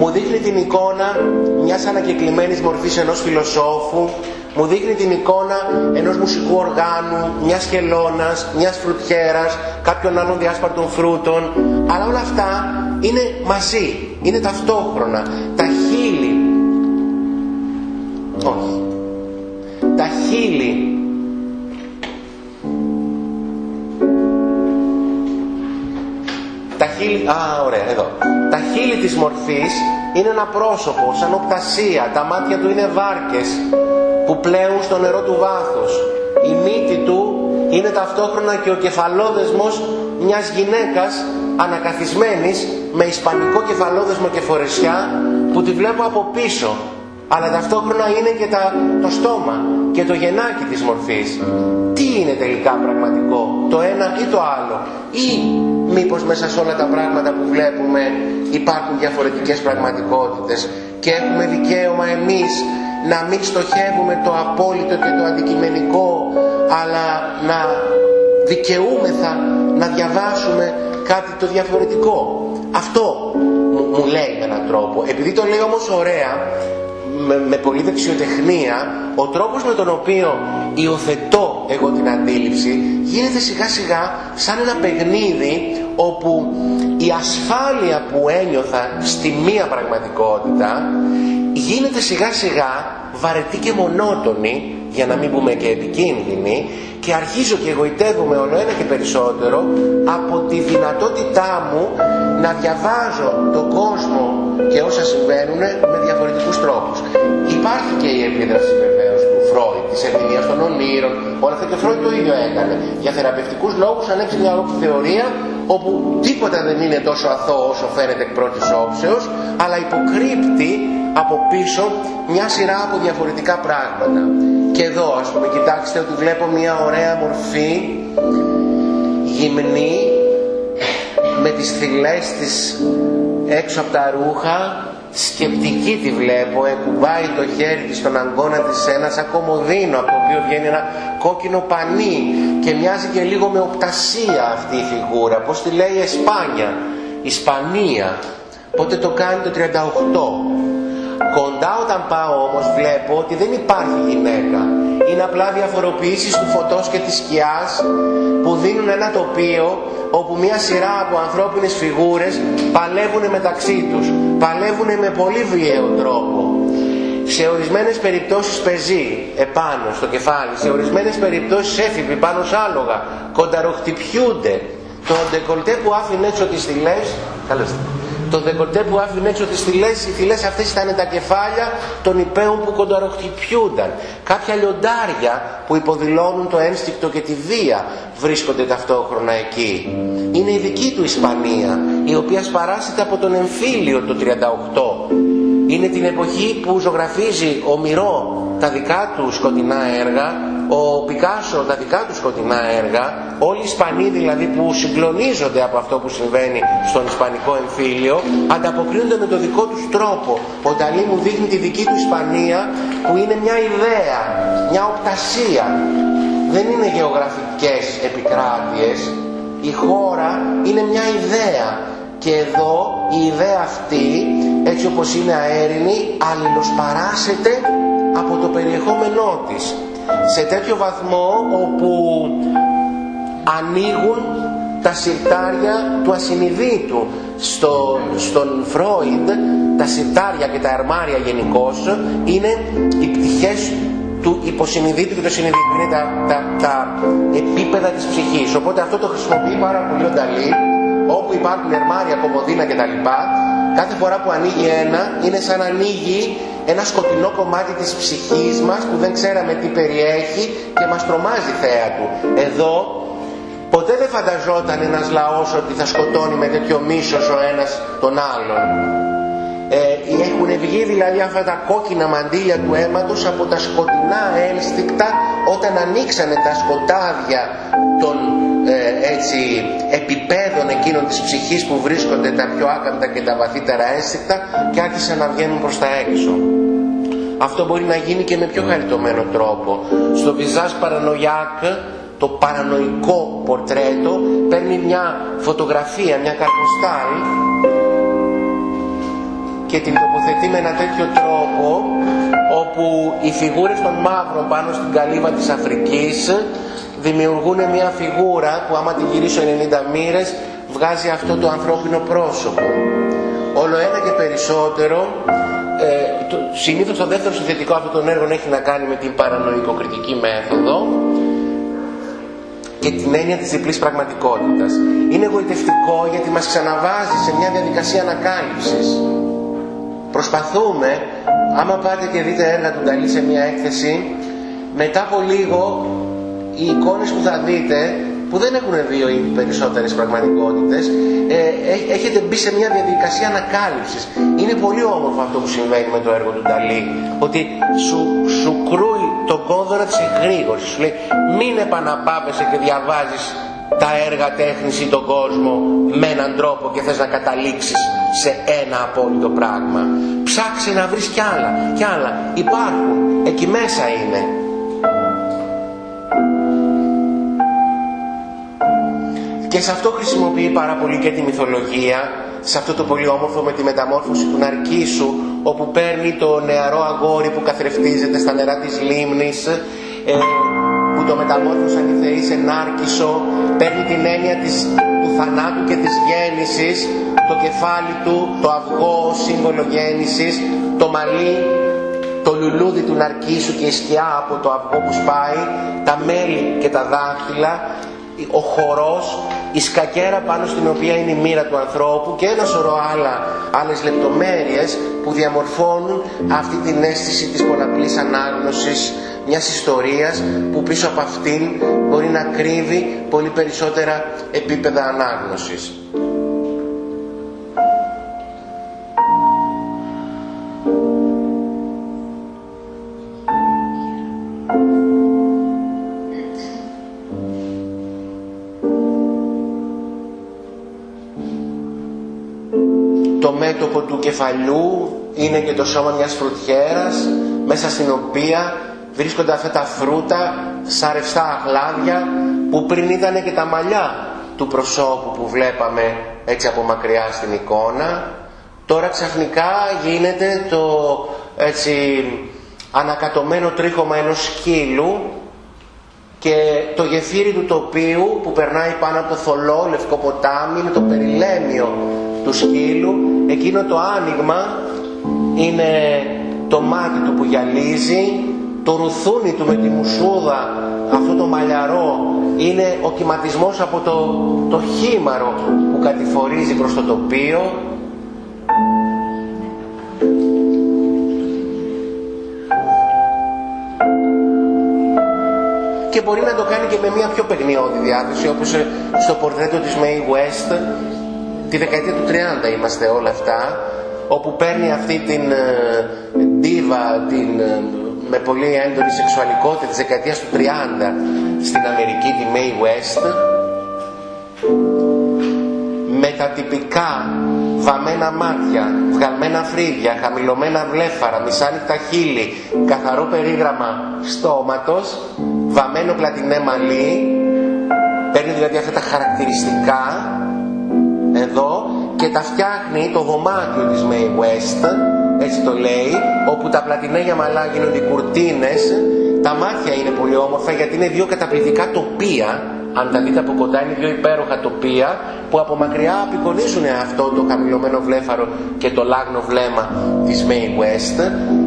μου δείχνει την εικόνα μιας ανακεκλημένης μορφής ενός φιλοσόφου, μου δείχνει την εικόνα ενός μουσικού οργάνου, μιας χελώνας, μιας φρουτιέρας, κάποιων άλλων διάσπαρτων φρούτων, αλλά όλα αυτά είναι μαζί, είναι ταυτόχρονα. Τα χείλη, όχι, τα χείλη τα χείλη, α ωραία εδώ, τα χείλη της μορφής είναι ένα πρόσωπο σαν οπτασία, τα μάτια του είναι βάρκες, που πλέουν στο νερό του βάθους. Η μύτη του είναι ταυτόχρονα και ο κεφαλόδεσμος μιας γυναίκας ανακαθισμένης με ισπανικό κεφαλόδεσμο και φορεσιά που τη βλέπω από πίσω αλλά ταυτόχρονα είναι και τα, το στόμα και το γενάκι της μορφής. Τι είναι τελικά πραγματικό, το ένα ή το άλλο ή μήπως μέσα σε όλα τα πράγματα που βλέπουμε υπάρχουν διαφορετικές πραγματικότητες και έχουμε δικαίωμα εμείς να μην στοχεύουμε το απόλυτο και το αντικειμενικό αλλά να δικαιούμεθα να διαβάσουμε κάτι το διαφορετικό. Αυτό μου, λέει με έναν τρόπο. Επειδή το λέει όμως ωραία, με, με πολλή δεξιοτεχνία, ο τρόπος με τον οποίο υιοθετώ εγώ την αντίληψη γίνεται σιγά σιγά σαν ένα παιχνίδι όπου η ασφάλεια που ένιωθα στη μία πραγματικότητα γίνεται σιγά σιγά βαρετή και μονότονη για να μην πούμε και επικίνδυνη και αρχίζω και εγωιτεύομαι όλο ένα και περισσότερο από τη δυνατότητά μου να διαβάζω τον κόσμο και όσα συμβαίνουν με διαφορετικούς τρόπους. Υπάρχει και η επίδραση βεβαίως του Φρόιτ, της ερμηνείας των ονείρων, όλα αυτά και ο Φρόιτ το ίδιο έκανε. Για θεραπευτικούς λόγους ανέψει μια θεωρία όπου τίποτα δεν είναι τόσο αθώο όσο φαίνεται εκ πρώτης όψεως, αλλά υποκρύπτει από πίσω μια σειρά από διαφορετικά πράγματα. Και εδώ ας πούμε κοιτάξτε ότι βλέπω μια ωραία μορφή γυμνή με τις θυλές της έξω από τα ρούχα σκεπτική τη βλέπω, εκουμπάει το χέρι της στον αγκώνα της ένας σαν κομμωδίνο από το οποίο βγαίνει ένα κόκκινο πανί και μοιάζει και λίγο με οπτασία αυτή η φιγούρα. Πώς τη λέει Εσπάνια, Ισπανία. Πότε το κάνει το 38. Κοντά όταν πάω όμως βλέπω ότι δεν υπάρχει γυναίκα. Είναι απλά διαφοροποιήσεις του φωτός και της σκιάς που δίνουν ένα τοπίο όπου μια σειρά από ανθρώπινες φιγούρες παλεύουν μεταξύ τους. Παλεύουν με πολύ βίαιο τρόπο. Σε ορισμένες περιπτώσεις πεζοί επάνω στο κεφάλι, σε ορισμένες περιπτώσεις έφυποι πάνω σ' άλογα, κονταροχτυπιούνται. Το ντεκολτέ που άφηνε έξω τις θυλές, καλώς το δεκοτέ που άφηνε έξω τις θυλές, οι θυλές αυτές ήταν τα κεφάλια των υπέων που κονταροχτυπιούνταν. Κάποια λιοντάρια που υποδηλώνουν το ένστικτο και τη βία βρίσκονται ταυτόχρονα εκεί. Είναι η δική του Ισπανία, η οποία σπαράσεται από τον εμφύλιο το 38. Είναι την εποχή που ζωγραφίζει ο Μυρό τα δικά του σκοτεινά έργα ο Πικάσο τα δικά του σκοτεινά έργα, όλοι οι Ισπανοί δηλαδή που συγκλονίζονται από αυτό που συμβαίνει στον Ισπανικό εμφύλιο, ανταποκρίνονται με τον δικό τους τρόπο. Ο Νταλή μου δείχνει τη δική του Ισπανία που είναι μια ιδέα, μια οπτασία. Δεν είναι γεωγραφικές επικράτειες. Η χώρα είναι μια ιδέα. Και εδώ η ιδέα αυτή, έτσι όπως είναι αέρινη, αλληλοσπαράσεται από το περιεχόμενό της σε τέτοιο βαθμό όπου ανοίγουν τα συρτάρια του ασυνειδήτου. Στο, στον Φρόιντ τα συρτάρια και τα αρμάρια γενικώς είναι οι πτυχές του υποσυνειδήτου και του συνειδήτου. Είναι τα, τα, τα επίπεδα της ψυχής. Οπότε αυτό το χρησιμοποιεί πάρα πολύ ο Νταλή, όπου υπάρχουν ερμάρια, κομμωδίνα κτλ. Κάθε φορά που ανοίγει ένα είναι σαν να ανοίγει ένα σκοτεινό κομμάτι της ψυχής μας που δεν ξέραμε τι περιέχει και μας τρομάζει θέα του. Εδώ ποτέ δεν φανταζόταν ένας λαός ότι θα σκοτώνει με τέτοιο μίσος ο ένας τον άλλον. Ε, έχουν βγει δηλαδή αυτά τα κόκκινα μαντήλια του αίματος από τα σκοτεινά ένστικτα όταν ανοίξανε τα σκοτάδια των ε, έτσι, επιπέδων εκείνων της ψυχής που βρίσκονται τα πιο άκαμπτα και τα βαθύτερα ένστικτα και άρχισαν να βγαίνουν προς τα έξω. Αυτό μπορεί να γίνει και με πιο χαριτωμένο τρόπο. Στο Βυζάς Παρανοϊάκ το παρανοϊκό πορτρέτο παίρνει μια φωτογραφία, μια καρποστάλ και την τοποθετεί με ένα τέτοιο τρόπο όπου οι φιγούρες των μαύρων πάνω στην καλύβα της Αφρικής δημιουργούν μια φιγούρα που άμα τη γυρίσω 90 μοίρες βγάζει αυτό το ανθρώπινο πρόσωπο. Όλο ένα και περισσότερο, ε, το, συνήθως το δεύτερο συνθετικό αυτών των έργων έχει να κάνει με την παρανοϊκοκριτική μέθοδο και την έννοια της διπλής πραγματικότητας. Είναι εγωιτευτικό γιατί μας ξαναβάζει σε μια διαδικασία ανακάλυψης. Προσπαθούμε, άμα πάτε και δείτε έργα του Νταλή σε μια έκθεση, μετά από λίγο οι εικόνες που θα δείτε που δεν έχουν δύο ή περισσότερες πραγματικότητες ε, έχετε μπει σε μια διαδικασία ανακάλυψης. Είναι πολύ όμορφο αυτό που συμβαίνει με το έργο του Νταλή ότι σου, σου κρούει τον κόδωνα της εγρήγορης σου λέει μην επαναπάβεσαι και διαβάζεις τα έργα τέχνης ή τον κόσμο με έναν τρόπο και θες να καταλήξεις σε ένα απόλυτο πράγμα. Ψάξε να βρεις κι άλλα κι άλλα. Υπάρχουν. Εκεί μέσα είναι Και σε αυτό χρησιμοποιεί πάρα πολύ και τη μυθολογία, σε αυτό το πολύ όμορφο με τη μεταμόρφωση του Ναρκίσου, όπου παίρνει το νεαρό αγόρι που καθρεφτίζεται στα νερά της λίμνης, ε, που το μεταμόρφωσαν οι θεοί σε Νάρκισο, παίρνει την έννοια της, του θανάτου και της γέννησης, το κεφάλι του, το αυγό, σύμβολο γέννησης, το μαλλί, το λουλούδι του Ναρκίσου και η σκιά από το αυγό που σπάει, τα μέλη και τα δάχτυλα, ο χορός η σκακέρα πάνω στην οποία είναι η μοίρα του ανθρώπου και ένα σωρό άλλα, άλλες λεπτομέρειες που διαμορφώνουν αυτή την αίσθηση της πολλαπλής ανάγνωσης μιας ιστορίας που πίσω από αυτήν μπορεί να κρύβει πολύ περισσότερα επίπεδα ανάγνωσης. Μέτωπο του κεφαλιού είναι και το σώμα μιας φρουτιέρας μέσα στην οποία βρίσκονται αυτά τα φρούτα σαν ρευστά αχλάδια που πριν ήταν και τα μαλλιά του προσώπου που βλέπαμε έτσι από μακριά στην εικόνα. Τώρα ξαφνικά γίνεται το έτσι ανακατωμένο τρίχωμα ενός σκύλου και το γεφύρι του τοπίου που περνάει πάνω από το θολό λευκό ποτάμι είναι το περιλέμιο του σκύλου εκείνο το άνοιγμα είναι το μάτι του που γυαλίζει το ρουθούνι του με τη μουσούδα αυτό το μαλλιαρό είναι ο κυματισμός από το, το χήμαρο που κατηφορίζει προς το τοπίο. Και μπορεί να το κάνει και με μια πιο παιγνιώδη διάθεση όπως στο πορτρέτο της May West τη δεκαετία του 30 είμαστε όλα αυτά όπου παίρνει αυτή την ντίβα, την με πολύ έντονη σεξουαλικότητα της δεκαετίας του 30 στην Αμερική, τη May West με τα τυπικά βαμμένα μάτια, βγαλμένα φρύδια, χαμηλωμένα βλέφαρα, μισάνυχτα χείλη, καθαρό περίγραμμα στόματος, βαμμένο πλατινέ μαλλί, παίρνει δηλαδή αυτά τα χαρακτηριστικά εδώ και τα φτιάχνει το δωμάτιο της May West έτσι το λέει, όπου τα πλατινέγια μαλά γίνονται κουρτίνες, τα μάτια είναι πολύ όμορφα γιατί είναι δύο καταπληκτικά τοπία, αν τα δείτε από κοντά είναι δύο υπέροχα τοπία που από μακριά απεικονίζουν αυτό το χαμηλωμένο βλέφαρο και το λάγνο βλέμμα της May West.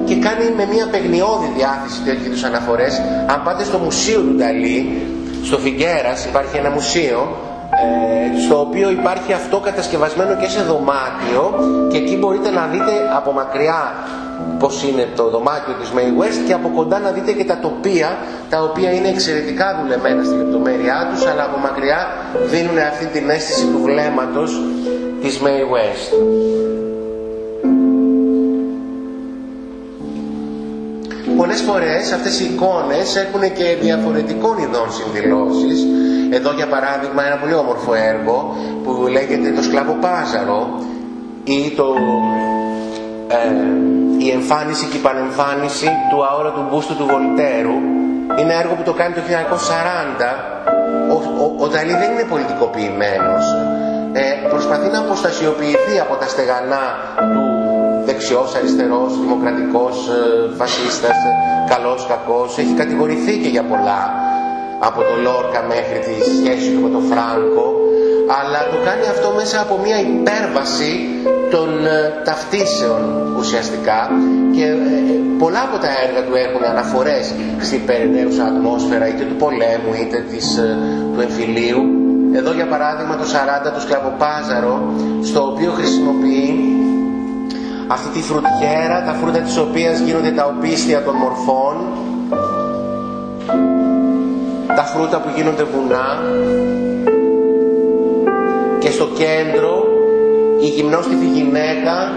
Και κάνει με μια παιγνιώδη διάθεση τέτοιου είδους αναφορές. Αν πάτε στο μουσείο του Νταλή, στο Φιγκέρας υπάρχει ένα μουσείο ε, στο οποίο υπάρχει αυτό κατασκευασμένο και σε δωμάτιο και εκεί μπορείτε να δείτε από μακριά πως είναι το δωμάτιο της May West και από κοντά να δείτε και τα τοπία τα οποία είναι εξαιρετικά δουλεμένα στη λεπτομέρειά τους αλλά από μακριά δίνουν αυτή την αίσθηση του βλέμματος της May West. Πολλές φορές αυτές οι εικόνες έχουν και διαφορετικών ειδών συνδηλώσεις. Εδώ για παράδειγμα ένα πολύ όμορφο έργο που λέγεται το σκλαβοπάζαρο ή το, ε, η εμφάνιση και η πανεμφάνιση του αόρατου μπούστου του Βολτέρου. Είναι έργο που το κάνει το 1940. Ο, ο, ο Νταλή δεν είναι πολιτικοποιημένος. Ε, προσπαθεί να αποστασιοποιηθεί από τα στεγανά του δεξιός, αριστερός, δημοκρατικός, ε, φασίστας, ε, καλός, κακός. Έχει κατηγορηθεί και για πολλά. Από τον Λόρκα μέχρι τη σχέση του με τον Φράγκο αλλά το κάνει αυτό μέσα από μια υπέρβαση των ε, ταυτίσεων ουσιαστικά. Και πολλά από τα έργα του έχουν αναφορές στην περινέουσα ατμόσφαιρα είτε του πολέμου είτε της, του εμφυλίου. Εδώ για παράδειγμα το 40 το σκλαβοπάζαρο στο οποίο χρησιμοποιεί αυτή τη φρουτιέρα, τα φρούτα της οποίας γίνονται τα οπίστια των μορφών, τα φρούτα που γίνονται βουνά και στο κέντρο η γυμνόστιθη γυναίκα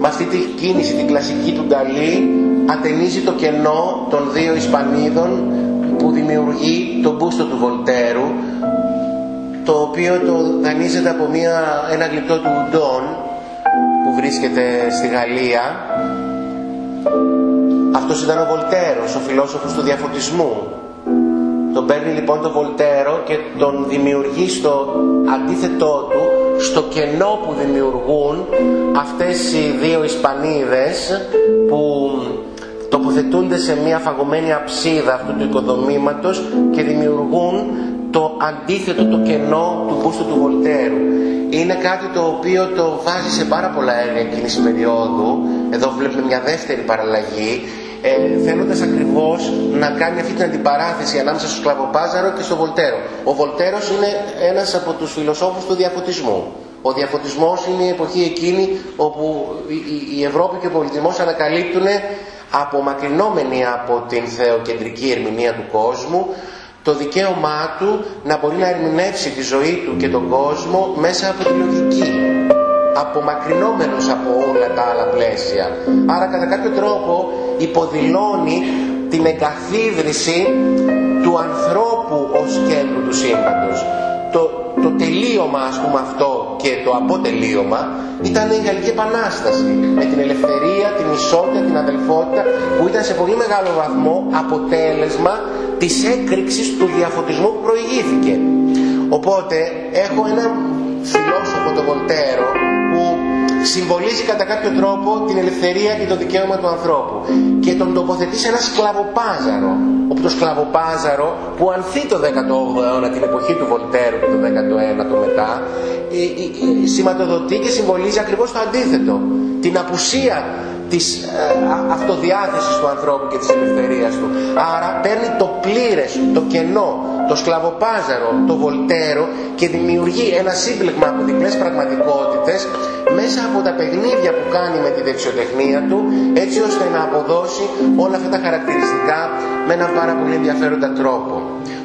με αυτή τη κίνηση την κλασική του Νταλή ατενίζει το κενό των δύο Ισπανίδων που δημιουργεί το μπούστο του Βολτέρου το οποίο το δανείζεται από μια, ένα γλυπτό του Ουντών που βρίσκεται στη Γαλλία. Αυτός ήταν ο Βολτέρος, ο φιλόσοφος του διαφωτισμού. Τον παίρνει λοιπόν τον Βολτέρο και τον δημιουργεί στο αντίθετό του στο κενό που δημιουργούν αυτές οι δύο Ισπανίδες που τοποθετούνται σε μια φαγωμένη αψίδα αυτού του οικοδομήματος και δημιουργούν το αντίθετο το κενό του μπούστου του Βολτέρου είναι κάτι το οποίο το βάζει σε πάρα πολλά έργα εκείνης περίοδου εδώ βλέπουμε μια δεύτερη παραλλαγή ε, θέλοντας ακριβώς να κάνει αυτή την αντιπαράθεση ανάμεσα στο Σκλαβοπάζαρο και στο Βολτέρο. Ο Βολτέρος είναι ένας από τους φιλοσόφους του διαφωτισμού. Ο διαφωτισμός είναι η εποχή εκείνη όπου η Ευρώπη και ο πολιτισμός ανακαλύπτουν απομακρυνόμενοι από την θεοκεντρική ερμηνεία του κόσμου το δικαίωμά του να μπορεί να ερμηνεύσει τη ζωή του και τον κόσμο μέσα από τη λογική. Απομακρυνόμενος από όλα τα άλλα πλαίσια. Άρα κατά κάποιο τρόπο υποδηλώνει την εγκαθίδρυση του ανθρώπου ως κέντρο του σύμπαντος. Το, το τελείωμα ας πούμε αυτό και το αποτελείωμα ήταν η Γαλλική Επανάσταση με την ελευθερία, την ισότητα, την αδελφότητα που ήταν σε πολύ μεγάλο βαθμό αποτέλεσμα της έκρηξης του διαφωτισμού που προηγήθηκε. Οπότε έχω ένα φιλόσοφο τον Βολτέρο που συμβολίζει κατά κάποιο τρόπο την ελευθερία και το δικαίωμα του ανθρώπου. Και τον τοποθετεί σε ένα σκλαβοπάζαρο. Όπου το σκλαβοπάζαρο που ανθεί το 18ο αιώνα την εποχή του Βολτέρου και το 19ο μετά ε, ε, ε, σηματοδοτεί και συμβολίζει ακριβώς το αντίθετο. Την απουσία της αυτοδιάθεσης του ανθρώπου και της ελευθερίας του άρα παίρνει το πλήρες, το κενό το σκλαβοπάζαρο, το βολτέρο και δημιουργεί ένα σύμπλεγμα από διπλές πραγματικότητες μέσα από τα παιχνίδια που κάνει με τη δεξιοτεχνία του έτσι ώστε να αποδώσει όλα αυτά τα χαρακτηριστικά με έναν πάρα πολύ ενδιαφέροντα τρόπο.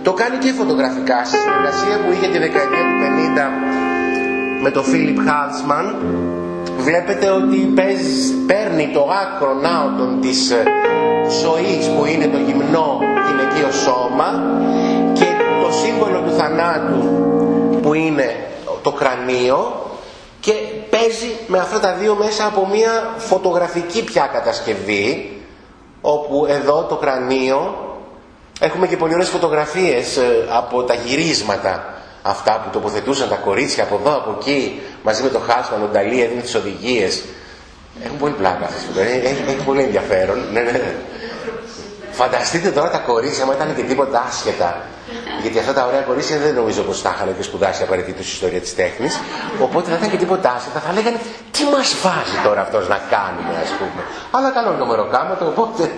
Το κάνει και φωτογραφικά στη συνεργασία που είχε τη δεκαετία του 50 με τον Φίλιπ Χάλσμαν βλέπετε ότι παίρνει το άκρο ναότον της ε, ζωής που είναι το γυμνό γυναικείο σώμα και το σύμβολο του θανάτου που είναι το κρανίο και παίζει με αυτά τα δύο μέσα από μια φωτογραφική πια κατασκευή όπου εδώ το κρανίο έχουμε και πολύ ωραίες φωτογραφίες ε, από τα γυρίσματα αυτά που τοποθετούσαν τα κορίτσια από εδώ από εκεί μαζί με το Χάσμαν, ο Νταλή έδινε τις οδηγίες έχουν πολύ πλάκα αυτές έχει, έχει πολύ ενδιαφέρον ναι, ναι, ναι. Φανταστείτε τώρα τα κορίτσια, άμα ήταν και τίποτα άσχετα. Γιατί αυτά τα ωραία κορίτσια δεν νομίζω πως τα είχαν και σπουδάσει απαραίτητο ιστορία της τέχνης. Οπότε δεν ήταν και τίποτα άσχετα. Θα λέγανε τι μας βάζει τώρα αυτός να κάνουμε, ας πούμε. Αλλά καλό είναι το μεροκάματο, οπότε,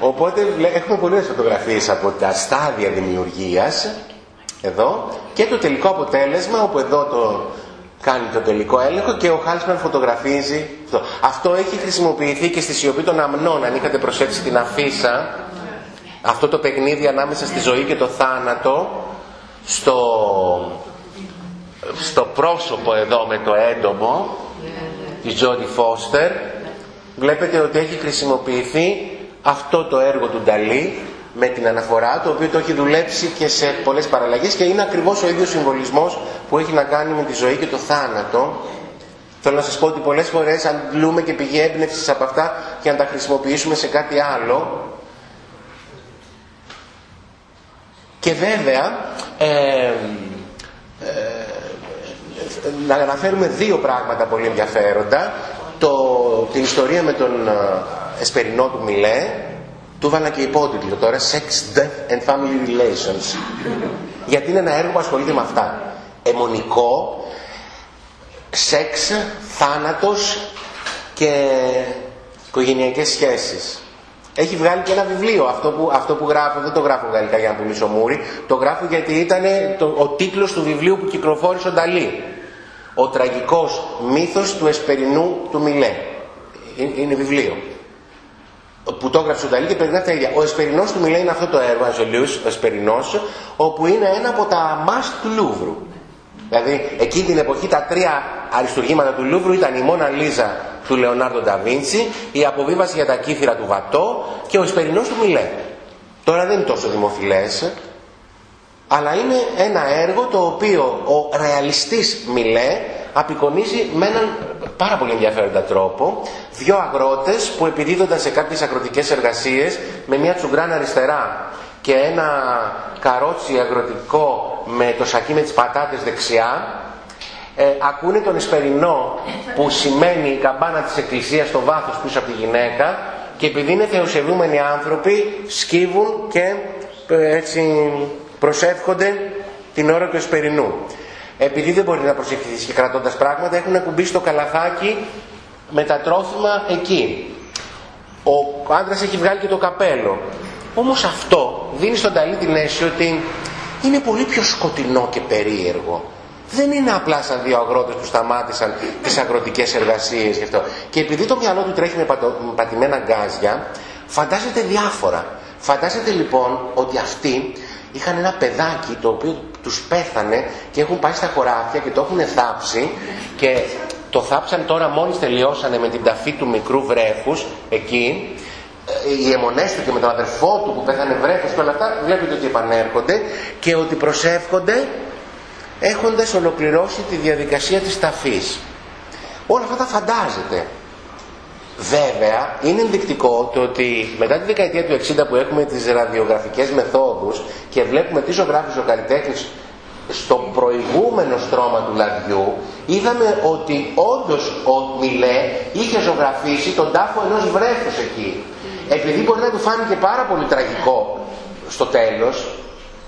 οπότε έχουμε πολλές φωτογραφίες από τα στάδια δημιουργίας εδώ και το τελικό αποτέλεσμα όπου εδώ το κάνει το τελικό έλεγχο και ο Χάλσμαν φωτογραφίζει αυτό. Αυτό έχει χρησιμοποιηθεί και στη σιωπή των αμνών, αν είχατε προσέξει την αφίσα, αυτό το παιχνίδι ανάμεσα στη ζωή και το θάνατο, στο, στο πρόσωπο εδώ με το έντομο της Τζόντι Φώστερ, βλέπετε ότι έχει χρησιμοποιηθεί αυτό το έργο του Νταλή με την αναφορά, το οποίο το έχει δουλέψει και σε πολλές παραλλαγές και είναι ακριβώς ο ίδιος συμβολισμός που έχει να κάνει με τη ζωή και το θάνατο. Θέλω να σας πω ότι πολλές φορές αντλούμε και πηγή έμπνευσης από αυτά και να τα χρησιμοποιήσουμε σε κάτι άλλο. Και βέβαια, ε, ε, να αναφέρουμε δύο πράγματα πολύ ενδιαφέροντα. Το, την ιστορία με τον ε, Εσπερινό του Μιλέ, του βάλα και υπότιτλο τώρα Sex, Death and Family Relations. Γιατί είναι ένα έργο που ασχολείται με αυτά. Αιμονικό, σεξ, θάνατος και οικογενειακές σχέσεις. Έχει βγάλει και ένα βιβλίο. Αυτό που, αυτό που γράφω δεν το γράφω γαλλικά για να πουλήσω μούρι. Το γράφω γιατί ήταν το, ο τίτλος του βιβλίου που κυκλοφόρησε ο Νταλή. Ο τραγικός μύθος του Εσπερινού του Μιλέ. Είναι, είναι βιβλίο που το έγραψε ο Νταλή και περιγράφει τα ίδια. Ο Εσπερινός του μιλάει είναι αυτό το έργο, Αζολίους, ο Εσπερινός, όπου είναι ένα από τα μάστ του Λούβρου. Δηλαδή, εκείνη την εποχή τα τρία αριστουργήματα του Λούβρου ήταν η Μόνα Λίζα του Λεωνάρντο Νταβίντσι, η αποβίβαση για τα κύθυρα του Βατό και ο Εσπερινός του Μιλέ. Τώρα δεν είναι τόσο δημοφιλές, αλλά είναι ένα έργο το οποίο ο ρεαλιστής Μιλέ απεικονίζει με έναν πάρα πολύ ενδιαφέροντα τρόπο δύο αγρότες που επιδίδονταν σε κάποιες αγροτικές εργασίες με μια τσουγκράνα αριστερά και ένα καρότσι αγροτικό με το σακί με τις πατάτες δεξιά ε, ακούνε τον Εσπερινό που σημαίνει η καμπάνα της εκκλησίας στο βάθος πίσω από τη γυναίκα και επειδή είναι θεοσεβούμενοι άνθρωποι σκύβουν και ε, έτσι προσεύχονται την ώρα του Εσπερινού. Επειδή δεν μπορεί να προσευχηθείς και κρατώντας πράγματα, έχουν ακουμπήσει το καλαθάκι με τα τρόφιμα εκεί. Ο άντρας έχει βγάλει και το καπέλο. Όμως αυτό δίνει στον Ταλή την αίσθηση ότι είναι πολύ πιο σκοτεινό και περίεργο. Δεν είναι απλά σαν δύο αγρότες που σταμάτησαν τις αγροτικές εργασίες γι' αυτό. Και επειδή το μυαλό του τρέχει με, πατημένα γκάζια, φαντάζεται διάφορα. Φαντάζεται λοιπόν ότι αυτοί είχαν ένα παιδάκι το οποίο τους πέθανε και έχουν πάει στα χωράφια και το έχουν θάψει και το θάψαν τώρα μόλις τελειώσανε με την ταφή του μικρού βρέφους εκεί η αιμονέστηκε με τον αδερφό του που πέθανε βρέφος και όλα αυτά βλέπετε ότι επανέρχονται και ότι προσεύχονται έχοντας ολοκληρώσει τη διαδικασία της ταφής. Όλα αυτά τα φαντάζεται. Βέβαια, είναι ενδεικτικό το ότι μετά τη δεκαετία του 60 που έχουμε τις ραδιογραφικές μεθόδους και βλέπουμε τι ζωγράφησε ο καλλιτέχνης στο προηγούμενο στρώμα του λαδιού, είδαμε ότι όντως ο Μιλέ είχε ζωγραφίσει τον τάφο ενός βρέφους εκεί. Επειδή μπορεί να του φάνηκε πάρα πολύ τραγικό στο τέλος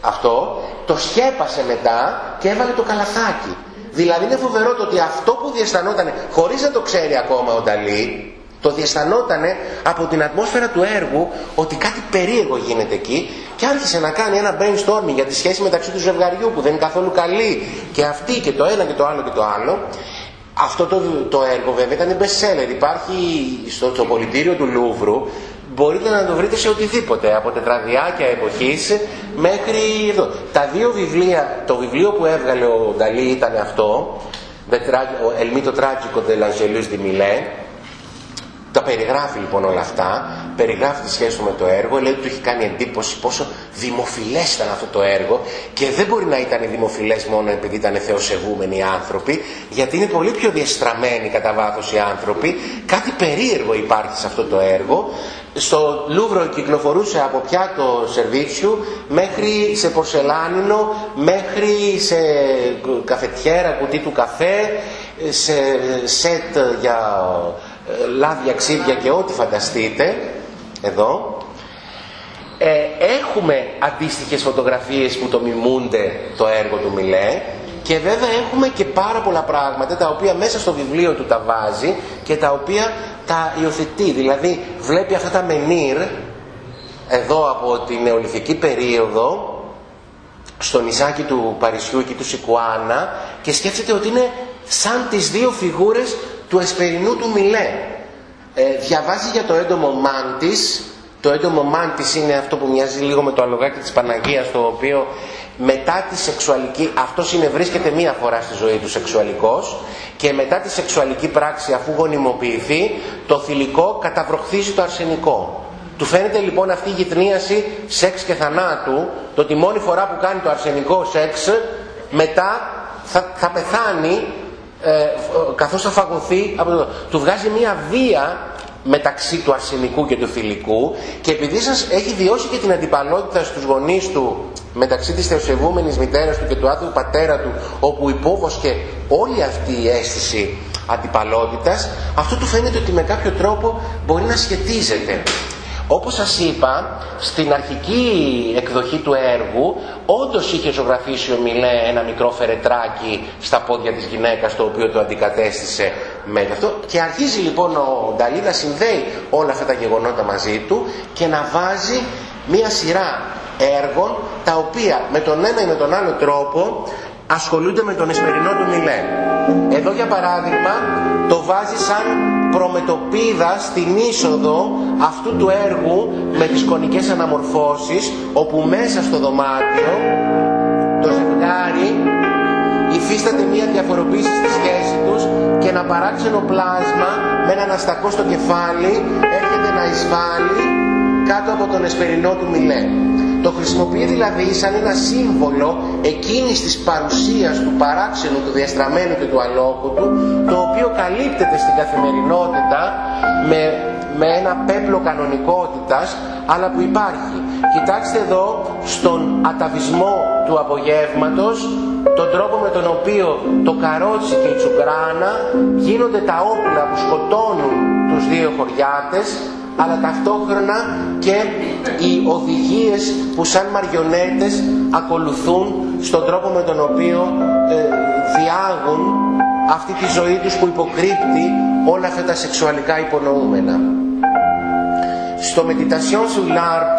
αυτό, το σκέπασε μετά και έβαλε το καλαθάκι. Δηλαδή είναι φοβερό το ότι αυτό που διαισθανόταν, χωρίς να το ξέρει ακόμα ο Νταλή, το διαισθανόταν από την ατμόσφαιρα του έργου ότι κάτι περίεργο γίνεται εκεί και άρχισε να κάνει ένα brainstorming για τη σχέση μεταξύ του ζευγαριού που δεν είναι καθόλου καλή και αυτή και το ένα και το άλλο και το άλλο. Αυτό το, το έργο βέβαια ήταν best seller. Υπάρχει στο, στο πολιτήριο του Λούβρου μπορείτε να το βρείτε σε οτιδήποτε, από τετραδιάκια εποχής μέχρι εδώ. Τα δύο βιβλία, το βιβλίο που έβγαλε ο Νταλή ήταν αυτό, El mito trágico de l'Angelus di Millet, τα περιγράφει λοιπόν όλα αυτά, περιγράφει τη σχέση του με το έργο, λέει ότι του έχει κάνει εντύπωση πόσο δημοφιλές ήταν αυτό το έργο και δεν μπορεί να ήταν δημοφιλές μόνο επειδή ήταν θεοσεβούμενοι άνθρωποι, γιατί είναι πολύ πιο διεστραμμένοι κατά βάθος οι άνθρωποι. Κάτι περίεργο υπάρχει σε αυτό το έργο. Στο Λούβρο κυκλοφορούσε από πιάτο σερβίτσιου μέχρι σε πορσελάνινο, μέχρι σε καφετιέρα, κουτί του καφέ, σε σετ για ε, λάδια, ξύδια και ό,τι φανταστείτε εδώ ε, έχουμε αντίστοιχες φωτογραφίες που το μιμούνται το έργο του Μιλέ και βέβαια έχουμε και πάρα πολλά πράγματα τα οποία μέσα στο βιβλίο του τα βάζει και τα οποία τα υιοθετεί. Δηλαδή βλέπει αυτά τα μενίρ εδώ από την νεολιθική περίοδο στο νησάκι του Παρισιού και του Σικουάνα και σκέφτεται ότι είναι σαν τις δύο φιγούρες του εσπερινού του Μιλέ. Ε, διαβάζει για το έντομο μάντης. Το έντομο μάντης είναι αυτό που μοιάζει λίγο με το αλογάκι της Παναγίας, το οποίο μετά τη σεξουαλική, αυτός βρίσκεται μία φορά στη ζωή του σεξουαλικός και μετά τη σεξουαλική πράξη αφού γονιμοποιηθεί, το θηλυκό καταβροχθίζει το αρσενικό. Του φαίνεται λοιπόν αυτή η γυτνίαση σεξ και θανάτου, το ότι μόνη φορά που κάνει το αρσενικό σεξ, μετά θα, θα πεθάνει ε, καθώς θα φαγωθεί από το... του βγάζει μια βία μεταξύ του αρσενικού και του θηλυκού και επειδή σας έχει βιώσει και την αντιπαλότητα στους γονείς του μεταξύ της θεοσεβούμενης μητέρας του και του άδειου πατέρα του όπου υπόβοσκε όλη αυτή η αίσθηση αντιπαλότητας αυτό του φαίνεται ότι με κάποιο τρόπο μπορεί να σχετίζεται όπως σας είπα, στην αρχική εκδοχή του έργου, όντως είχε ζωγραφίσει ο Μιλέ ένα μικρό φερετράκι στα πόδια της γυναίκας, το οποίο το αντικατέστησε με αυτό. Και αρχίζει λοιπόν ο Νταλή να συνδέει όλα αυτά τα γεγονότα μαζί του και να βάζει μία σειρά έργων, τα οποία με τον ένα ή με τον άλλο τρόπο ασχολούνται με τον εσμερινό του Μιλέ. Εδώ για παράδειγμα το βάζει σαν προμετωπίδα στην είσοδο αυτού του έργου με τις κονικές αναμορφώσεις όπου μέσα στο δωμάτιο το ζευγάρι υφίσταται μια διαφοροποίηση στη σχέση τους και ένα παράξενο πλάσμα με έναν αστακό στο κεφάλι έρχεται να εισβάλλει κάτω από τον εσπερινό του Μιλέ. Το χρησιμοποιεί δηλαδή σαν ένα σύμβολο εκείνης της παρουσίας του παράξενου, του διαστραμμένου και του αλόκοτου, το οποίο καλύπτεται στην καθημερινότητα με, με ένα πέπλο κανονικότητας, αλλά που υπάρχει. Κοιτάξτε εδώ στον αταβισμό του απογεύματος, τον τρόπο με τον οποίο το καρότσι και η τσουγκράνα γίνονται τα όπλα που σκοτώνουν τους δύο χωριάτες αλλά ταυτόχρονα και οι οδηγίες που σαν μαριονέτες ακολουθούν στον τρόπο με τον οποίο ε, διάγουν αυτή τη ζωή τους που υποκρύπτει όλα αυτά τα σεξουαλικά υπονοούμενα. Στο Meditation sur l'Arp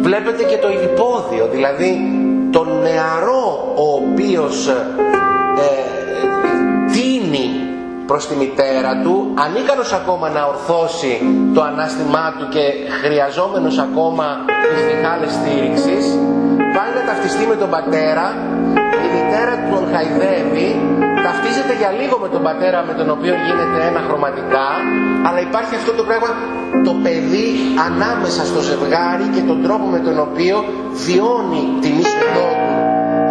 βλέπετε και το υπόδειο, δηλαδή τον νεαρό ο οποίος ε, τίνει προς τη μητέρα του, ανίκανος ακόμα να ορθώσει το ανάστημά του και χρειαζόμενος ακόμα τις διχάλες στήριξης, πάει να ταυτιστεί με τον πατέρα, η μητέρα του τον χαϊδεύει, ταυτίζεται για λίγο με τον πατέρα με τον οποίο γίνεται ένα χρωματικά, αλλά υπάρχει αυτό το πράγμα, το παιδί ανάμεσα στο ζευγάρι και τον τρόπο με τον οποίο βιώνει την είσοδό του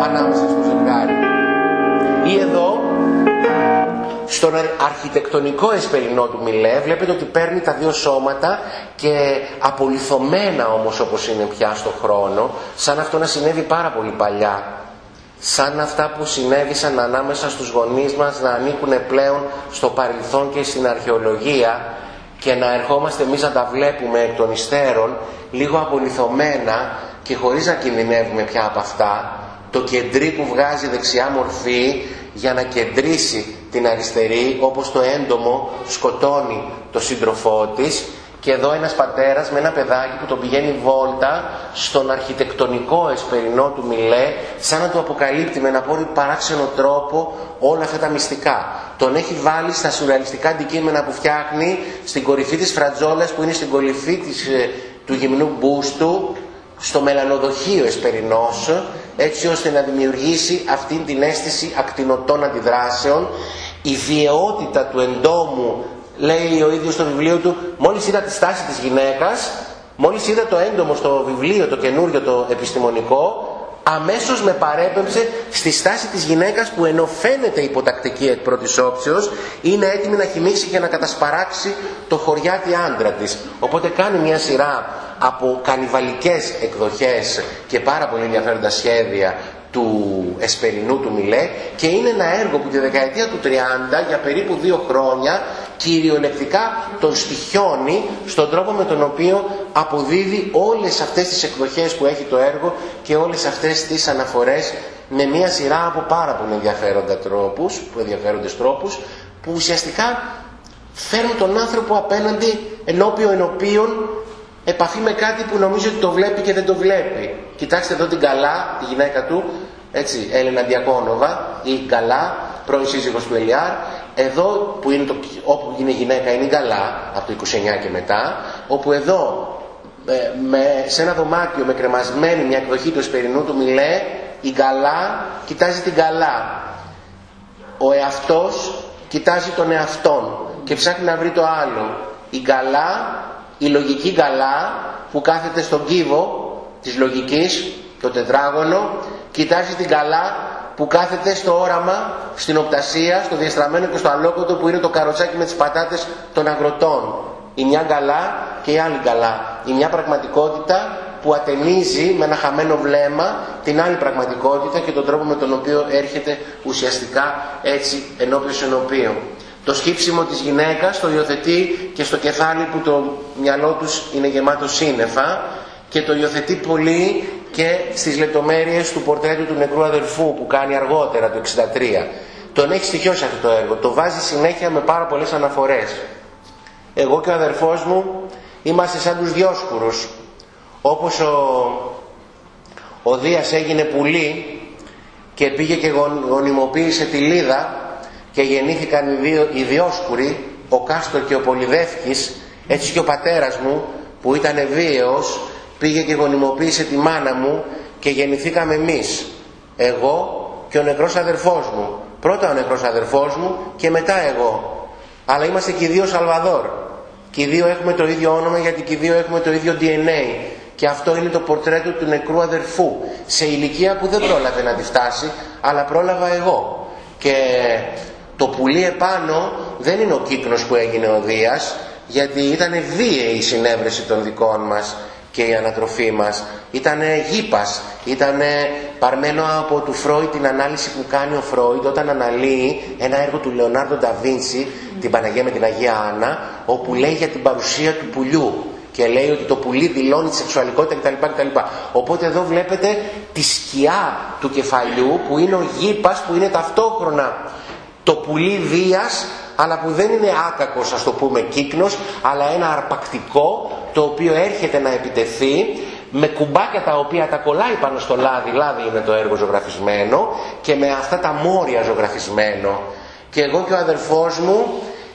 ανάμεσα στο ζευγάρι. Ή εδώ στον αρχιτεκτονικό εσπερινό του Μιλέ βλέπετε ότι παίρνει τα δύο σώματα και απολυθωμένα όμως όπως είναι πια στο χρόνο σαν αυτό να συνέβη πάρα πολύ παλιά. Σαν αυτά που συνέβησαν ανάμεσα στους γονείς μας να ανήκουν πλέον στο παρελθόν και στην αρχαιολογία και να ερχόμαστε εμείς να τα βλέπουμε εκ των υστέρων λίγο απολυθωμένα και χωρίς να κινδυνεύουμε πια από αυτά το κεντρί που βγάζει δεξιά μορφή για να κεντρήσει την αριστερή όπως το έντομο σκοτώνει το σύντροφό της και εδώ ένας πατέρας με ένα παιδάκι που τον πηγαίνει βόλτα στον αρχιτεκτονικό εσπερινό του Μιλέ σαν να του αποκαλύπτει με ένα πολύ παράξενο τρόπο όλα αυτά τα μυστικά. Τον έχει βάλει στα σουρεαλιστικά αντικείμενα που φτιάχνει στην κορυφή της φρατζόλας που είναι στην κορυφή της, ε, του γυμνού μπούστου στο μελανοδοχείο εσπερινός έτσι ώστε να δημιουργήσει αυτήν την αίσθηση ακτινοτών αντιδράσεων η βιαιότητα του εντόμου λέει ο ίδιος στο βιβλίο του μόλις είδα τη στάση της γυναίκας μόλις είδα το έντομο στο βιβλίο το καινούριο το επιστημονικό αμέσως με παρέπεμψε στη στάση της γυναίκας που ενώ φαίνεται υποτακτική εκ πρώτης όψεως είναι έτοιμη να χυμίξει και να κατασπαράξει το χωριάτι άντρα της. Οπότε κάνει μια σειρά από κανιβαλικές εκδοχές και πάρα πολύ ενδιαφέροντα σχέδια του Εσπερινού του Μιλέ και είναι ένα έργο που τη δεκαετία του 30 για περίπου δύο χρόνια κυριολεκτικά τον στοιχιώνει στον τρόπο με τον οποίο αποδίδει όλες αυτές τις εκδοχές που έχει το έργο και όλες αυτές τις αναφορές με μια σειρά από πάρα πολύ ενδιαφέροντα τρόπους, ενδιαφέροντες τρόπους που ουσιαστικά φέρνουν τον άνθρωπο απέναντι ενώπιο ενωπίων επαφή με κάτι που νομίζω ότι το βλέπει και δεν το βλέπει. Κοιτάξτε εδώ την Καλά, τη γυναίκα του, έτσι, Έλενα Διακόνοβα, η Καλά, πρώην σύζυγος του Ελιάρ. Εδώ που είναι το, όπου είναι γυναίκα είναι η Καλά, από το 29 και μετά, όπου εδώ ε, με, σε ένα δωμάτιο με κρεμασμένη μια εκδοχή του Εσπερινού του Μιλέ, η Καλά κοιτάζει την Καλά. Ο εαυτός κοιτάζει τον εαυτόν και ψάχνει να βρει το άλλο. Η Καλά η λογική καλά που κάθεται στον κύβο της λογικής, το τετράγωνο, κοιτάζει την καλά που κάθεται στο όραμα, στην οπτασία, στο διαστραμμένο και στο αλόκοτο που είναι το καροτσάκι με τις πατάτες των αγροτών. Η μια καλά και η άλλη καλά. Η μια πραγματικότητα που ατενίζει με ένα χαμένο βλέμμα την άλλη πραγματικότητα και τον τρόπο με τον οποίο έρχεται ουσιαστικά έτσι ενώπιος ενωπίων. Το σκύψιμο της γυναίκας το υιοθετεί και στο κεφάλι που το μυαλό τους είναι γεμάτο σύννεφα και το υιοθετεί πολύ και στις λεπτομέρειες του πορτρέτου του νεκρού αδερφού που κάνει αργότερα το 63. Τον έχει στοιχειώσει αυτό το έργο. Το βάζει συνέχεια με πάρα πολλές αναφορές. Εγώ και ο αδερφός μου είμαστε σαν τους διόσκουρους. Όπως ο, ο Δίας έγινε πουλί και πήγε και γονιμοποίησε τη Λίδα και γεννήθηκαν οι δύο οι Διόσκουροι, ο Κάστορ και ο Πολυδεύκης, έτσι και ο πατέρας μου που ήταν βίαιος πήγε και γονιμοποίησε τη μάνα μου και γεννηθήκαμε εμείς, εγώ και ο νεκρός αδερφός μου. Πρώτα ο νεκρός αδερφός μου και μετά εγώ. Αλλά είμαστε και οι δύο Σαλβαδόρ. Και οι δύο έχουμε το ίδιο όνομα γιατί και οι δύο έχουμε το ίδιο DNA. Και αυτό είναι το πορτρέτο του νεκρού αδερφού. Σε ηλικία που δεν πρόλαβε να τη φτάσει, αλλά πρόλαβα εγώ. Και το πουλί επάνω δεν είναι ο κύκνος που έγινε ο Δίας γιατί ήταν βίαιη η συνέβρεση των δικών μας και η ανατροφή μας ήταν γήπας, ήταν παρμένο από του Φρόιτ την ανάλυση που κάνει ο Φρόιτ όταν αναλύει ένα έργο του Λεωνάρντο Νταβίντσι την Παναγία με την Αγία Άννα όπου λέει για την παρουσία του πουλιού και λέει ότι το πουλί δηλώνει τη σεξουαλικότητα κτλ. κτλ. Οπότε εδώ βλέπετε τη σκιά του κεφαλιού που είναι ο γήπας που είναι ταυτόχρονα το πουλί βίας αλλά που δεν είναι άκακος ας το πούμε κύκνος αλλά ένα αρπακτικό το οποίο έρχεται να επιτεθεί με κουμπάκια τα οποία τα κολλάει πάνω στο λάδι, λάδι είναι το έργο ζωγραφισμένο και με αυτά τα μόρια ζωγραφισμένο. Και εγώ και ο αδερφός μου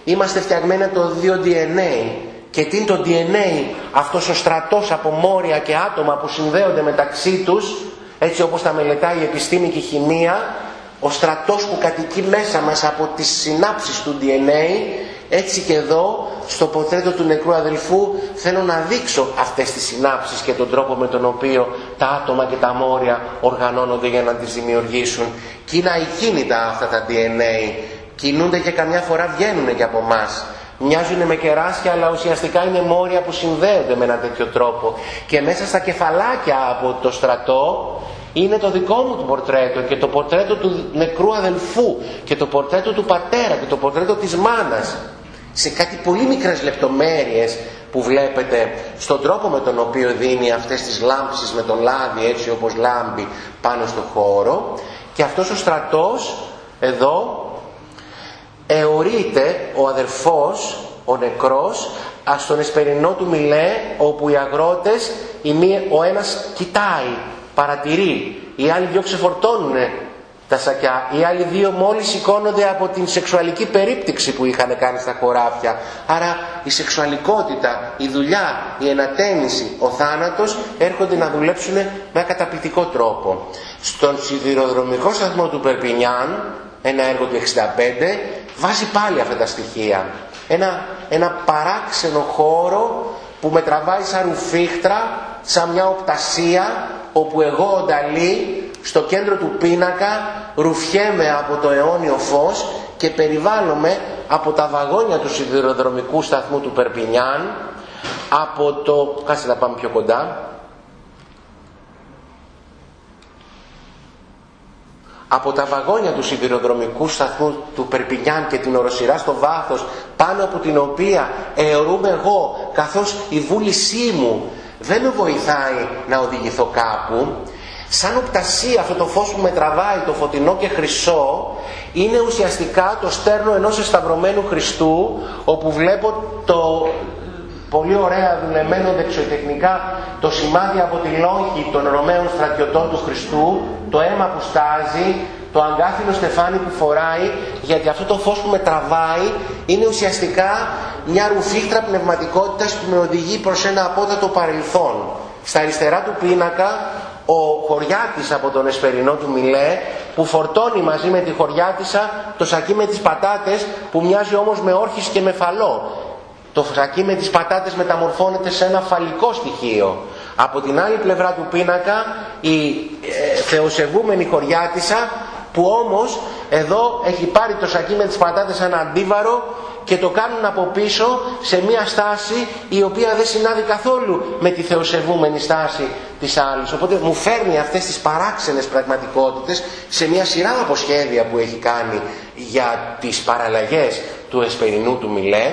είμαστε φτιαγμένοι από το δύο DNA και τι είναι το DNA αυτός ο στρατός από μόρια και άτομα που συνδέονται μεταξύ τους έτσι όπως τα μελετάει η επιστήμη και η χημεία ο στρατός που κατοικεί μέσα μας από τις συνάψεις του DNA έτσι και εδώ στο ποτρέτο του νεκρού αδελφού θέλω να δείξω αυτές τις συνάψεις και τον τρόπο με τον οποίο τα άτομα και τα μόρια οργανώνονται για να τις δημιουργήσουν. Και είναι ακίνητα αυτά τα DNA κινούνται και καμιά φορά βγαίνουν και από εμάς. Μοιάζουν με κεράσια αλλά ουσιαστικά είναι μόρια που συνδέονται με ένα τέτοιο τρόπο. Και μέσα στα κεφαλάκια από το στρατό είναι το δικό μου το πορτρέτο και το πορτρέτο του νεκρού αδελφού και το πορτρέτο του πατέρα και το πορτρέτο της μάνας. Σε κάτι πολύ μικρές λεπτομέρειες που βλέπετε στον τρόπο με τον οποίο δίνει αυτές τις λάμψεις με το λάδι έτσι όπως λάμπει πάνω στο χώρο. Και αυτός ο στρατός εδώ εωρείται ο αδερφός, ο νεκρός, στον εσπερινό του Μιλέ, όπου οι αγρότες, ο ένας κοιτάει, παρατηρεί, οι άλλοι δυο ξεφορτώνουν τα σακιά, οι άλλοι δύο μόλις σηκώνονται από την σεξουαλική περίπτυξη που είχαν κάνει στα χωράφια. Άρα η σεξουαλικότητα, η δουλειά, η ενατένιση, ο θάνατος έρχονται να δουλέψουν με καταπληκτικό τρόπο. Στον σιδηροδρομικό σταθμό του Περπινιάν, ένα έργο του 65, βάζει πάλι αυτά τα στοιχεία. Ένα, ένα παράξενο χώρο που με τραβάει σαν ρουφίχτρα, σαν μια οπτασία, όπου εγώ ο Νταλή στο κέντρο του πίνακα ρουφιέμαι από το αιώνιο φως και περιβάλλομαι από τα βαγόνια του σιδηροδρομικού σταθμού του Περπινιάν, από το... κάτσε να πάμε πιο κοντά, από τα βαγόνια του σιδηροδρομικού σταθμού του Περπινιάν και την οροσυρά στο βάθος πάνω από την οποία αιωρούμε εγώ καθώς η βούλησή μου δεν με βοηθάει να οδηγηθώ κάπου σαν οπτασία αυτό το φως που με τραβάει το φωτεινό και χρυσό είναι ουσιαστικά το στέρνο ενός εσταυρωμένου Χριστού όπου βλέπω το πολύ ωραία δουλεμένο δεξιοτεχνικά το σημάδι από τη λόγχη των Ρωμαίων στρατιωτών του Χριστού, το αίμα που στάζει, το αγκάθινο στεφάνι που φοράει, γιατί αυτό το φως που με τραβάει είναι ουσιαστικά μια ρουφίχτρα πνευματικότητας που με οδηγεί προς ένα απότατο παρελθόν. Στα αριστερά του πίνακα ο χωριάτης από τον Εσπερινό του Μιλέ που φορτώνει μαζί με τη χωριάτισσα το σακί με τις πατάτες που μοιάζει όμως με όρχης και με φαλό το σακί με τις πατάτες μεταμορφώνεται σε ένα φαλικό στοιχείο. Από την άλλη πλευρά του πίνακα η ε, θεοσεβούμενη χωριάτισσα που όμως εδώ έχει πάρει το σακί με τις πατάτες ένα αντίβαρο και το κάνουν από πίσω σε μια στάση η οποία δεν συνάδει καθόλου με τη θεοσεβούμενη στάση της άλλης. Οπότε μου φέρνει αυτές τις παράξενες πραγματικότητες σε μια σειρά από σχέδια που έχει κάνει για τις παραλλαγές του Εσπερινού του Μιλέ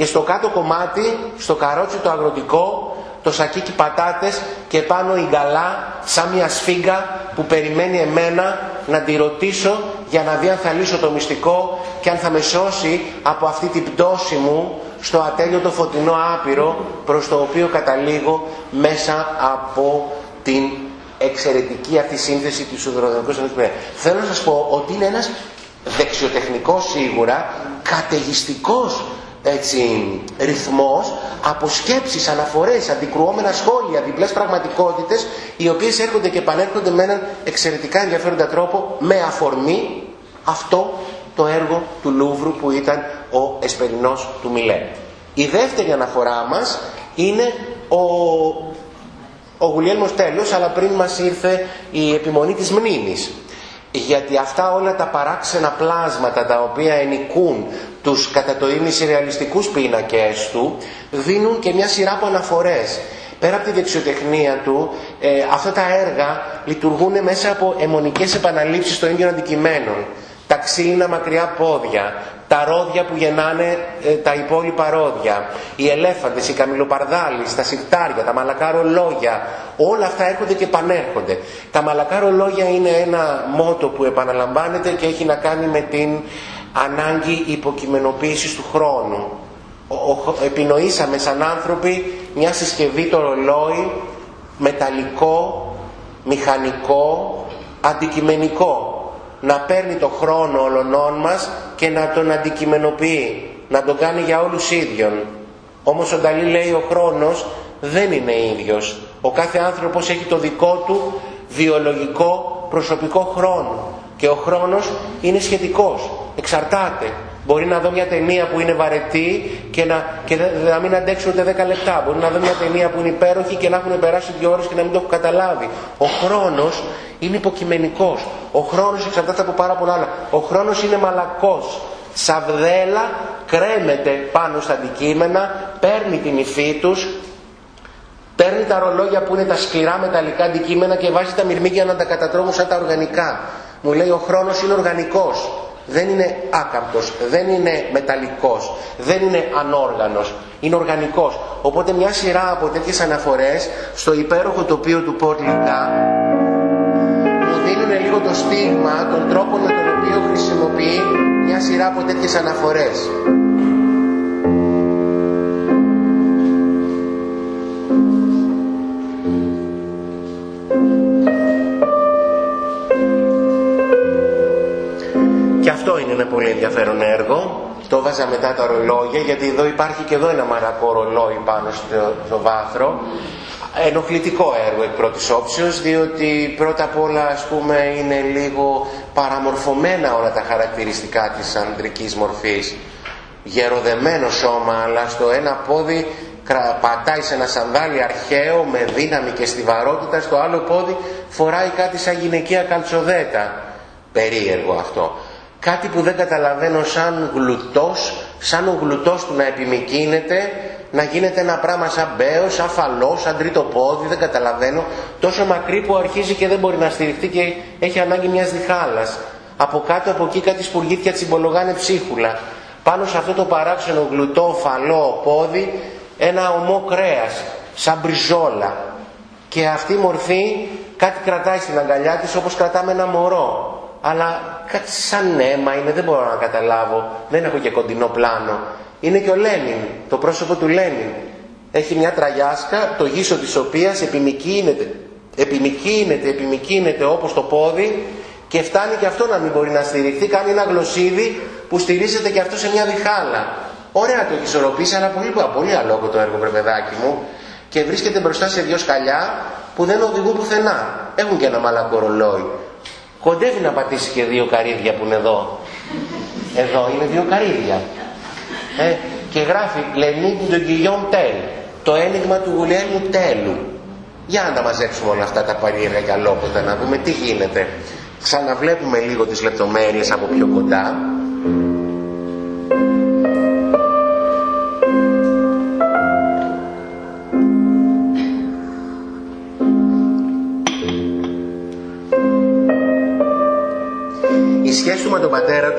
και στο κάτω κομμάτι, στο καρότσι το αγροτικό, το σακίκι πατάτες και πάνω η γκαλά σαν μια σφίγγα που περιμένει εμένα να τη ρωτήσω για να δει αν θα λύσω το μυστικό και αν θα με σώσει από αυτή την πτώση μου στο ατέλειο το φωτεινό άπειρο προς το οποίο καταλήγω μέσα από την εξαιρετική αυτή σύνθεση του σιδηροδρομικού Θέλω να σας πω ότι είναι ένας δεξιοτεχνικός σίγουρα, καταιγιστικός έτσι, ρυθμός από σκέψεις, αναφορές, αντικρουόμενα σχόλια, διπλές πραγματικότητες οι οποίες έρχονται και επανέρχονται με έναν εξαιρετικά ενδιαφέροντα τρόπο με αφορμή αυτό το έργο του Λούβρου που ήταν ο Εσπερινός του Μιλέ. Η δεύτερη αναφορά μας είναι ο, ο Γουλιέλμος Τέλος αλλά πριν μας ήρθε η επιμονή της μνήμης γιατί αυτά όλα τα παράξενα πλάσματα τα οποία ενικούν τους κατά το ίμιση ρεαλιστικούς πίνακες του δίνουν και μια σειρά από αναφορές. Πέρα από τη δεξιοτεχνία του, ε, αυτά τα έργα λειτουργούν μέσα από αιμονικές επαναλήψεις των ίδιων αντικειμένων. Τα ξύλινα μακριά πόδια, τα ρόδια που γεννάνε ε, τα υπόλοιπα ρόδια, οι ελέφαντες, οι καμιλοπαρδάλεις, τα σιρτάρια, τα μαλακά λόγια, όλα αυτά έρχονται και επανέρχονται. Τα μαλακά λόγια είναι ένα μότο που επαναλαμβάνεται και έχει να κάνει με την ανάγκη υποκειμενοποίησης του χρόνου. επινοήσαμε σαν άνθρωποι μια συσκευή το ρολόι μεταλλικό, μηχανικό, αντικειμενικό να παίρνει το χρόνο όλων μας και να τον αντικειμενοποιεί, να τον κάνει για όλους ίδιον. Όμως ο Νταλή λέει ο χρόνος δεν είναι ίδιος. Ο κάθε άνθρωπος έχει το δικό του βιολογικό προσωπικό χρόνο και ο χρόνος είναι σχετικός, εξαρτάται. Μπορεί να δω μια ταινία που είναι βαρετή και να, και να μην αντέξω ούτε 10 λεπτά. Μπορεί να δω μια ταινία που είναι υπέροχη και να έχουν περάσει δύο ώρες και να μην το έχω καταλάβει. Ο χρόνος είναι υποκειμενικός. Ο χρόνος εξαρτάται από πάρα πολλά άλλα. Ο χρόνος είναι μαλακός. Σαβδέλα κρέμεται πάνω στα αντικείμενα, παίρνει την υφή τους, παίρνει τα ρολόγια που είναι τα σκληρά μεταλλικά αντικείμενα και βάζει τα μυρμήγκια να τα κατατρώγουν σαν τα οργανικά. Μου λέει ο χρόνος είναι οργανικός δεν είναι άκαμπτος, δεν είναι μεταλλικός, δεν είναι ανόργανος, είναι οργανικός. Οπότε μια σειρά από τέτοιες αναφορές στο υπέροχο τοπίο του Πόρτλικα μου δίνουν λίγο το στίγμα των τρόπων με τον οποίο χρησιμοποιεί μια σειρά από τέτοιες αναφορές. Είναι ένα πολύ ενδιαφέρον έργο. Το βάζα μετά τα ρολόγια γιατί εδώ υπάρχει και εδώ ένα μαρακό ρολόι πάνω στο, στο βάθρο. Ενοχλητικό έργο εκ πρώτης όψεως διότι πρώτα απ' όλα ας πούμε είναι λίγο παραμορφωμένα όλα τα χαρακτηριστικά της ανδρικής μορφής. Γεροδεμένο σώμα αλλά στο ένα πόδι πατάει σε ένα σανδάλι αρχαίο με δύναμη και στιβαρότητα στο άλλο πόδι φοράει κάτι σαν γυναικεία καλτσοδέτα. Περίεργο αυτό κάτι που δεν καταλαβαίνω σαν γλουτός, σαν ο γλουτός του να επιμηκύνεται, να γίνεται ένα πράγμα σαν μπέος, σαν φαλός, σαν τρίτο πόδι, δεν καταλαβαίνω, τόσο μακρύ που αρχίζει και δεν μπορεί να στηριχτεί και έχει ανάγκη μιας διχάλας. Από κάτω από εκεί κάτι σπουργίτια τσιμπολογάνε ψίχουλα. Πάνω σε αυτό το παράξενο γλουτό, φαλό πόδι, ένα ομό κρέας, σαν μπριζόλα. Και αυτή η μορφή κάτι κρατάει στην αγκαλιά της όπως κρατάμε ένα μωρό αλλά κάτι σαν αίμα είναι, δεν μπορώ να καταλάβω, δεν έχω και κοντινό πλάνο. Είναι και ο Λένιν, το πρόσωπο του Λένιν. Έχει μια τραγιάσκα, το γύσο της οποίας επιμικίνεται, επιμικίνεται, επιμικίνεται όπως το πόδι και φτάνει και αυτό να μην μπορεί να στηριχθεί, κάνει ένα γλωσσίδι που στηρίζεται και αυτό σε μια διχάλα. Ωραία το έχεις ισορροπήσει, αλλά πολύ, πολύ αλόκο το έργο, βρεβεδάκι μου. Και βρίσκεται μπροστά σε δυο σκαλιά που δεν οδηγούν πουθενά. Έχουν και ένα μαλακό ρολόι. Κοντεύει να πατήσει και δύο καρύδια που είναι εδώ. Εδώ είναι δύο καρύδια. Ε, και γράφει Λενίν τον Κιλιόν Τέλ. Το ένιγμα του Γουλιέλμου Τέλου. Για να τα μαζέψουμε όλα αυτά τα παρήργα και αλόποτα να δούμε τι γίνεται. Ξαναβλέπουμε λίγο τις λεπτομέρειες από πιο κοντά.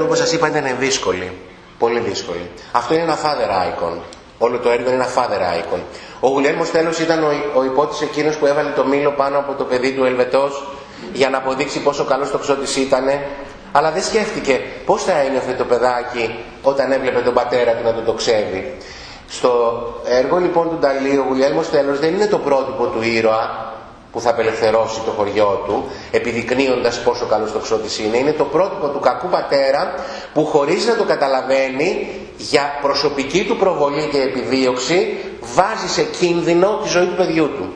Του, όπως σας είπα, ήταν δύσκολη. Πολύ δύσκολη. Αυτό είναι ένα father icon. Όλο το έργο είναι ένα father icon. Ο Γουλιέλμος τέλος ήταν ο, ο υπότης εκείνος που έβαλε το μήλο πάνω από το παιδί του Ελβετός για να αποδείξει πόσο καλός το ξώτης ήταν. Αλλά δεν σκέφτηκε πώς θα ένιωθε το παιδάκι όταν έβλεπε τον πατέρα του να τον το ξέβει. Στο έργο λοιπόν του Νταλή ο Γουλιέλμος τέλος δεν είναι το πρότυπο του ήρωα που θα απελευθερώσει το χωριό του, επιδεικνύοντας πόσο καλός τοξότης είναι, είναι το πρότυπο του κακού πατέρα που χωρίς να το καταλαβαίνει για προσωπική του προβολή και επιδίωξη βάζει σε κίνδυνο τη ζωή του παιδιού του.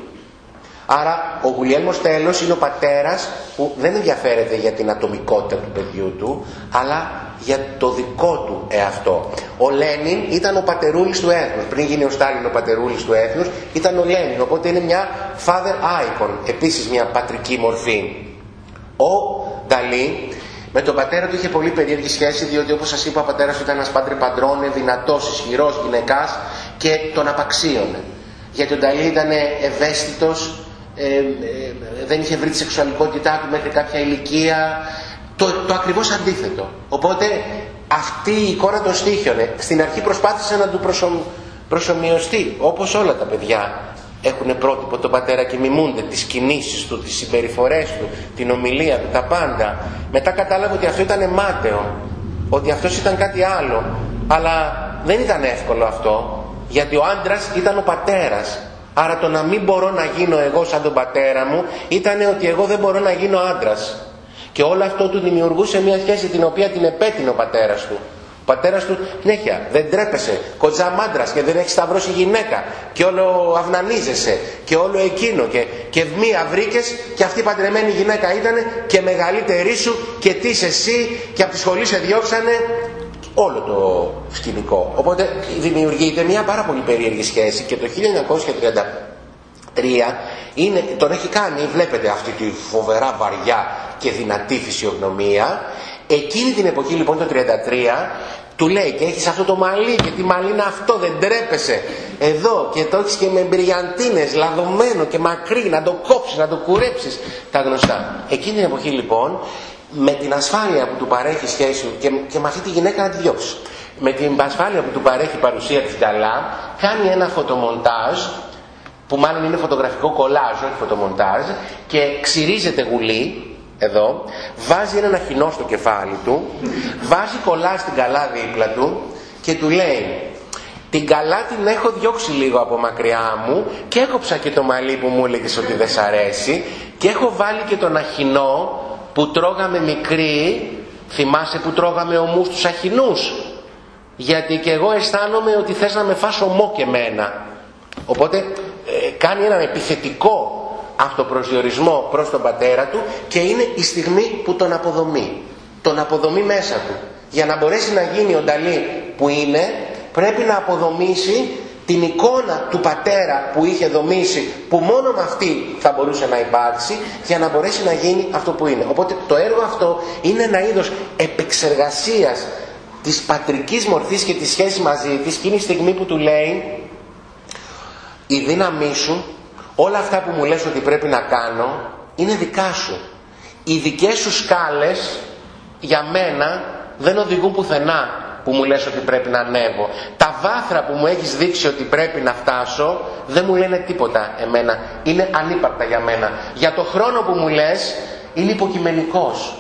Άρα ο Γουλιέλμος τέλος είναι ο πατέρας που δεν ενδιαφέρεται για την ατομικότητα του παιδιού του, αλλά για το δικό του εαυτό. Ο Λένιν ήταν ο πατερούλης του έθνους. Πριν γίνει ο Στάλιν ο πατερούλης του έθνους, ήταν ο Λένιν. Οπότε είναι μια father icon, επίσης μια πατρική μορφή. Ο Νταλή με τον πατέρα του είχε πολύ περίεργη σχέση, διότι όπως σας είπα ο πατέρας του ήταν ένας πάντρε παντρώνε, δυνατός, ισχυρός γυναικάς και τον απαξίωνε. Γιατί ο Νταλή ήταν ευαίσθητος, ε, ε, δεν είχε βρει τη σεξουαλικότητά του μέχρι κάποια ηλικία, το, το ακριβώς αντίθετο. Οπότε αυτή η εικόνα των στήχιων στην αρχή προσπάθησε να του προσω, προσωμιωστεί όπως όλα τα παιδιά έχουν πρότυπο τον πατέρα και μιμούνται τις κινήσεις του, τις συμπεριφορές του, την ομιλία του, τα πάντα. Μετά κατάλαβε ότι αυτό ήταν μάταιο. ότι αυτός ήταν κάτι άλλο. Αλλά δεν ήταν εύκολο αυτό, γιατί ο άντρας ήταν ο πατέρας. Άρα το να μην μπορώ να γίνω εγώ σαν τον πατέρα μου ήταν ότι εγώ δεν μπορώ να γίνω άντρας. Και όλο αυτό του δημιουργούσε μια σχέση την οποία την επέτεινε ο πατέρας του. Ο πατέρας του συνέχεια δεν τρέπεσε, κοτζαμάντρας και δεν έχει σταυρώσει γυναίκα. Και όλο αυνανίζεσαι. Και όλο εκείνο. Και, και μία βρήκες και αυτή η παντρεμένη γυναίκα ήταν και μεγαλύτερη σου και τι είσαι εσύ. Και από τη σχολή σε διώξανε όλο το σκηνικό. Οπότε δημιουργείται μια πάρα πολύ περίεργη σχέση. Και το 1933 είναι, τον έχει κάνει, βλέπετε αυτή τη φοβερά βαριά και δυνατή φυσιογνωμία. Εκείνη την εποχή λοιπόν το 33 του λέει και έχεις αυτό το μαλλί και τι μαλλί είναι αυτό δεν τρέπεσαι εδώ και το έχεις και με μπριαντίνες λαδωμένο και μακρύ να το κόψεις, να το κουρέψεις τα γνωστά. Εκείνη την εποχή λοιπόν με την ασφάλεια που του παρέχει σχέση και, και με αυτή τη γυναίκα να τη διώξεις. Με την ασφάλεια που του παρέχει η παρουσία της καλά, κάνει ένα φωτομοντάζ, που μάλλον είναι φωτογραφικό κολάζ, όχι φωτομοντάζ, και ξυρίζεται γουλή, εδώ, βάζει ένα αχινό στο κεφάλι του, βάζει κολλά στην καλά δίπλα του και του λέει την καλά την έχω διώξει λίγο από μακριά μου και έκοψα και το μαλλί που μου έλεγες ότι δεν σ' αρέσει και έχω βάλει και τον αχινό που τρώγαμε μικροί, θυμάσαι που τρώγαμε ομούς τους αχινούς; Γιατί και εγώ αισθάνομαι ότι θες να με φας ομό και μένα. Οπότε ε, κάνει έναν επιθετικό αυτοπροσδιορισμό προς τον πατέρα του και είναι η στιγμή που τον αποδομεί. Τον αποδομεί μέσα του. Για να μπορέσει να γίνει ο Νταλή που είναι πρέπει να αποδομήσει την εικόνα του πατέρα που είχε δομήσει που μόνο με αυτή θα μπορούσε να υπάρξει για να μπορέσει να γίνει αυτό που είναι. Οπότε το έργο αυτό είναι ένα είδος επεξεργασίας της πατρικής μορφής και της σχέσης μαζί της και είναι η στιγμή που του λέει η δύναμή σου, όλα αυτά που μου λες ότι πρέπει να κάνω είναι δικά σου. Οι δικές σου σκάλες για μένα δεν οδηγούν πουθενά που μου λες ότι πρέπει να ανέβω. Τα βάθρα που μου έχεις δείξει ότι πρέπει να φτάσω δεν μου λένε τίποτα εμένα. Είναι ανύπαρκτα για μένα. Για το χρόνο που μου λες είναι υποκειμενικός.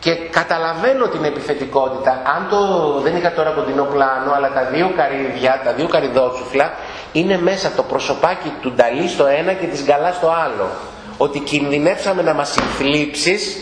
Και καταλαβαίνω την επιθετικότητα. Αν το δεν είχα τώρα κοντινό πλάνο, αλλά τα δύο καρύδια, τα δύο καριδότσουφλα, είναι μέσα το προσωπάκι του Νταλή στο ένα και της Γκαλά στο άλλο. Ότι κινδυνεύσαμε να μας συνθλίψεις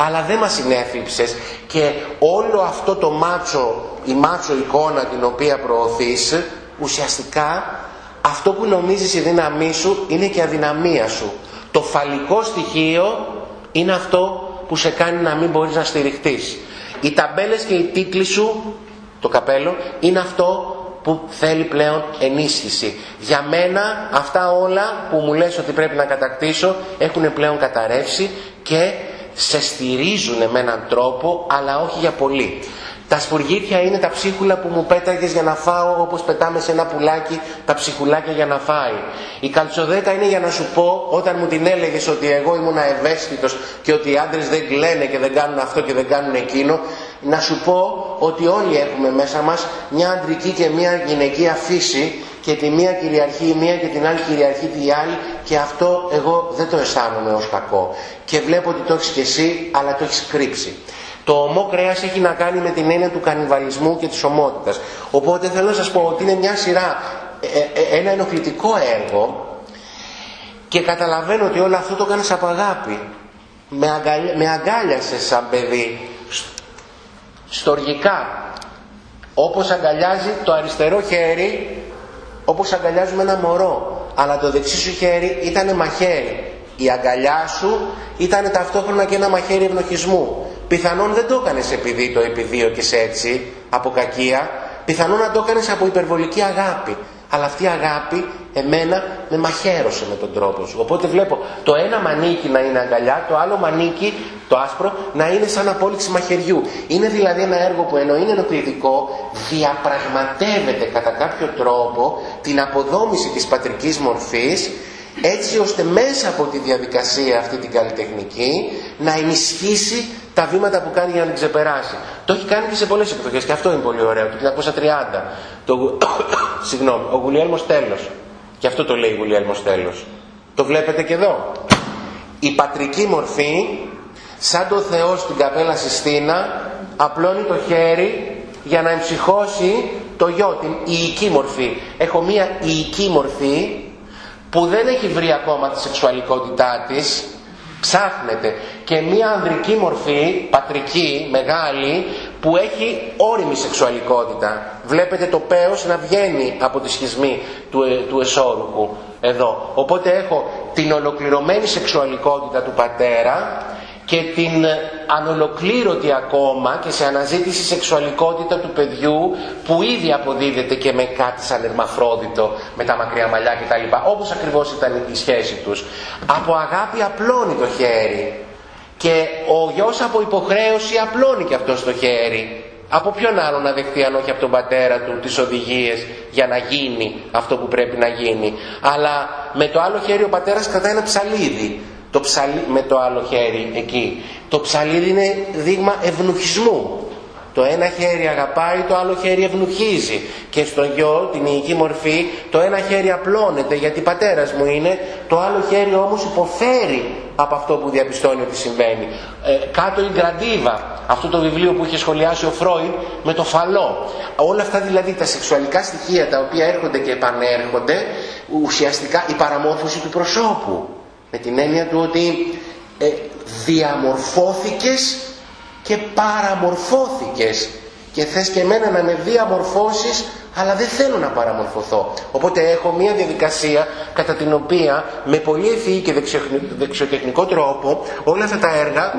αλλά δεν μας συνέφυψες και όλο αυτό το μάτσο, η μάτσο εικόνα την οποία προωθείς, ουσιαστικά αυτό που νομίζεις η δύναμή σου είναι και η αδυναμία σου. Το φαλικό στοιχείο είναι αυτό που σε κάνει να μην μπορείς να στηριχτείς. Οι ταμπέλες και οι τίτλοι σου, το καπέλο, είναι αυτό που θέλει πλέον ενίσχυση. Για μένα αυτά όλα που μου λες ότι πρέπει να κατακτήσω έχουν πλέον καταρρεύσει και σε στηρίζουν με έναν τρόπο αλλά όχι για πολύ. Τα σπουργίτια είναι τα ψίχουλα που μου πέταγες για να φάω όπως πετάμε σε ένα πουλάκι τα ψυχουλάκια για να φάει. Η καλτσοδέτα είναι για να σου πω όταν μου την έλεγες ότι εγώ ήμουν ευαίσθητος και ότι οι άντρες δεν κλαίνε και δεν κάνουν αυτό και δεν κάνουν εκείνο να σου πω ότι όλοι έχουμε μέσα μας μια αντρική και μια γυναικεία φύση και τη μία κυριαρχεί η μία και την άλλη κυριαρχεί τη άλλη και αυτό εγώ δεν το αισθάνομαι ως κακό και βλέπω ότι το έχεις και εσύ αλλά το έχεις κρύψει. Το ομό κρέας έχει να κάνει με την έννοια του κανιβαλισμού και της ομότητας. Οπότε θέλω να σας πω ότι είναι μια σειρά, ε, ε, ένα ενοχλητικό έργο και καταλαβαίνω ότι όλο αυτό το έκανες από αγάπη. Με, αγκαλιά, με αγκάλιασες σαν παιδί, στοργικά, όπως αγκαλιάζει το αριστερό χέρι όπως αγκαλιάζουμε ένα μωρό. Αλλά το δεξί σου χέρι ήταν μαχαίρι. Η αγκαλιά σου ήταν ταυτόχρονα και ένα μαχαίρι ευνοχισμού. Πιθανόν δεν το έκανες επειδή το επιδίωκες έτσι από κακία. Πιθανόν να το έκανες από υπερβολική αγάπη. Αλλά αυτή η αγάπη εμένα με μαχαίρωσε με τον τρόπο σου. Οπότε βλέπω το ένα μανίκι να είναι αγκαλιά, το άλλο μανίκι, το άσπρο, να είναι σαν απόλυξη μαχαιριού. Είναι δηλαδή ένα έργο που ενώ είναι ενοχλητικό, διαπραγματεύεται κατά κάποιο τρόπο την αποδόμηση της πατρικής μορφής έτσι ώστε μέσα από τη διαδικασία αυτή την καλλιτεχνική να ενισχύσει τα βήματα που κάνει για να την ξεπεράσει. Το έχει κάνει και σε πολλές εκδοχές και αυτό είναι πολύ ωραίο, το 1930. Το, συγγνώμη, ο Γουλιέλμος Τέλος. Και αυτό το λέει ο Γουλιέλμος Τέλος. Το βλέπετε και εδώ. Η πατρική μορφή, σαν το Θεό στην καπέλα Συστήνα, απλώνει το χέρι για να εμψυχώσει το γιο, την ιική μορφή. Έχω μία ιική μορφή που δεν έχει βρει ακόμα τη σεξουαλικότητά της, ψάχνεται και μία ανδρική μορφή, πατρική, μεγάλη, που έχει όριμη σεξουαλικότητα. Βλέπετε το πέος να βγαίνει από τη σχισμή του, ε, του εσώρουχου εδώ. Οπότε έχω την ολοκληρωμένη σεξουαλικότητα του πατέρα και την ανολοκλήρωτη ακόμα και σε αναζήτηση σεξουαλικότητα του παιδιού που ήδη αποδίδεται και με κάτι σαν ερμαφρόδιτο με τα μακριά μαλλιά κτλ. Όπως ακριβώς ήταν η σχέση τους. Από αγάπη απλώνει το χέρι και ο γιος από υποχρέωση απλώνει και αυτό το χέρι. Από ποιον άλλο να δεχτεί αν όχι από τον πατέρα του τις οδηγίες για να γίνει αυτό που πρέπει να γίνει. Αλλά με το άλλο χέρι ο πατέρας κρατάει ένα ψαλίδι το ψαλί, με το άλλο χέρι εκεί. Το ψαλίδι είναι δείγμα ευνουχισμού. Το ένα χέρι αγαπάει, το άλλο χέρι ευνουχίζει. Και στον γιο, την υγική μορφή, το ένα χέρι απλώνεται γιατί πατέρας μου είναι, το άλλο χέρι όμως υποφέρει από αυτό που διαπιστώνει ότι συμβαίνει. Ε, κάτω η Γκραντίβα, αυτό το βιβλίο που είχε σχολιάσει ο Φρόιν με το φαλό. Όλα αυτά δηλαδή τα σεξουαλικά στοιχεία τα οποία έρχονται και επανέρχονται, ουσιαστικά η παραμόρφωση του προσώπου. Με την έννοια του ότι ε, διαμορφώθηκες και παραμορφώθηκες και θες και εμένα να με διαμορφώσεις αλλά δεν θέλω να παραμορφωθώ. Οπότε έχω μια διαδικασία κατά την οποία με πολύ ευφυή και δεξιοτεχνικό τρόπο όλα αυτά τα έργα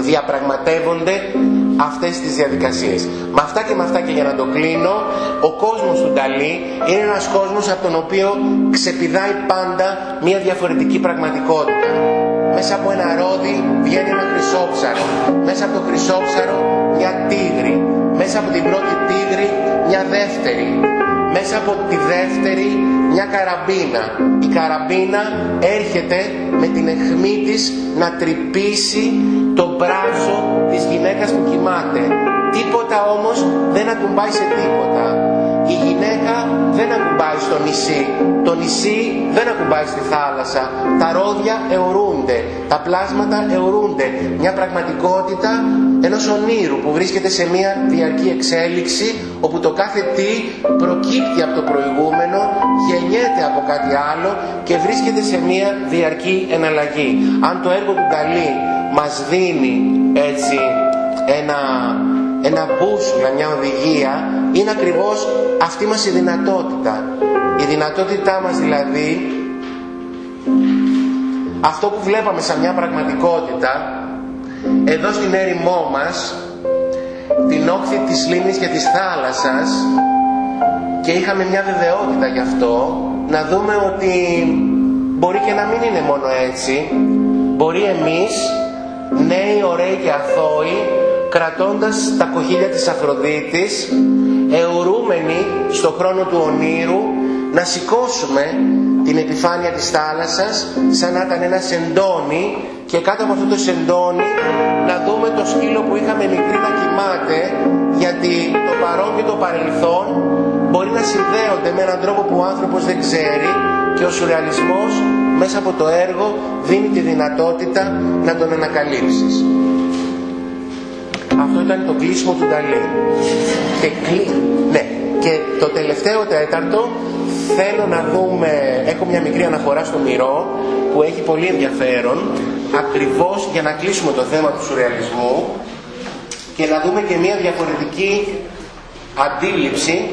διαπραγματεύονται αυτές τις διαδικασίες. Με αυτά και με αυτά και για να το κλείνω, ο κόσμος του Νταλή είναι ένας κόσμος από τον οποίο ξεπηδάει πάντα μια διαφορετική πραγματικότητα. Μέσα από ένα ρόδι βγαίνει ένα χρυσόψαρο. Μέσα από το χρυσόψαρο μια τίγρη. Μέσα από την πρώτη τίγρη μια δεύτερη. Μέσα από τη δεύτερη μια καραμπίνα. Η καραμπίνα έρχεται με την αιχμή της να τρυπήσει το μπράζο της γυναίκας που κοιμάται. Τίποτα όμως δεν ακουμπάει σε τίποτα. Η γυναίκα δεν ακουμπάει στο νησί. Το νησί δεν ακουμπάει στη θάλασσα. Τα ρόδια αιωρούνται. Τα πλάσματα αιωρούνται. Μια πραγματικότητα ενός ονείρου που βρίσκεται σε μια διαρκή εξέλιξη όπου το κάθε τι προκύπτει από το προηγούμενο, γεννιέται από κάτι άλλο και βρίσκεται σε μια διαρκή εναλλαγή. Αν το έργο του Καλή μας δίνει έτσι ένα ένα μπούσουλα, μια οδηγία, είναι ακριβώς αυτή μας η δυνατότητα. Η δυνατότητά μας δηλαδή, αυτό που βλέπαμε σαν μια πραγματικότητα, εδώ στην έρημό μας, την όχθη της λίμνης και της θάλασσας, και είχαμε μια βεβαιότητα γι' αυτό, να δούμε ότι μπορεί και να μην είναι μόνο έτσι, μπορεί εμείς, νέοι, ωραίοι και αθώοι, κρατώντας τα κοχύλια της Αφροδίτης, αιωρούμενοι στο χρόνο του ονείρου, να σηκώσουμε την επιφάνεια της θάλασσας σαν να ήταν ένα σεντόνι και κάτω από αυτό το σεντόνι να δούμε το σκύλο που είχαμε μικρή να κοιμάται γιατί το παρόν και το παρελθόν μπορεί να συνδέονται με έναν τρόπο που ο άνθρωπος δεν ξέρει και ο σουρεαλισμός μέσα από το έργο δίνει τη δυνατότητα να τον ανακαλύψεις. Αυτό ήταν το κλείσιμο του Νταλή. Και, ναι. και το τελευταίο τέταρτο θέλω να δούμε, έχω μια μικρή αναφορά στο μυρό που έχει πολύ ενδιαφέρον ακριβώς για να κλείσουμε το θέμα του σουρεαλισμού και να δούμε και μια διαφορετική αντίληψη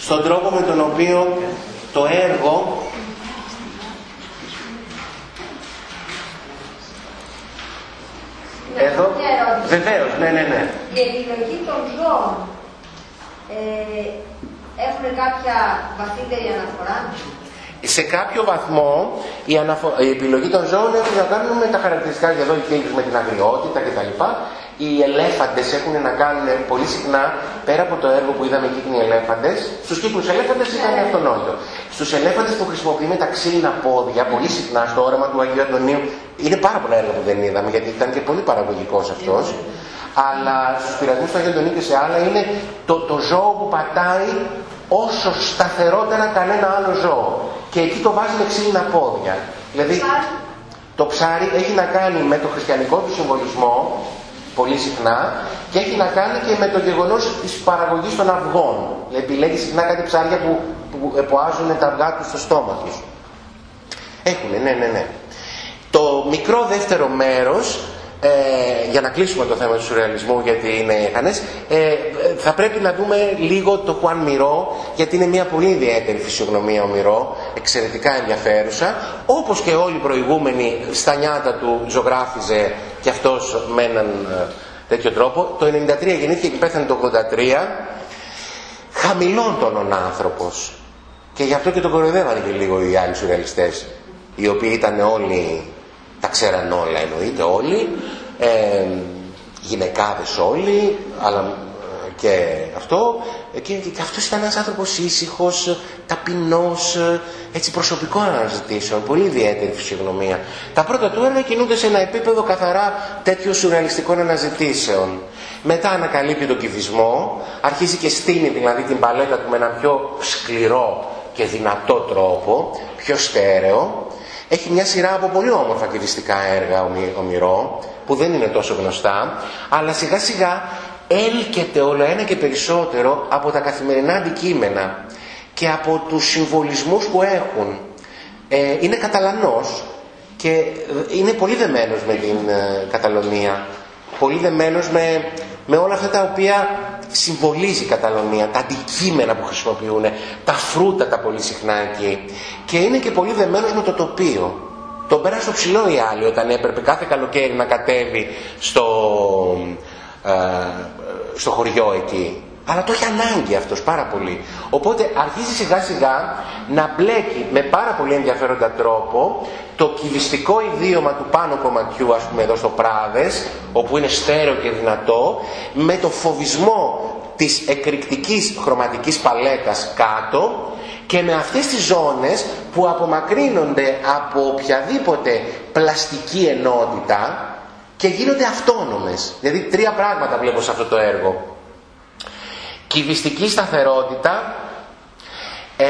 στον τρόπο με τον οποίο το έργο Εδώ, βεβαίως, ναι, ναι, ναι. Η επιλογή των ζώων ε, έχουν κάποια βαθύτερη αναφορά; Σε κάποιο βαθμό η, αναφο... η επιλογή των ζώων έχει να κάνουν με τα χαρακτηριστικά εδώ οι με την αγριότητα κτλ. Οι ελέφαντες έχουν να κάνουν πολύ συχνά, πέρα από το έργο που είδαμε κύκνοι ελέφαντες, στους κύκνους ελέφαντες ήταν ναι. αυτονόητο. Στους ελέφαντες που χρησιμοποιούμε τα ξύλινα πόδια, πολύ συχνά στο όραμα του Αγίου Αντωνίου, είναι πάρα πολλά έργα που δεν είδαμε, γιατί ήταν και πολύ παραγωγικός αυτός. Αλλά στους πειρασμούς του Αγίου Αντωνίου και σε άλλα είναι το, το ζώο που πατάει όσο σταθερότερα κανένα άλλο ζώο. Και εκεί το βάζει με ξύλινα πόδια. Δηλαδή, το ψάρι έχει να κάνει με το χριστιανικό του συμβολισμό πολύ συχνά και έχει να κάνει και με το γεγονός της παραγωγής των αυγών. Επιλέγεις συχνά κάτι ψάρια που, που εποάζουν τα αυγά τους στο στόμα τους. Έχουνε, ναι, ναι, ναι. Το μικρό δεύτερο μέρος ε, για να κλείσουμε το θέμα του σουρεαλισμού γιατί είναι εχανές ε, θα πρέπει να δούμε λίγο το Χουάν Μυρό γιατί είναι μια πολύ ιδιαίτερη φυσιογνωμία ο Μυρό εξαιρετικά ενδιαφέρουσα. Όπως και όλοι οι προηγούμενοι στα νιάτα του ζωγράφιζε και αυτός με έναν ε, τέτοιο τρόπο. Το 93 γεννήθηκε και πέθανε το 83 χαμηλών τον άνθρωπος. Και γι' αυτό και τον κοροϊδεύανε και λίγο οι άλλοι σουρεαλιστές οι οποίοι ήταν όλοι τα ξέραν όλα εννοείται όλοι, ε, γυναικάδες όλοι, αλλά ε, και αυτό. Και, και αυτός ήταν ένας άνθρωπος ήσυχος, ταπεινός, έτσι προσωπικό αναζητήσεων, πολύ ιδιαίτερη φυσιογνωμία. Τα πρώτα του έργα κινούνται σε ένα επίπεδο καθαρά τέτοιο σουρεαλιστικών αναζητήσεων. Μετά ανακαλύπτει τον κυβισμό, αρχίζει και στείνει δηλαδή την παλέτα του με ένα πιο σκληρό και δυνατό τρόπο, πιο στέρεο έχει μια σειρά από πολύ όμορφα κυβιστικά έργα ο Μυρό, που δεν είναι τόσο γνωστά, αλλά σιγά σιγά έλκεται όλο ένα και περισσότερο από τα καθημερινά αντικείμενα και από τους συμβολισμούς που έχουν. Ε, είναι Καταλανός και ε, είναι πολύ δεμένος με την ε, Καταλωνία, πολύ δεμένος με, με όλα αυτά τα οποία συμβολίζει η Καταλωνία, τα αντικείμενα που χρησιμοποιούν, τα φρούτα τα πολύ συχνά εκεί. Και είναι και πολύ δεμένος με το τοπίο. Τον πέρασε στο ψηλό οι άλλοι όταν έπρεπε κάθε καλοκαίρι να κατέβει στο, ε, στο χωριό εκεί. Αλλά το έχει ανάγκη αυτός πάρα πολύ. Οπότε αρχίζει σιγά σιγά να μπλέκει με πάρα πολύ ενδιαφέροντα τρόπο το κυβιστικό ιδίωμα του πάνω κομματιού, ας πούμε εδώ στο Πράδες, όπου είναι στέρεο και δυνατό, με το φοβισμό της εκρηκτικής χρωματικής παλέτας κάτω και με αυτές τις ζώνες που απομακρύνονται από οποιαδήποτε πλαστική ενότητα και γίνονται αυτόνομες. Δηλαδή τρία πράγματα βλέπω σε αυτό το έργο κυβιστική σταθερότητα, ε,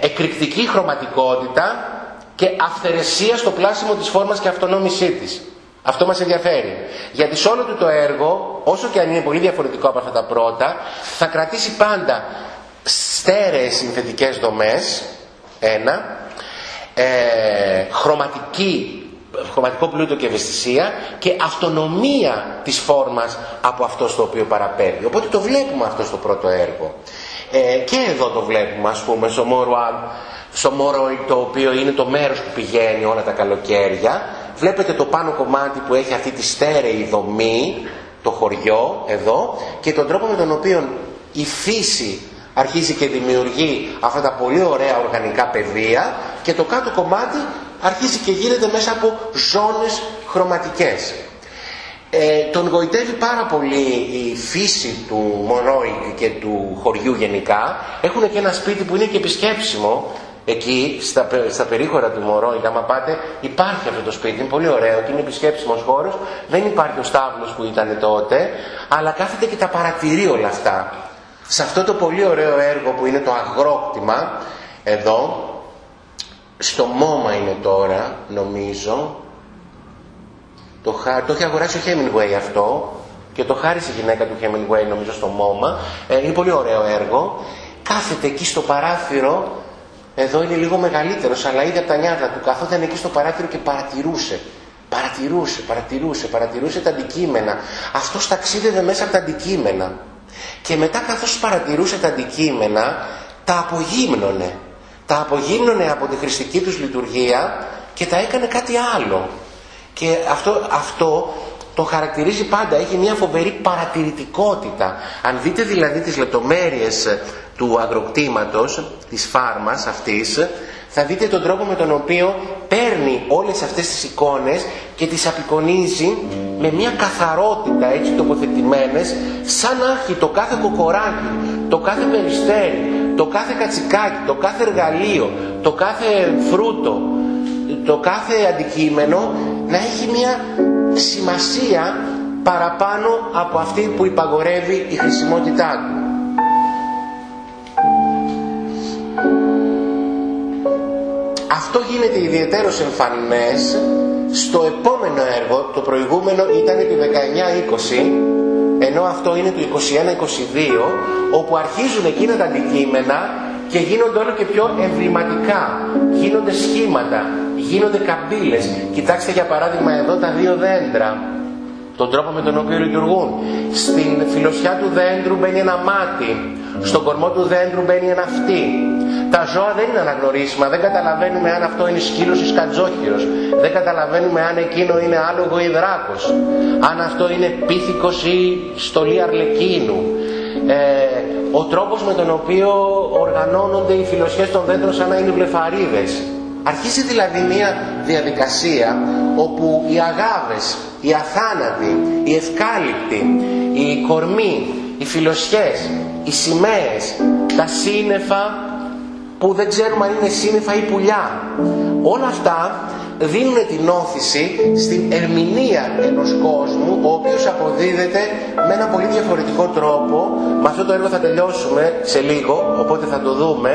εκρηκτική χρωματικότητα και αυθαιρεσία στο πλάσιμο της φόρμας και αυτονόμησή της. Αυτό μας ενδιαφέρει. Γιατί σε όλο του το έργο, όσο και αν είναι πολύ διαφορετικό από αυτά τα πρώτα, θα κρατήσει πάντα στέρεες συνθετικές δομές, ένα, ε, χρωματική χρωματικό πλούτο και ευαισθησία και αυτονομία της φόρμας από αυτό στο οποίο παραπέμπει. Οπότε το βλέπουμε αυτό στο πρώτο έργο. Ε, και εδώ το βλέπουμε ας πούμε στο Μόρο, στο το οποίο είναι το μέρος που πηγαίνει όλα τα καλοκαίρια. Βλέπετε το πάνω κομμάτι που έχει αυτή τη στέρεη δομή, το χωριό εδώ και τον τρόπο με τον οποίο η φύση αρχίζει και δημιουργεί αυτά τα πολύ ωραία οργανικά πεδία και το κάτω κομμάτι αρχίζει και γίνεται μέσα από ζώνες χρωματικές. Ε, τον γοητεύει πάρα πολύ η φύση του Μονόη και του χωριού γενικά. Έχουν και ένα σπίτι που είναι και επισκέψιμο εκεί στα, στα περίχωρα του Μωρόη. Άμα πάτε υπάρχει αυτό το σπίτι, είναι πολύ ωραίο και είναι επισκέψιμος χώρος. Δεν υπάρχει ο στάβλος που ήταν τότε, αλλά κάθεται και τα παρατηρεί όλα αυτά. Σε αυτό το πολύ ωραίο έργο που είναι το αγρόκτημα, εδώ, στο Μόμα είναι τώρα, νομίζω. Το, το έχει αγοράσει ο Hemingway αυτό και το χάρισε η γυναίκα του Hemingway νομίζω στο Μόμα. Ε, είναι πολύ ωραίο έργο. Κάθεται εκεί στο παράθυρο, εδώ είναι λίγο μεγαλύτερος, αλλά είδε από τα νιάτα του. Καθόταν εκεί στο παράθυρο και παρατηρούσε. Παρατηρούσε, παρατηρούσε, παρατηρούσε τα αντικείμενα. Αυτός ταξίδευε μέσα από τα αντικείμενα. Και μετά καθώς παρατηρούσε τα αντικείμενα, τα απογύμνωνε τα απογύμνωνε από τη χρηστική τους λειτουργία και τα έκανε κάτι άλλο. Και αυτό, αυτό το χαρακτηρίζει πάντα, έχει μια φοβερή παρατηρητικότητα. Αν δείτε δηλαδή τις λεπτομέρειες του αγροκτήματος, της φάρμας αυτής, θα δείτε τον τρόπο με τον οποίο παίρνει όλες αυτές τις εικόνες και τις απεικονίζει με μια καθαρότητα έτσι τοποθετημένες σαν να έχει το κάθε κοκοράκι, το κάθε περιστέρι, το κάθε κατσικάκι, το κάθε εργαλείο, το κάθε φρούτο, το κάθε αντικείμενο να έχει μια σημασία παραπάνω από αυτή που υπαγορεύει η χρησιμότητά του. Αυτό γίνεται ιδιαίτερος εμφανές Στο επόμενο έργο, το προηγούμενο ήταν του 19-20, ενώ αυτό είναι του 21-22, όπου αρχίζουν εκείνα τα αντικείμενα και γίνονται όλο και πιο εμβληματικά. Γίνονται σχήματα, γίνονται καμπύλες. Κοιτάξτε για παράδειγμα εδώ τα δύο δέντρα, τον τρόπο με τον οποίο λειτουργούν. Στην φιλοσιά του δέντρου μπαίνει ένα μάτι, στον κορμό του δέντρου μπαίνει ένα αυτή. Τα ζώα δεν είναι αναγνωρίσιμα, δεν καταλαβαίνουμε αν αυτό είναι σκύλος ή σκατζόχυρος. Δεν καταλαβαίνουμε αν εκείνο είναι άλογο ή δράκος. Αν αυτό είναι πίθηκος ή στολή αρλεκίνου. Ε, ο τρόπος με τον οποίο οργανώνονται οι φιλοσιές των δέντρων σαν να είναι βλεφαρίδες. Αρχίζει δηλαδή μια διαδικασία όπου οι αγάβες, οι αθάνατοι, οι ευκάλυπτοι, οι κορμοί, οι φιλοσιές, οι σημαίες, τα σύννεφα που δεν ξέρουμε αν είναι σύννεφα ή πουλιά. Όλα αυτά δίνουν την όθηση στην ερμηνεία ενός κόσμου ο οποίος αποδίδεται με ένα πολύ διαφορετικό τρόπο. Με αυτό το έργο θα τελειώσουμε σε λίγο, οπότε θα το δούμε.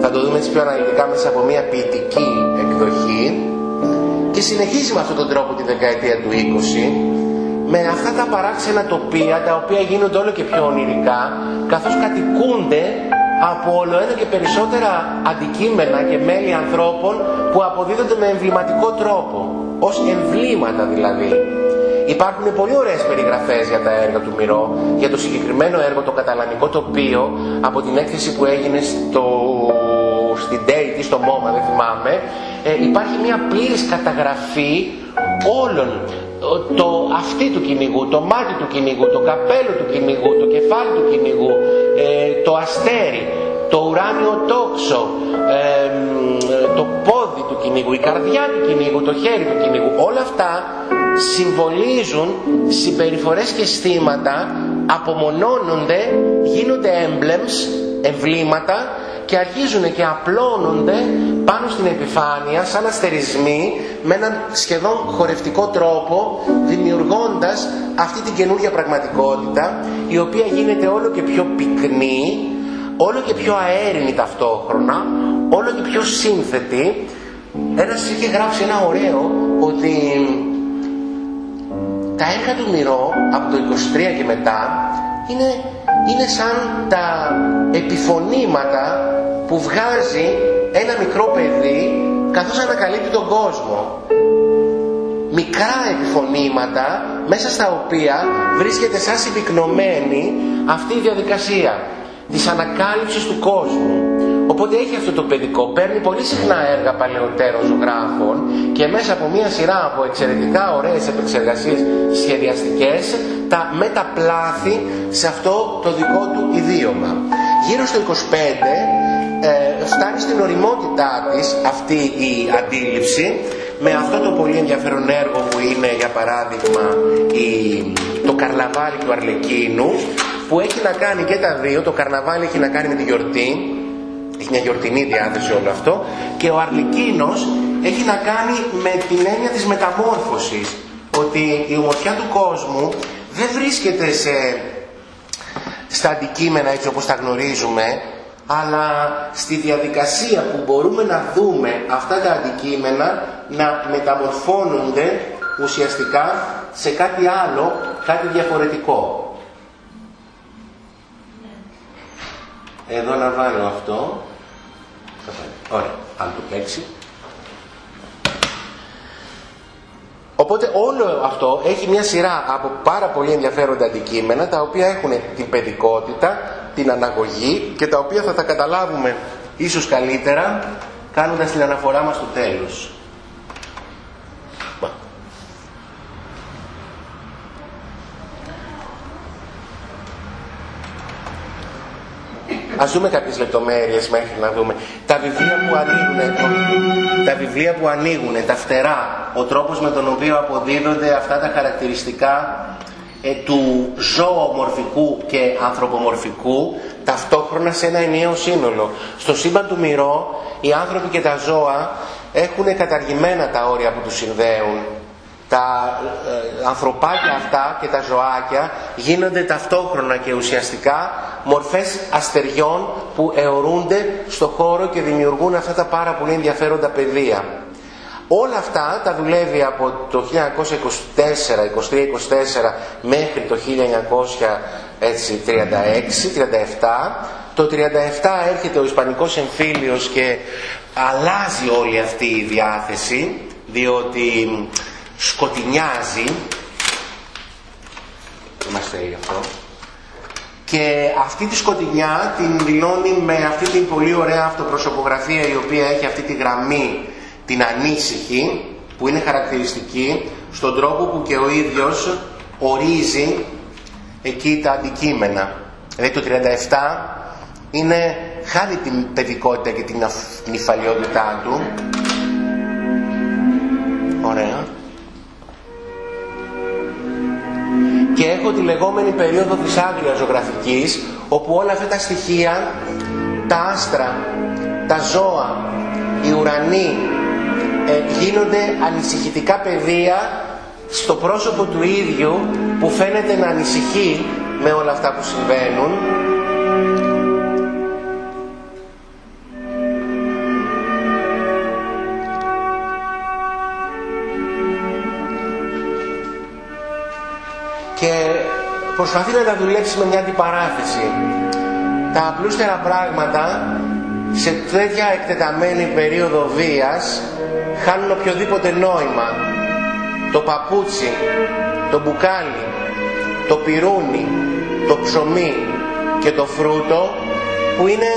Θα το δούμε έτσι πιο αναλυτικά μέσα από μια ποιητική εκδοχή και συνεχίζει με αυτόν τον τρόπο τη δεκαετία του 20 με αυτά τα παράξενα τοπία τα οποία γίνονται όλο και πιο ονειρικά καθώς κατοικούνται από όλο ένα και περισσότερα αντικείμενα και μέλη ανθρώπων που αποδίδονται με εμβληματικό τρόπο, ως εμβλήματα δηλαδή. Υπάρχουν πολύ ωραίες περιγραφές για τα έργα του Μυρό, για το συγκεκριμένο έργο, το καταλανικό τοπίο, από την έκθεση που έγινε στο, στην Date, στο MoMA, δεν θυμάμαι, ε, υπάρχει μια πλήρης καταγραφή όλων το αυτή του κυνηγού, το μάτι του κυνηγού, το καπέλο του κυνηγού, το κεφάλι του κυνηγού, ε, το αστέρι, το ουράνιο τόξο, ε, το πόδι του κυνηγού, η καρδιά του κυνηγού, το χέρι του κυνηγού. Όλα αυτά συμβολίζουν συμπεριφορές και αισθήματα, απομονώνονται, γίνονται emblems, εμβλήματα και αρχίζουν και απλώνονται πάνω στην επιφάνεια σαν αστερισμοί με έναν σχεδόν χορευτικό τρόπο δημιουργώντας αυτή την καινούργια πραγματικότητα η οποία γίνεται όλο και πιο πυκνή, όλο και πιο αέρινη ταυτόχρονα, όλο και πιο σύνθετη. Ένας είχε γράψει ένα ωραίο ότι τα έργα του Μυρό από το 23 και μετά είναι, είναι σαν τα επιφωνήματα που βγάζει ένα μικρό παιδί καθώς ανακαλύπτει τον κόσμο. Μικρά επιφωνήματα μέσα στα οποία βρίσκεται σαν συμπυκνωμένη αυτή η διαδικασία της ανακάλυψης του κόσμου. Οπότε έχει αυτό το παιδικό, παίρνει πολύ συχνά έργα παλαιότερων ζωγράφων και μέσα από μια σειρά από εξαιρετικά ωραίες επεξεργασίες σχεδιαστικές τα μεταπλάθει σε αυτό το δικό του ιδίωμα. Γύρω στο 25 ε, φτάνει στην οριμότητά της αυτή η αντίληψη. Με αυτό το πολύ ενδιαφέρον έργο που είναι για παράδειγμα η, το καρναβάλι του Αρλεκίνου που έχει να κάνει και τα δύο, το καρναβάλι έχει να κάνει με τη γιορτή. Έχει μια γιορτινή διάθεση όλο αυτό. Και ο Αρλεκίνος έχει να κάνει με την έννοια της μεταμόρφωσης. Ότι η ομορφιά του κόσμου δεν βρίσκεται σε, στα αντικείμενα έτσι όπως τα γνωρίζουμε αλλά στη διαδικασία που μπορούμε να δούμε αυτά τα αντικείμενα να μεταμορφώνονται ουσιαστικά σε κάτι άλλο, κάτι διαφορετικό. Εδώ να βάλω αυτό. Ωραία, άλλο το παίξει. Οπότε όλο αυτό έχει μια σειρά από πάρα πολύ ενδιαφέροντα αντικείμενα τα οποία έχουν την παιδικότητα, την αναγωγή και τα οποία θα τα καταλάβουμε ίσως καλύτερα κάνοντας την αναφορά μας στο τέλος. Ας δούμε κάποιες λεπτομέρειες μέχρι να δούμε. Τα βιβλία που ανοίγουν, τα βιβλία που ανοίγουν, τα φτερά, ο τρόπος με τον οποίο αποδίδονται αυτά τα χαρακτηριστικά ε, του ζωομορφικού και ανθρωπομορφικού ταυτόχρονα σε ένα ενιαίο σύνολο. Στο σύμπαν του Μυρό οι άνθρωποι και τα ζώα έχουν καταργημένα τα όρια που τους συνδέουν. Τα ε, ανθρωπάκια αυτά και τα ζωάκια γίνονται ταυτόχρονα και ουσιαστικά μορφές αστεριών που αιωρούνται στο χώρο και δημιουργούν αυτά τα πάρα πολύ ενδιαφέροντα πεδία. Όλα αυτά τα δουλεύει από το 1924, 23-24 μέχρι το 1936-37. Το 37 έρχεται ο Ισπανικός εμφύλιος και αλλάζει όλη αυτή η διάθεση διότι σκοτεινιάζει είμαστε γι' αυτό και αυτή τη σκοτεινιά την δηλώνει με αυτή την πολύ ωραία αυτοπροσωπογραφία η οποία έχει αυτή τη γραμμή την ανήσυχη που είναι χαρακτηριστική στον τρόπο που και ο ίδιος ορίζει εκεί τα αντικείμενα. Δηλαδή το 37 είναι χάρη την παιδικότητα και την νυφαλιότητά του. Ωραία. Και έχω τη λεγόμενη περίοδο της άγριας ζωγραφικής όπου όλα αυτά τα στοιχεία, τα άστρα, τα ζώα, οι ουρανοί, ε, γίνονται ανησυχητικά πεδία στο πρόσωπο του ίδιου που φαίνεται να ανησυχεί με όλα αυτά που συμβαίνουν και προσπαθεί να τα δουλέψει με μια αντιπαράθεση. Τα απλούστερα πράγματα σε τέτοια εκτεταμένη περίοδο βίας χάνουν οποιοδήποτε νόημα. Το παπούτσι, το μπουκάλι, το πυρούνι, το ψωμί και το φρούτο που είναι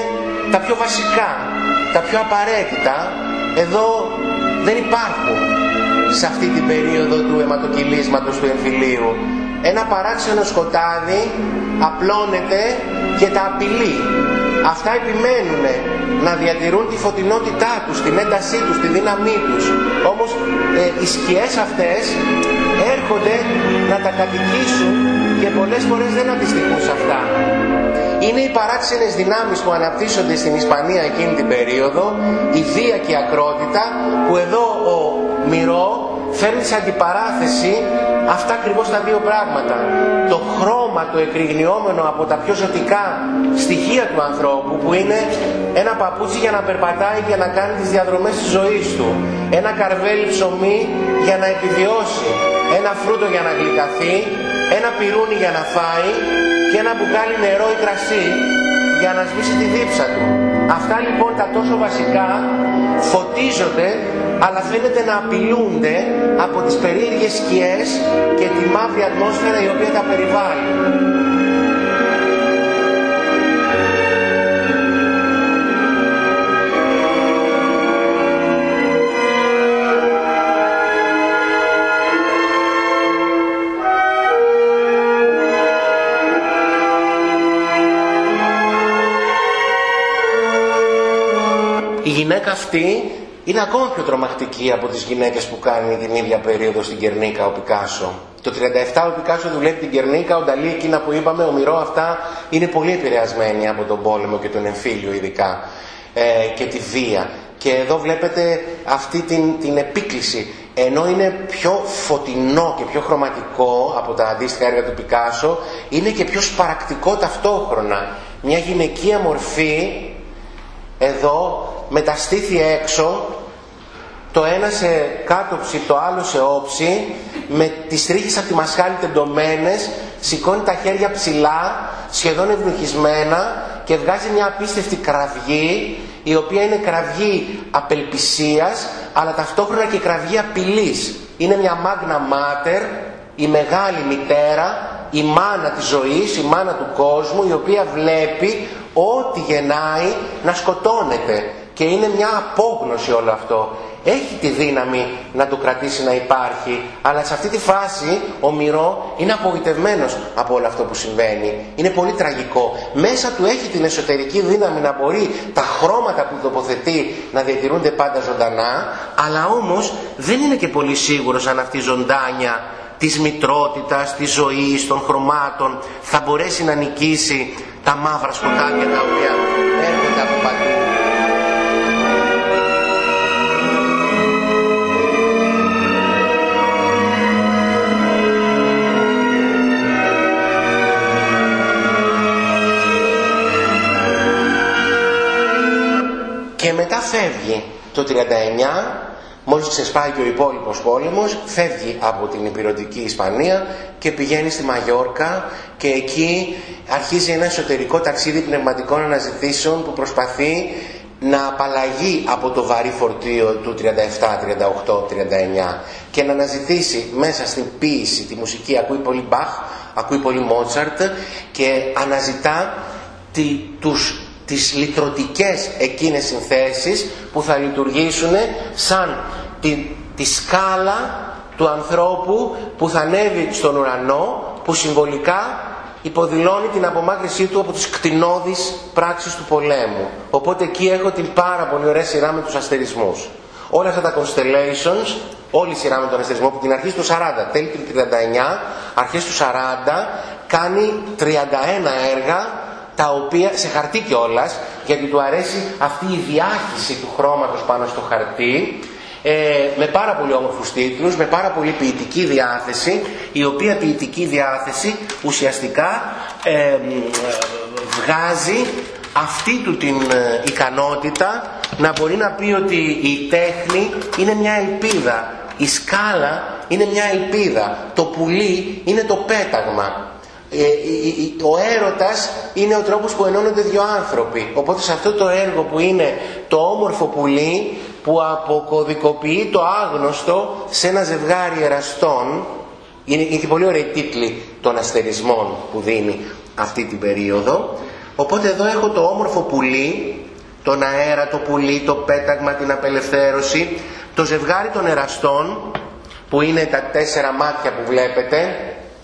τα πιο βασικά, τα πιο απαραίτητα, εδώ δεν υπάρχουν σε αυτή την περίοδο του αιματοκυλίσματος του εμφυλίου. Ένα παράξενο σκοτάδι απλώνεται και τα απειλεί αυτά επιμένουν να διατηρούν τη φωτεινότητά τους, την έντασή τους, τη δύναμή τους. Όμως ε, οι σκιές αυτές έρχονται να τα κατοικήσουν και πολλές φορές δεν αντιστοιχούν σε αυτά. Είναι οι παράξενες δυνάμεις που αναπτύσσονται στην Ισπανία εκείνη την περίοδο, η βία και η ακρότητα, που εδώ ο Μυρό φέρνει σε αντιπαράθεση αυτά ακριβώς τα δύο πράγματα. Το χρώμα, το εκρηγνιόμενο από τα πιο ζωτικά στοιχεία του ανθρώπου που είναι ένα παπούτσι για να περπατάει και να κάνει τις διαδρομές της ζωής του. Ένα καρβέλι ψωμί για να επιβιώσει. Ένα φρούτο για να γλυκαθεί. Ένα πυρούνι για να φάει. Και ένα μπουκάλι νερό ή κρασί για να σβήσει τη δίψα του. Αυτά λοιπόν τα τόσο βασικά φωτίζονται αλλά φαίνεται να απειλούνται από τις περίεργες σκιές και τη μαύρη ατμόσφαιρα η οποία τα περιβάλλει. Η γυναίκα αυτή είναι ακόμα πιο τρομακτική από τις γυναίκες που κάνει την ίδια περίοδο στην Κερνίκα ο Πικάσο. Το 37 ο Πικάσο δουλεύει την Κερνίκα, ο Νταλή εκείνα που είπαμε, ο Μυρό αυτά είναι πολύ επηρεασμένοι από τον πόλεμο και τον εμφύλιο ειδικά ε, και τη βία. Και εδώ βλέπετε αυτή την, την επίκληση. Ενώ είναι πιο φωτεινό και πιο χρωματικό από τα αντίστοιχα έργα του Πικάσο, είναι και πιο σπαρακτικό ταυτόχρονα. Μια γυναικεία μορφή εδώ με τα στήθη έξω το ένα σε κάτωψη, το άλλο σε όψη, με τις τρίχες από τη μασχάλη τεντωμένες, σηκώνει τα χέρια ψηλά, σχεδόν ευνοχισμένα και βγάζει μια απίστευτη κραυγή, η οποία είναι κραυγή απελπισίας, αλλά ταυτόχρονα και κραυγή απειλής. Είναι μια μάγνα μάτερ, η μεγάλη μητέρα, η μάνα της ζωής, η μάνα του κόσμου, η οποία βλέπει ό,τι γεννάει να σκοτώνεται. Και είναι μια απόγνωση όλο αυτό. Έχει τη δύναμη να το κρατήσει να υπάρχει, αλλά σε αυτή τη φάση ο Μυρό είναι απογοητευμένος από όλο αυτό που συμβαίνει. Είναι πολύ τραγικό. Μέσα του έχει την εσωτερική δύναμη να μπορεί τα χρώματα που τοποθετεί να διατηρούνται πάντα ζωντανά, αλλά όμως δεν είναι και πολύ σίγουρος αν αυτή η ζωντάνια της μητρότητας, της ζωής, των χρωμάτων θα μπορέσει να νικήσει τα μαύρα σκοτάδια τα οποία έρχονται από παντού. Και μετά φεύγει το 39 Μόλις ξεσπάει και ο υπόλοιπος πόλεμος, φεύγει από την υπηρετική Ισπανία και πηγαίνει στη Μαγιόρκα και εκεί αρχίζει ένα εσωτερικό ταξίδι πνευματικών αναζητήσεων που προσπαθεί να απαλλαγεί από το βαρύ φορτίο του 37, 38, 39 και να αναζητήσει μέσα στην ποίηση, τη μουσική, ακούει πολύ Μπαχ, ακούει πολύ Μότσαρτ και αναζητά τη, τους, τις λυτρωτικές εκείνες συνθέσεις που θα λειτουργήσουν σαν τη, τη σκάλα του ανθρώπου που θα ανέβει στον ουρανό που συμβολικά υποδηλώνει την απομάκρυσή του από τις κτηνώδεις πράξεις του πολέμου. Οπότε εκεί έχω την πάρα πολύ ωραία σειρά με τους αστερισμούς. Όλα αυτά τα constellations, όλη η σειρά με τον αστερισμό που την αρχή του 40, τέλη του 39, αρχές του 40, κάνει 31 έργα τα οποία, σε χαρτί κιόλας, γιατί του αρέσει αυτή η διάχυση του χρώματος πάνω στο χαρτί, ε, με πάρα πολύ όμορφους τίτλους, με πάρα πολύ ποιητική διάθεση, η οποία ποιητική διάθεση ουσιαστικά ε, βγάζει αυτή του την ε, ικανότητα να μπορεί να πει ότι η τέχνη είναι μια ελπίδα, η σκάλα είναι μια ελπίδα, το πουλί είναι το πέταγμα. Ε, ο έρωτας είναι ο τρόπος που ενώνονται δύο άνθρωποι. Οπότε σε αυτό το έργο που είναι το όμορφο πουλί που αποκωδικοποιεί το άγνωστο σε ένα ζευγάρι εραστών είναι, είναι πολύ ωραία τίτλη των αστερισμών που δίνει αυτή την περίοδο οπότε εδώ έχω το όμορφο πουλί τον αέρα, το πουλί, το πέταγμα, την απελευθέρωση το ζευγάρι των εραστών που είναι τα τέσσερα μάτια που βλέπετε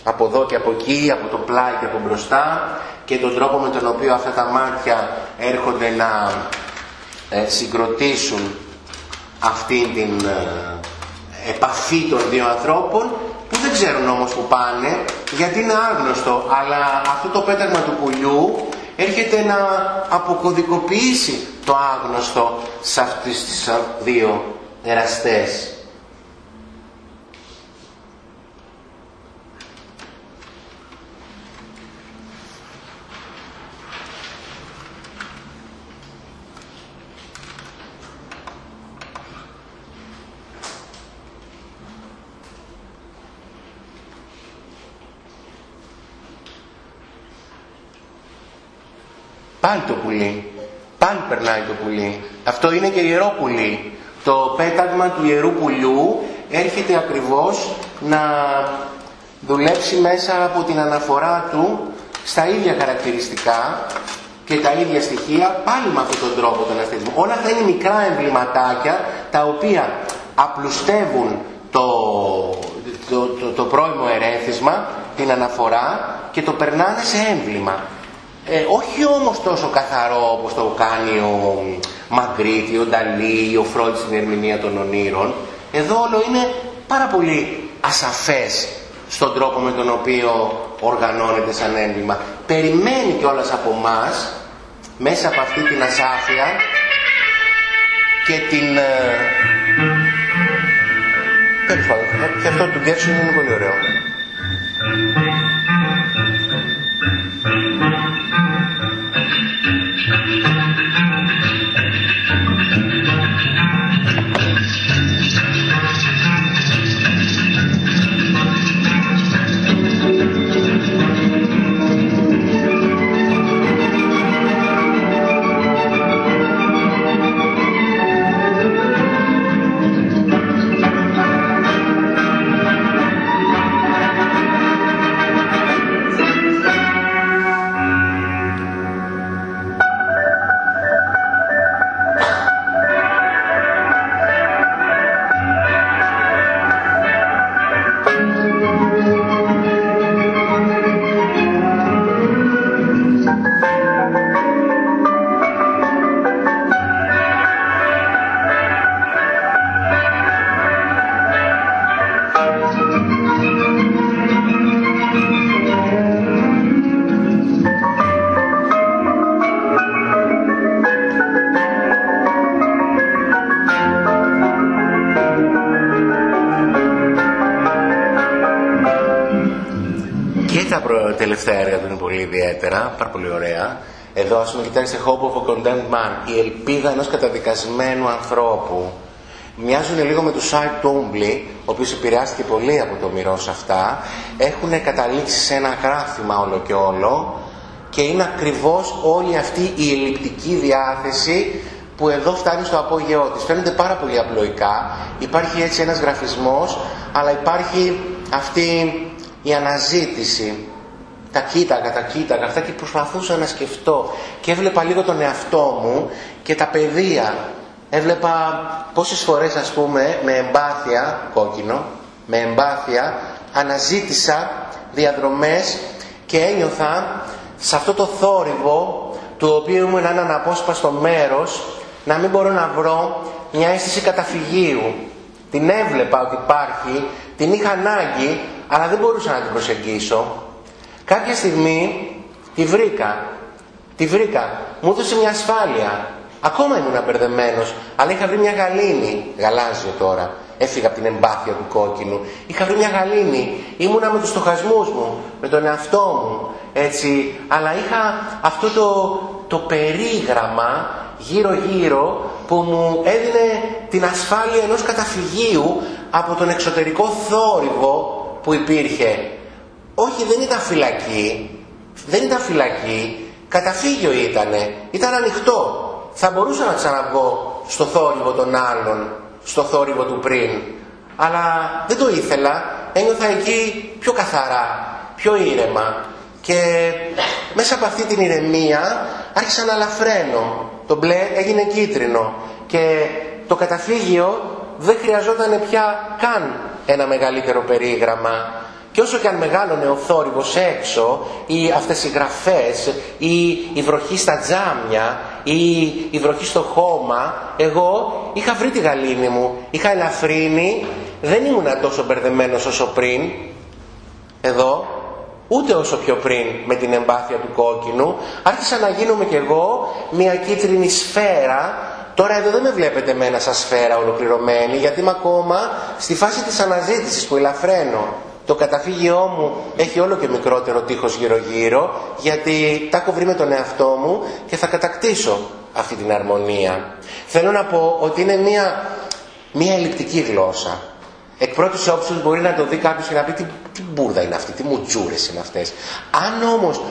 από εδώ και από εκεί, από το πλάι και από μπροστά και τον τρόπο με τον οποίο αυτά τα μάτια έρχονται να ε, συγκροτήσουν αυτή την ε, επαφή των δύο ανθρώπων που δεν ξέρουν όμως που πάνε γιατί είναι άγνωστο αλλά αυτό το πέταγμα του πουλιού έρχεται να αποκωδικοποιήσει το άγνωστο σε αυτές τις δύο εραστές. Πάλι το πουλί. Πάλι περνάει το πουλί. Αυτό είναι και ιερό πουλί. Το πέταγμα του ιερού πουλιού έρχεται ακριβώς να δουλέψει μέσα από την αναφορά του στα ίδια χαρακτηριστικά και τα ίδια στοιχεία πάλι με αυτόν τον τρόπο τον ασθενισμό. Όλα αυτά είναι μικρά εμβληματάκια τα οποία απλουστεύουν το, το, το, το πρώιμο ερέθισμα, την αναφορά και το περνάνε σε έμβλημα. Ε, όχι όμως τόσο καθαρό όπως το κάνει ο Μαγκρίτη, ο Νταλή, ο Φρόντ στην ερμηνεία των ονείρων. Εδώ όλο είναι πάρα πολύ ασαφές στον τρόπο με τον οποίο οργανώνεται σαν ένδυμα. Περιμένει κιόλας από μας μέσα από αυτή την ασάφεια και την... Ε, τέλος πάντων, και αυτό του Γκέρσον είναι πολύ ωραίο. Ιδιαίτερα, πάρα πολύ ωραία. Εδώ, ας πούμε, κοιτάξτε Hope of a Condemned Man, η ελπίδα ενός καταδικασμένου ανθρώπου. Μοιάζουν λίγο με του Σάιτ Τόμπλι, ο οποίος επηρεάστηκε πολύ από το μυρό σε αυτά. Έχουν καταλήξει σε ένα γράφημα όλο και όλο και είναι ακριβώς όλη αυτή η ελλειπτική διάθεση που εδώ φτάνει στο απόγειό της. Φαίνεται πάρα πολύ απλοϊκά, υπάρχει έτσι ένας γραφισμός, αλλά υπάρχει αυτή η αναζήτηση. Τα κοίταγα, τα κοίταγα, αυτά και προσπαθούσα να σκεφτώ και έβλεπα λίγο τον εαυτό μου και τα παιδεία. Έβλεπα πόσες φορές ας πούμε με εμπάθεια, κόκκινο, με εμπάθεια αναζήτησα διαδρομές και ένιωθα σε αυτό το θόρυβο του οποίου ήμουν ένα αναπόσπαστο μέρος να μην μπορώ να βρω μια αίσθηση καταφυγίου. Την έβλεπα ότι υπάρχει, την είχα ανάγκη, αλλά δεν μπορούσα να την προσεγγίσω. Κάποια στιγμή τη βρήκα. Τη βρήκα. Μου έδωσε μια ασφάλεια. Ακόμα ήμουν απερδεμένος, αλλά είχα βρει μια γαλήνη. Γαλάζιο τώρα. Έφυγα από την εμπάθεια του κόκκινου. Είχα βρει μια γαλήνη. Ήμουνα με τους στοχασμούς μου, με τον εαυτό μου. Έτσι. Αλλά είχα αυτό το, το περίγραμμα γύρω-γύρω που μου έδινε την ασφάλεια ενός καταφυγίου από τον εξωτερικό θόρυβο που υπήρχε. Όχι, δεν ήταν φυλακή. Δεν ήταν φυλακή. Καταφύγιο ήτανε. Ήταν ανοιχτό. Θα μπορούσα να ξαναβγώ στο θόρυβο των άλλων, στο θόρυβο του πριν. Αλλά δεν το ήθελα. Ένιωθα εκεί πιο καθαρά, πιο ήρεμα. Και μέσα από αυτή την ηρεμία άρχισα να λαφραίνω. Το μπλε έγινε κίτρινο και το καταφύγιο δεν χρειαζόταν πια καν ένα μεγαλύτερο περίγραμμα. Και όσο και αν μεγάλωνε ο θόρυβος έξω, ή αυτές οι γραφές, ή η βροχή στα τζάμια, ή η βροχή στο χώμα, εγώ είχα βρει τη γαλήνη μου, είχα ελαφρύνει, δεν ήμουν τόσο μπερδεμένος όσο πριν, εδώ, ούτε όσο πιο πριν με την εμπάθεια του κόκκινου, άρχισα να γίνομαι κι εγώ μια κίτρινη σφαίρα. Τώρα εδώ δεν με βλέπετε με ένα σαν σφαίρα ολοκληρωμένη, γιατί είμαι ακόμα στη φάση της αναζήτησης που ελαφραίνω. Το καταφύγιό μου έχει όλο και μικρότερο τείχος γύρω γύρω, γιατί τα έχω βρει με τον εαυτό μου και θα κατακτήσω αυτή την αρμονία. Θέλω να πω ότι είναι μια, μια ελλειπτική γλώσσα. Εκ πρώτης όψης μπορεί να το δει κάποιος και να πει τι, τι μπουρδα είναι αυτή, τι μουτζούρες είναι αυτές. Αν όμως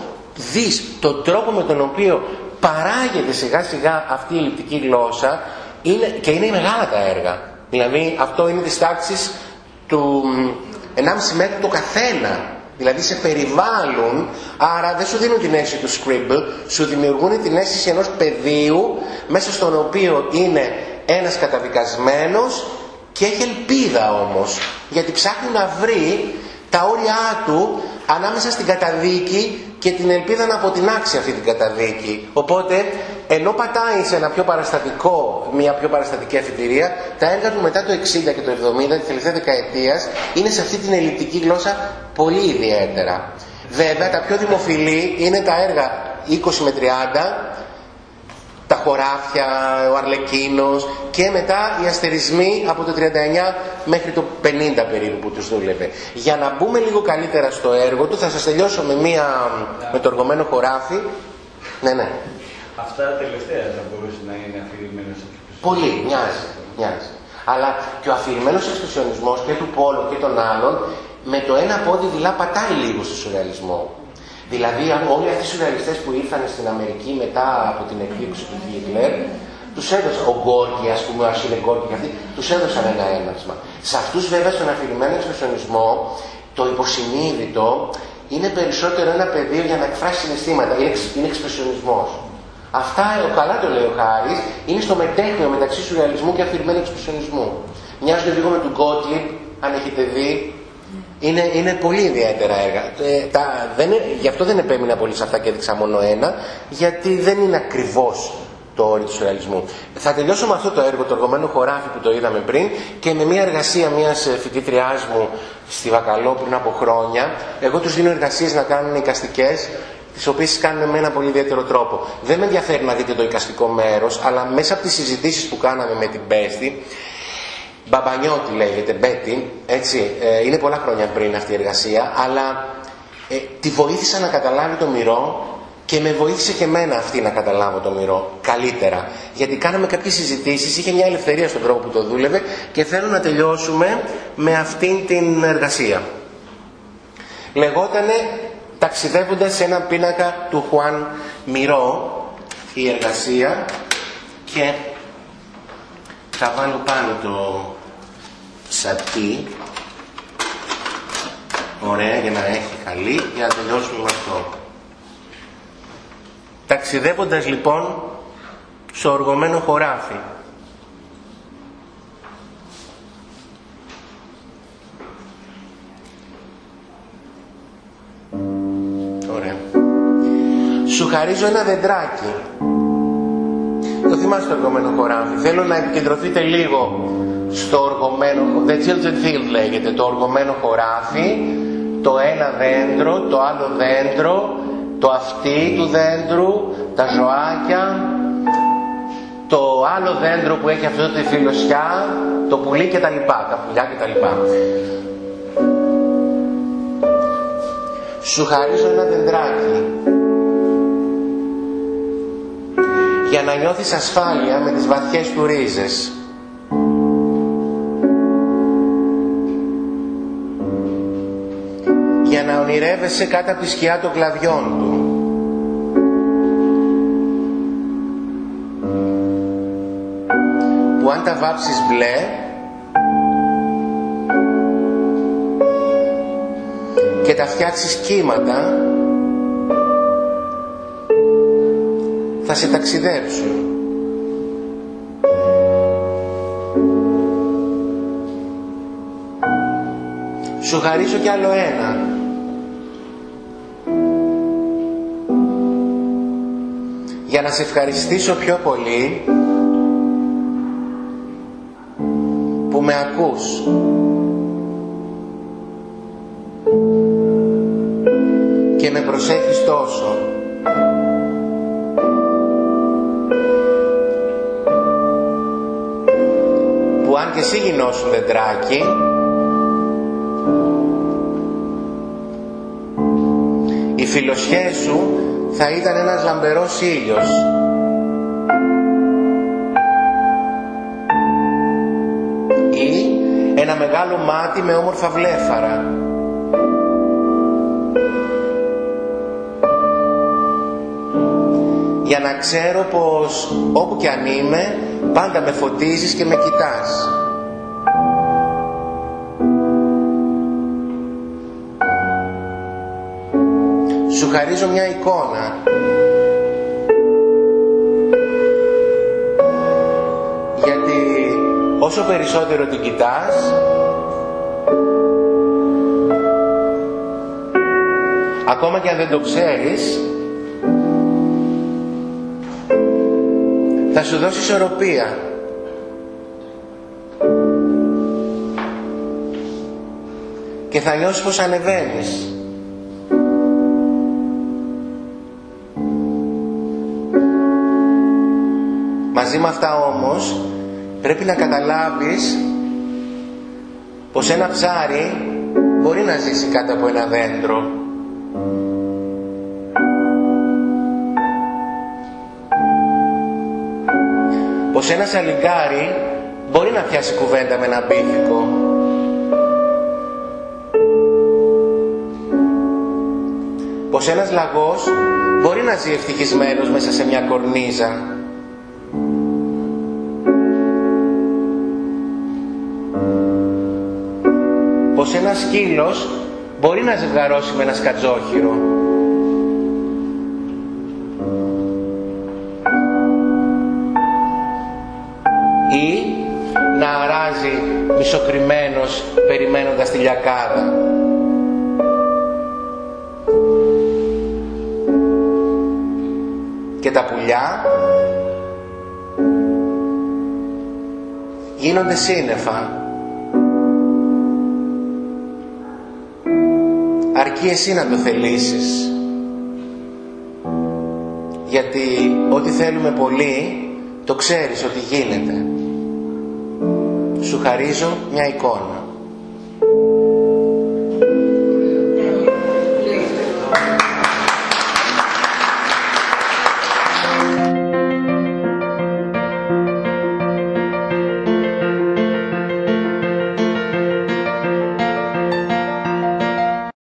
δεις τον τρόπο με τον οποίο παράγεται σιγά σιγά αυτή η ελλειπτική γλώσσα είναι, και είναι μεγάλα τα έργα. Δηλαδή αυτό είναι της τάξης του 1,5 μέτρο το καθένα. Δηλαδή σε περιβάλλουν, άρα δεν σου δίνουν την αίσθηση του scribble, σου δημιουργούν την αίσθηση ενός πεδίου μέσα στον οποίο είναι ένας καταδικασμένος και έχει ελπίδα όμως, γιατί ψάχνει να βρει τα όρια του ανάμεσα στην καταδίκη και την ελπίδα να αποτινάξει αυτή την καταδίκη. Οπότε, ενώ πατάει σε ένα πιο παραστατικό, μια πιο παραστατική αφιτηρία, τα έργα του μετά το 60 και το 70, τη τελευταία δεκαετίας, είναι σε αυτή την ελλειπτική γλώσσα πολύ ιδιαίτερα. Βέβαια, τα πιο δημοφιλή είναι τα έργα 20 με 30, τα χωράφια, ο Αρλεκίνος και μετά οι αστερισμοί από το 39 μέχρι το 50 περίπου που τους δούλευε. Για να μπούμε λίγο καλύτερα στο έργο του θα σας τελειώσω με, μία, με το οργωμένο χωράφι. Ναι, ναι. Αυτά τελευταία θα μπορούσε να είναι αφηρημένος Πολύ, μοιάζει, μοιάζει. Αλλά και ο αφηρημένος εξπρεσιονισμός και του Πόλου και των άλλων με το ένα πόδι δειλά πατάει λίγο στο σουρεαλισμό. Δηλαδή όλοι αυτοί οι σουρεαλιστές που ήρθαν στην Αμερική μετά από την εκδίκηση του Χίτλερ, τους έδωσαν, ο Γκόρκι ας πούμε, ο Ασίλε Γκόρκι και αυτοί, τους έδωσαν ένα έναυσμα. Σε αυτούς βέβαια στον αφηρημένο εξπρεσιονισμό το υποσυνείδητο είναι περισσότερο ένα πεδίο για να εκφράσει συναισθήματα, είναι, είναι εξπρεσιονισμός. Αυτά, ο καλά το λέει ο Χάρης, είναι στο μετέχνιο μεταξύ σουρεαλισμού και αφηρημένου εξπρεσιονισμού. Μοιάζουν λίγο με του Γκότλιπ, αν έχετε δει, είναι, είναι πολύ ιδιαίτερα έργα. Ε, τα, δεν, γι' αυτό δεν επέμεινα πολύ σε αυτά και έδειξα μόνο ένα, γιατί δεν είναι ακριβώς το όριο του σουρεαλισμού. Θα τελειώσω με αυτό το έργο, το οργωμένο χωράφι που το είδαμε πριν και με μια εργασία μιας ε, φοιτήτριά μου στη Βακαλό πριν από χρόνια. Εγώ τους δίνω εργασίες να κάνουν εικαστικές τις οποίες κάνουν με ένα πολύ ιδιαίτερο τρόπο. Δεν με ενδιαφέρει να δείτε το εικαστικό μέρος, αλλά μέσα από τις συζητήσεις που κάναμε με την Πέστη, Μπαμπανιώτη λέγεται, Μπέτη, έτσι, ε, είναι πολλά χρόνια πριν αυτή η εργασία, αλλά ε, τη βοήθησα να καταλάβει το μυρό Και με βοήθησε και εμένα αυτή να καταλάβω το μυρό καλύτερα. Γιατί κάναμε κάποιες συζητήσεις, είχε μια ελευθερία στον τρόπο που το δούλευε και θέλω να τελειώσουμε με αυτήν την εργασία. Λεγότανε ταξιδεύοντας σε έναν πίνακα του Χουάν Μυρό η εργασία και θα βάλω πάνω το σατί ωραία για να έχει καλή για να τελειώσουμε με αυτό. Ταξιδεύοντας λοιπόν στο οργωμένο χωράφι. Ωραία. Σου χαρίζω ένα δεντράκι. Το θυμάσαι το οργωμένο χωράφι. Θέλω να επικεντρωθείτε λίγο στο οργωμένο, the tilted field λέγεται, το οργωμένο χωράφι, το ένα δέντρο, το άλλο δέντρο, το αυτί του δέντρου, τα ζωάκια, το άλλο δέντρο που έχει αυτό τη φιλοσιά, το πουλί και τα λοιπά, τα πουλιά και τα λοιπά. Σου χαρίζω ένα δεντράκι για να νιώθεις ασφάλεια με τις βαθιές του ρίζες. Ονειρεύεσαι κάτω από τη σκιά των κλαδιών του. Που αν τα βάψεις μπλε και τα φτιάξεις κύματα θα σε ταξιδέψουν. Σου χαρίζω κι άλλο ένα. Για να σε ευχαριστήσω πιο πολύ που με ακούς. Και με προσέχεις τόσο. που αν και εσύ γινώσουν δεντράκι οι φιλοσιές σου θα ήταν ένας λαμπερός ήλιος ή ένα μεγάλο μάτι με όμορφα βλέφαρα για να ξέρω πως όπου και αν είμαι πάντα με φωτίζεις και με κοιτάς. Σου χαρίζω μια εικόνα γιατί όσο περισσότερο την κοιτάς ακόμα και αν δεν το ξέρεις θα σου δώσει ισορροπία. Και θα νιώσεις πως ανεβαίνεις. Μαζί με αυτά όμως πρέπει να καταλάβεις πως ένα ψάρι μπορεί να ζήσει κάτω από ένα δέντρο πως ένα σαλιγκάρι μπορεί να πιάσει κουβέντα με ένα μπίθικο. Πως ένας λαγός μπορεί να ζει ευτυχισμένος μέσα σε μια κορνίζα. Σκύλος μπορεί να ζευγαρώσει με ένα σκατζόχυρο. μισοκριμένος περιμένοντας τη λιακάδα. Και τα πουλιά γίνονται σύννεφα. Αρκεί εσύ να το θελήσεις. Γιατί ό,τι θέλουμε πολύ, το ξέρεις ότι γίνεται σου χαρίζω μια εικόνα.